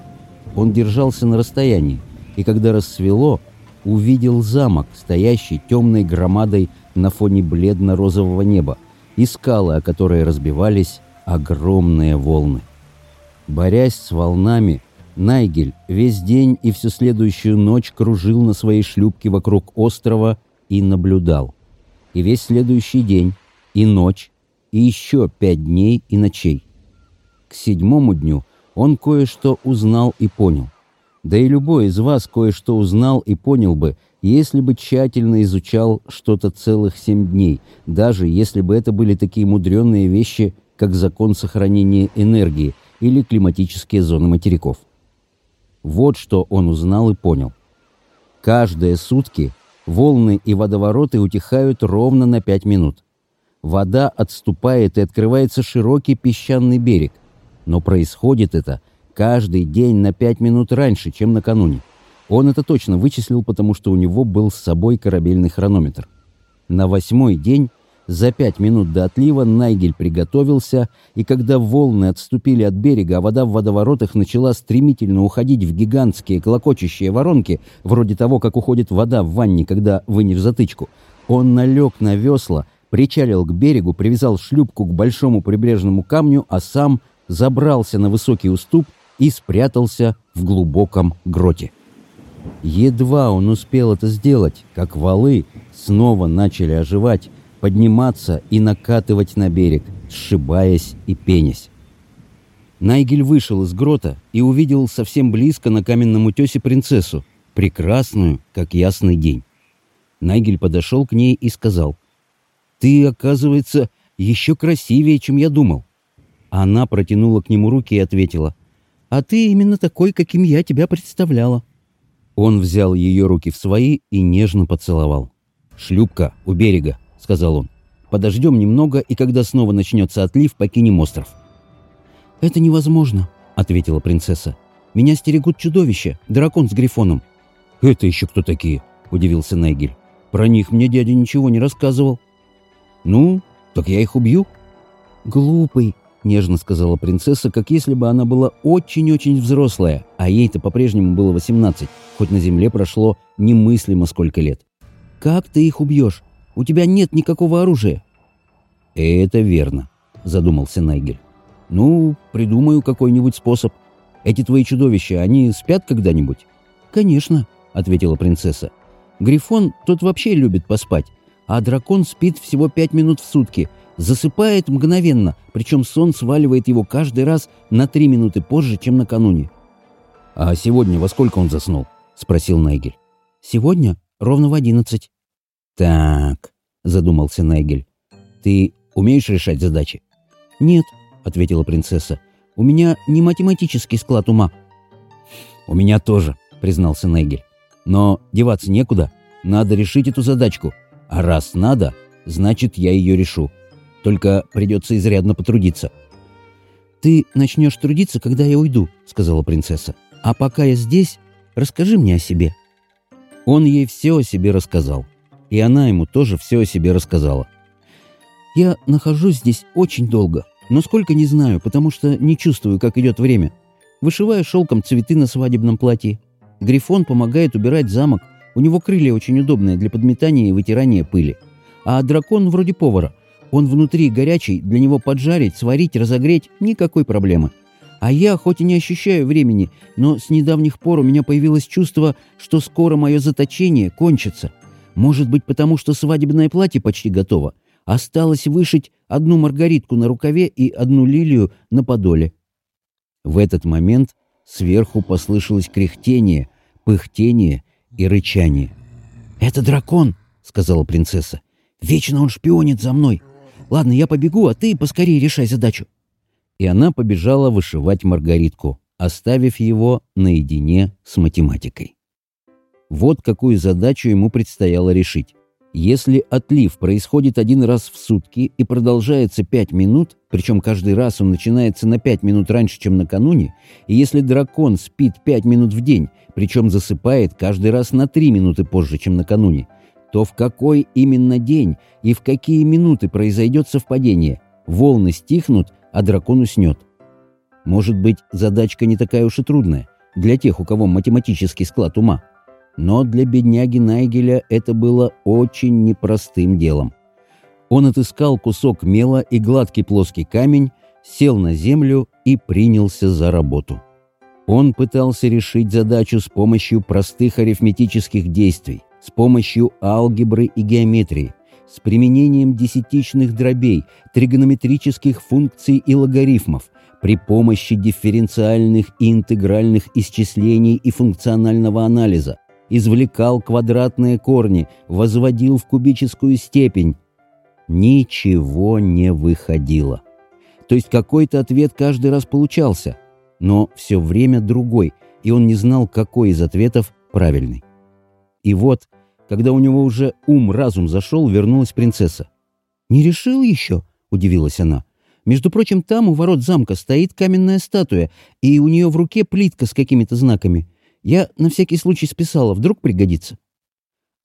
Он держался на расстоянии, и когда рассвело, увидел замок, стоящий темной громадой на фоне бледно-розового неба, и скалы, о которой разбивались огромные волны. Борясь с волнами, Найгель весь день и всю следующую ночь кружил на своей шлюпке вокруг острова и наблюдал. И весь следующий день, и ночь, и еще пять дней и ночей. К седьмому дню он кое-что узнал и понял. Да и любой из вас кое-что узнал и понял бы, если бы тщательно изучал что-то целых семь дней, даже если бы это были такие мудренные вещи, как закон сохранения энергии или климатические зоны материков. Вот что он узнал и понял. Каждые сутки волны и водовороты утихают ровно на пять минут. Вода отступает и открывается широкий песчаный берег. Но происходит это каждый день на пять минут раньше, чем накануне. Он это точно вычислил, потому что у него был с собой корабельный хронометр. На восьмой день, за пять минут до отлива, Найгель приготовился, и когда волны отступили от берега, а вода в водоворотах начала стремительно уходить в гигантские клокочущие воронки, вроде того, как уходит вода в ванне, когда вынешь затычку, он налег на весла, причалил к берегу, привязал шлюпку к большому прибрежному камню, а сам – забрался на высокий уступ и спрятался в глубоком гроте. Едва он успел это сделать, как валы снова начали оживать, подниматься и накатывать на берег, сшибаясь и пенясь. Найгель вышел из грота и увидел совсем близко на каменном утесе принцессу, прекрасную, как ясный день. Найгель подошел к ней и сказал, «Ты, оказывается, еще красивее, чем я думал. Она протянула к нему руки и ответила. «А ты именно такой, каким я тебя представляла». Он взял ее руки в свои и нежно поцеловал. «Шлюпка у берега», — сказал он. «Подождем немного, и когда снова начнется отлив, покинем остров». «Это невозможно», — ответила принцесса. «Меня стерегут чудовища, дракон с грифоном». «Это еще кто такие?» — удивился Нейгель. «Про них мне дядя ничего не рассказывал». «Ну, так я их убью». «Глупый», — нежно сказала принцесса, как если бы она была очень-очень взрослая, а ей-то по-прежнему было 18, хоть на Земле прошло немыслимо сколько лет. «Как ты их убьешь? У тебя нет никакого оружия!» «Это верно», — задумался Найгель. «Ну, придумаю какой-нибудь способ. Эти твои чудовища, они спят когда-нибудь?» «Конечно», — ответила принцесса. «Грифон, тот вообще любит поспать, а дракон спит всего пять минут в сутки — засыпает мгновенно, причем сон сваливает его каждый раз на три минуты позже, чем накануне. «А сегодня во сколько он заснул?» — спросил Найгель. «Сегодня ровно в одиннадцать». «Так», — задумался Найгель, — «ты умеешь решать задачи?» «Нет», — ответила принцесса, — «у меня не математический склад ума». «У меня тоже», — признался Найгель. «Но деваться некуда, надо решить эту задачку, а раз надо, значит, я ее решу». Только придется изрядно потрудиться». «Ты начнешь трудиться, когда я уйду», — сказала принцесса. «А пока я здесь, расскажи мне о себе». Он ей все о себе рассказал. И она ему тоже все о себе рассказала. «Я нахожусь здесь очень долго, но сколько не знаю, потому что не чувствую, как идет время. Вышиваю шелком цветы на свадебном платье. Грифон помогает убирать замок. У него крылья очень удобные для подметания и вытирания пыли. А дракон вроде повара. Он внутри горячий, для него поджарить, сварить, разогреть – никакой проблемы. А я хоть и не ощущаю времени, но с недавних пор у меня появилось чувство, что скоро мое заточение кончится. Может быть, потому что свадебное платье почти готово. Осталось вышить одну маргаритку на рукаве и одну лилию на подоле. В этот момент сверху послышалось кряхтение, пыхтение и рычание. «Это дракон!» — сказала принцесса. «Вечно он шпионит за мной!» Ладно, я побегу, а ты поскорее решай задачу». И она побежала вышивать Маргаритку, оставив его наедине с математикой. Вот какую задачу ему предстояло решить. Если отлив происходит один раз в сутки и продолжается пять минут, причем каждый раз он начинается на пять минут раньше, чем накануне, и если дракон спит пять минут в день, причем засыпает каждый раз на три минуты позже, чем накануне, то в какой именно день и в какие минуты произойдет совпадение. Волны стихнут, а дракон уснет. Может быть, задачка не такая уж и трудная для тех, у кого математический склад ума. Но для бедняги Найгеля это было очень непростым делом. Он отыскал кусок мела и гладкий плоский камень, сел на землю и принялся за работу. Он пытался решить задачу с помощью простых арифметических действий с помощью алгебры и геометрии, с применением десятичных дробей, тригонометрических функций и логарифмов, при помощи дифференциальных и интегральных исчислений и функционального анализа, извлекал квадратные корни, возводил в кубическую степень. Ничего не выходило. То есть какой-то ответ каждый раз получался, но все время другой, и он не знал, какой из ответов правильный. И вот, когда у него уже ум-разум зашел, вернулась принцесса. «Не решил еще?» — удивилась она. «Между прочим, там у ворот замка стоит каменная статуя, и у нее в руке плитка с какими-то знаками. Я на всякий случай списала, вдруг пригодится».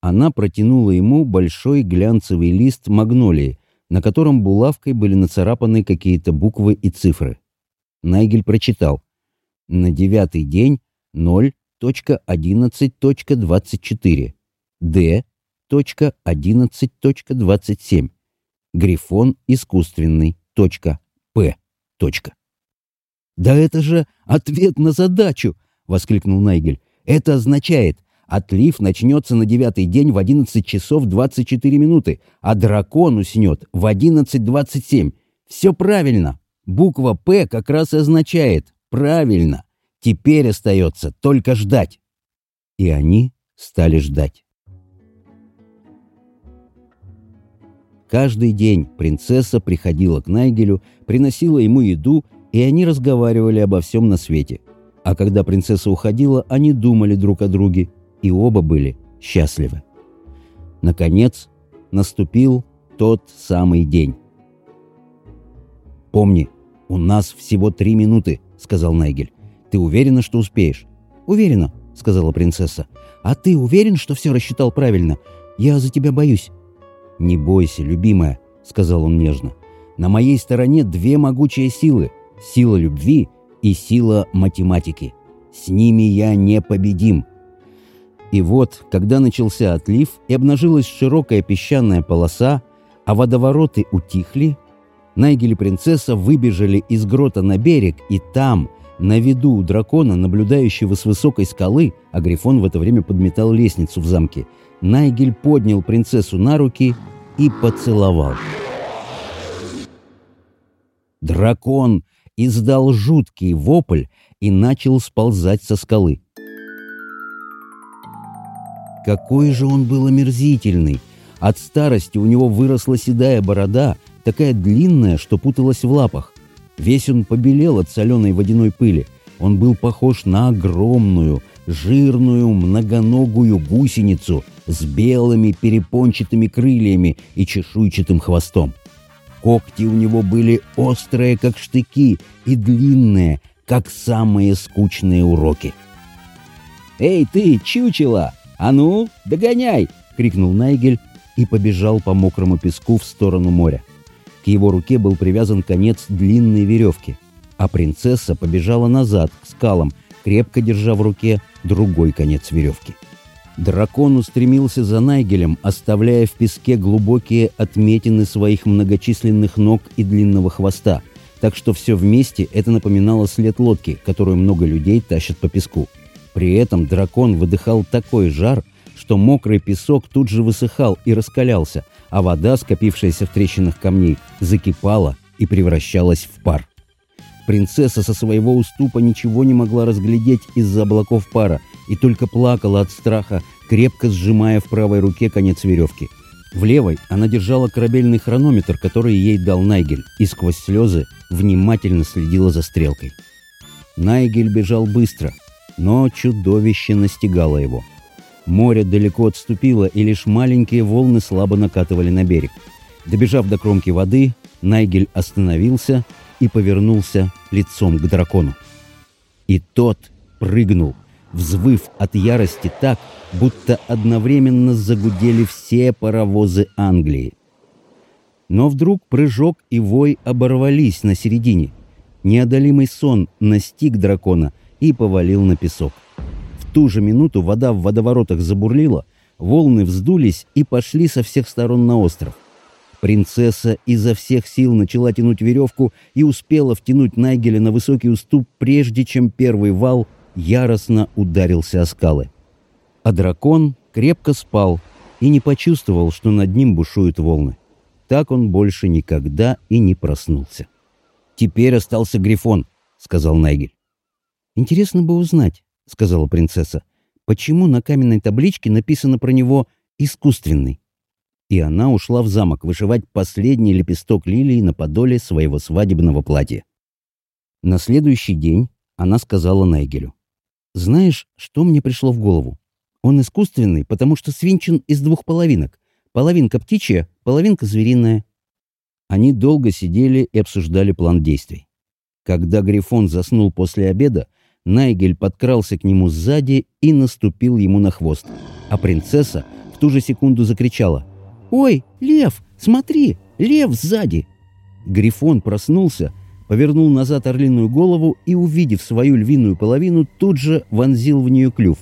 Она протянула ему большой глянцевый лист магнолии, на котором булавкой были нацарапаны какие-то буквы и цифры. Найгель прочитал. На девятый день — ноль, 11.24, D.11.27. Грифон искусственный. П. «Да это же ответ на задачу!» — воскликнул Найгель. «Это означает, отлив начнется на девятый день в 11 часов 24 минуты, а дракон уснет в 11.27. Все правильно! Буква «П» как раз и означает «правильно». Теперь остается только ждать. И они стали ждать. Каждый день принцесса приходила к Найгелю, приносила ему еду, и они разговаривали обо всем на свете. А когда принцесса уходила, они думали друг о друге, и оба были счастливы. Наконец, наступил тот самый день. «Помни, у нас всего три минуты», — сказал Найгель. Ты уверена, что успеешь?» «Уверена», — сказала принцесса. «А ты уверен, что все рассчитал правильно? Я за тебя боюсь». «Не бойся, любимая», — сказал он нежно. «На моей стороне две могучие силы — сила любви и сила математики. С ними я непобедим». И вот, когда начался отлив и обнажилась широкая песчаная полоса, а водовороты утихли, Найгель и принцесса выбежали из грота на берег, и там, на виду у дракона, наблюдающего с высокой скалы, а Грифон в это время подметал лестницу в замке, Найгель поднял принцессу на руки и поцеловал. Дракон издал жуткий вопль и начал сползать со скалы. Какой же он был омерзительный! От старости у него выросла седая борода, такая длинная, что путалась в лапах. Весь он побелел от соленой водяной пыли. Он был похож на огромную, жирную, многоногую гусеницу с белыми перепончатыми крыльями и чешуйчатым хвостом. Когти у него были острые, как штыки, и длинные, как самые скучные уроки. «Эй ты, чучело! А ну, догоняй!» — крикнул Найгель и побежал по мокрому песку в сторону моря. К его руке был привязан конец длинной веревки, а принцесса побежала назад, к скалам, крепко держа в руке другой конец веревки. Дракон устремился за Найгелем, оставляя в песке глубокие отметины своих многочисленных ног и длинного хвоста, так что все вместе это напоминало след лодки, которую много людей тащат по песку. При этом дракон выдыхал такой жар – что мокрый песок тут же высыхал и раскалялся, а вода, скопившаяся в трещинах камней, закипала и превращалась в пар. Принцесса со своего уступа ничего не могла разглядеть из-за облаков пара и только плакала от страха, крепко сжимая в правой руке конец веревки. В левой она держала корабельный хронометр, который ей дал Найгель, и сквозь слезы внимательно следила за стрелкой. Найгель бежал быстро, но чудовище настигало его – Море далеко отступило, и лишь маленькие волны слабо накатывали на берег. Добежав до кромки воды, Найгель остановился и повернулся лицом к дракону. И тот прыгнул, взвыв от ярости так, будто одновременно загудели все паровозы Англии. Но вдруг прыжок и вой оборвались на середине. Неодолимый сон настиг дракона и повалил на песок ту же минуту вода в водоворотах забурлила, волны вздулись и пошли со всех сторон на остров. Принцесса изо всех сил начала тянуть веревку и успела втянуть Найгеля на высокий уступ, прежде чем первый вал яростно ударился о скалы. А дракон крепко спал и не почувствовал, что над ним бушуют волны. Так он больше никогда и не проснулся. «Теперь остался Грифон», — сказал Найгель. «Интересно бы узнать, — сказала принцесса, — «почему на каменной табличке написано про него «искусственный»?» И она ушла в замок вышивать последний лепесток лилии на подоле своего свадебного платья. На следующий день она сказала Найгелю. «Знаешь, что мне пришло в голову? Он искусственный, потому что свинчен из двух половинок. Половинка птичья, половинка звериная». Они долго сидели и обсуждали план действий. Когда Грифон заснул после обеда, Найгель подкрался к нему сзади и наступил ему на хвост. А принцесса в ту же секунду закричала. «Ой, лев, смотри, лев сзади!» Грифон проснулся, повернул назад орлиную голову и, увидев свою львиную половину, тут же вонзил в нее клюв.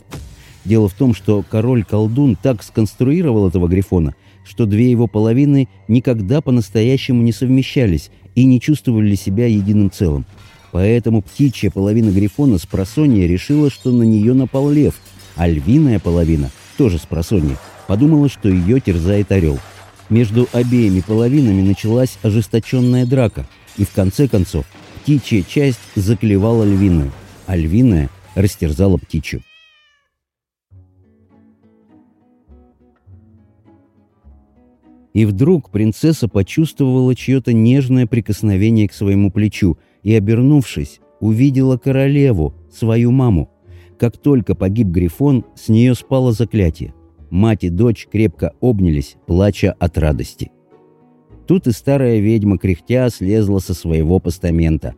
Дело в том, что король-колдун так сконструировал этого грифона, что две его половины никогда по-настоящему не совмещались и не чувствовали себя единым целым. Поэтому птичья половина Грифона с просонья решила, что на нее напал лев, а львиная половина, тоже с просонья, подумала, что ее терзает орел. Между обеими половинами началась ожесточенная драка, и в конце концов птичья часть заклевала львиную, а львиная растерзала птичью. И вдруг принцесса почувствовала чье-то нежное прикосновение к своему плечу – и, обернувшись, увидела королеву, свою маму. Как только погиб Грифон, с нее спало заклятие. Мать и дочь крепко обнялись, плача от радости. Тут и старая ведьма кряхтя слезла со своего постамента.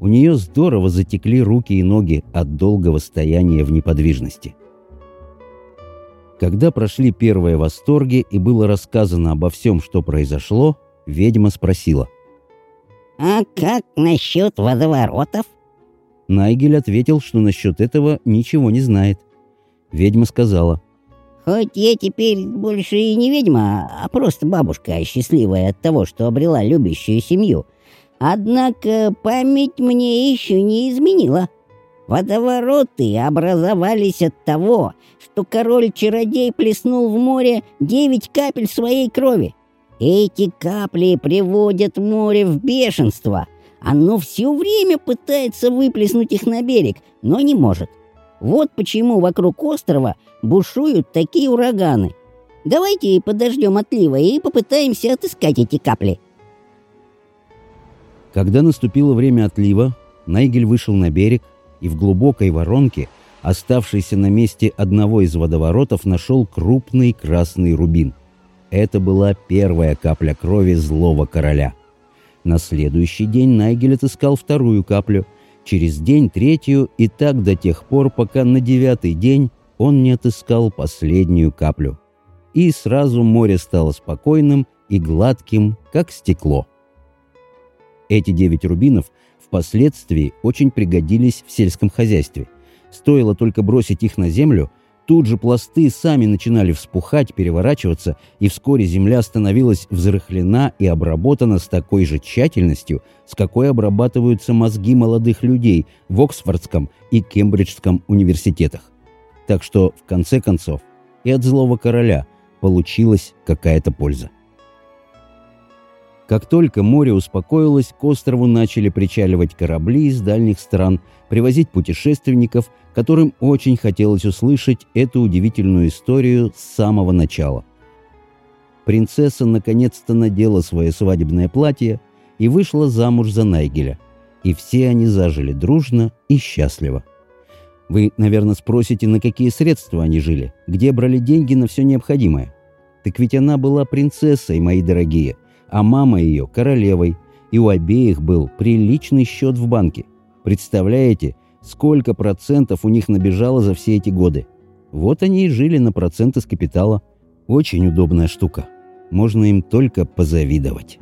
У нее здорово затекли руки и ноги от долгого стояния в неподвижности. Когда прошли первые восторги и было рассказано обо всем, что произошло, ведьма спросила – «А как насчет водоворотов?» Найгель ответил, что насчет этого ничего не знает. Ведьма сказала. «Хоть я теперь больше и не ведьма, а просто бабушка, счастливая от того, что обрела любящую семью. Однако память мне еще не изменила. Водовороты образовались от того, что король-чародей плеснул в море девять капель своей крови. Эти капли приводят море в бешенство. Оно все время пытается выплеснуть их на берег, но не может. Вот почему вокруг острова бушуют такие ураганы. Давайте подождем отлива и попытаемся отыскать эти капли. Когда наступило время отлива, Найгель вышел на берег и в глубокой воронке, оставшейся на месте одного из водоворотов, нашел крупный красный рубин – это была первая капля крови злого короля. На следующий день Найгель отыскал вторую каплю, через день третью и так до тех пор, пока на девятый день он не отыскал последнюю каплю. И сразу море стало спокойным и гладким, как стекло. Эти девять рубинов впоследствии очень пригодились в сельском хозяйстве. Стоило только бросить их на землю – Тут же пласты сами начинали вспухать, переворачиваться, и вскоре земля становилась взрыхлена и обработана с такой же тщательностью, с какой обрабатываются мозги молодых людей в Оксфордском и Кембриджском университетах. Так что, в конце концов, и от злого короля получилась какая-то польза. Как только море успокоилось, к острову начали причаливать корабли из дальних стран, привозить путешественников, которым очень хотелось услышать эту удивительную историю с самого начала. Принцесса наконец-то надела свое свадебное платье и вышла замуж за Найгеля. И все они зажили дружно и счастливо. Вы, наверное, спросите, на какие средства они жили, где брали деньги на все необходимое. Так ведь она была принцессой, мои дорогие, а мама ее королевой, и у обеих был приличный счет в банке. Представляете, сколько процентов у них набежало за все эти годы? Вот они и жили на проценты с капитала. Очень удобная штука. Можно им только позавидовать.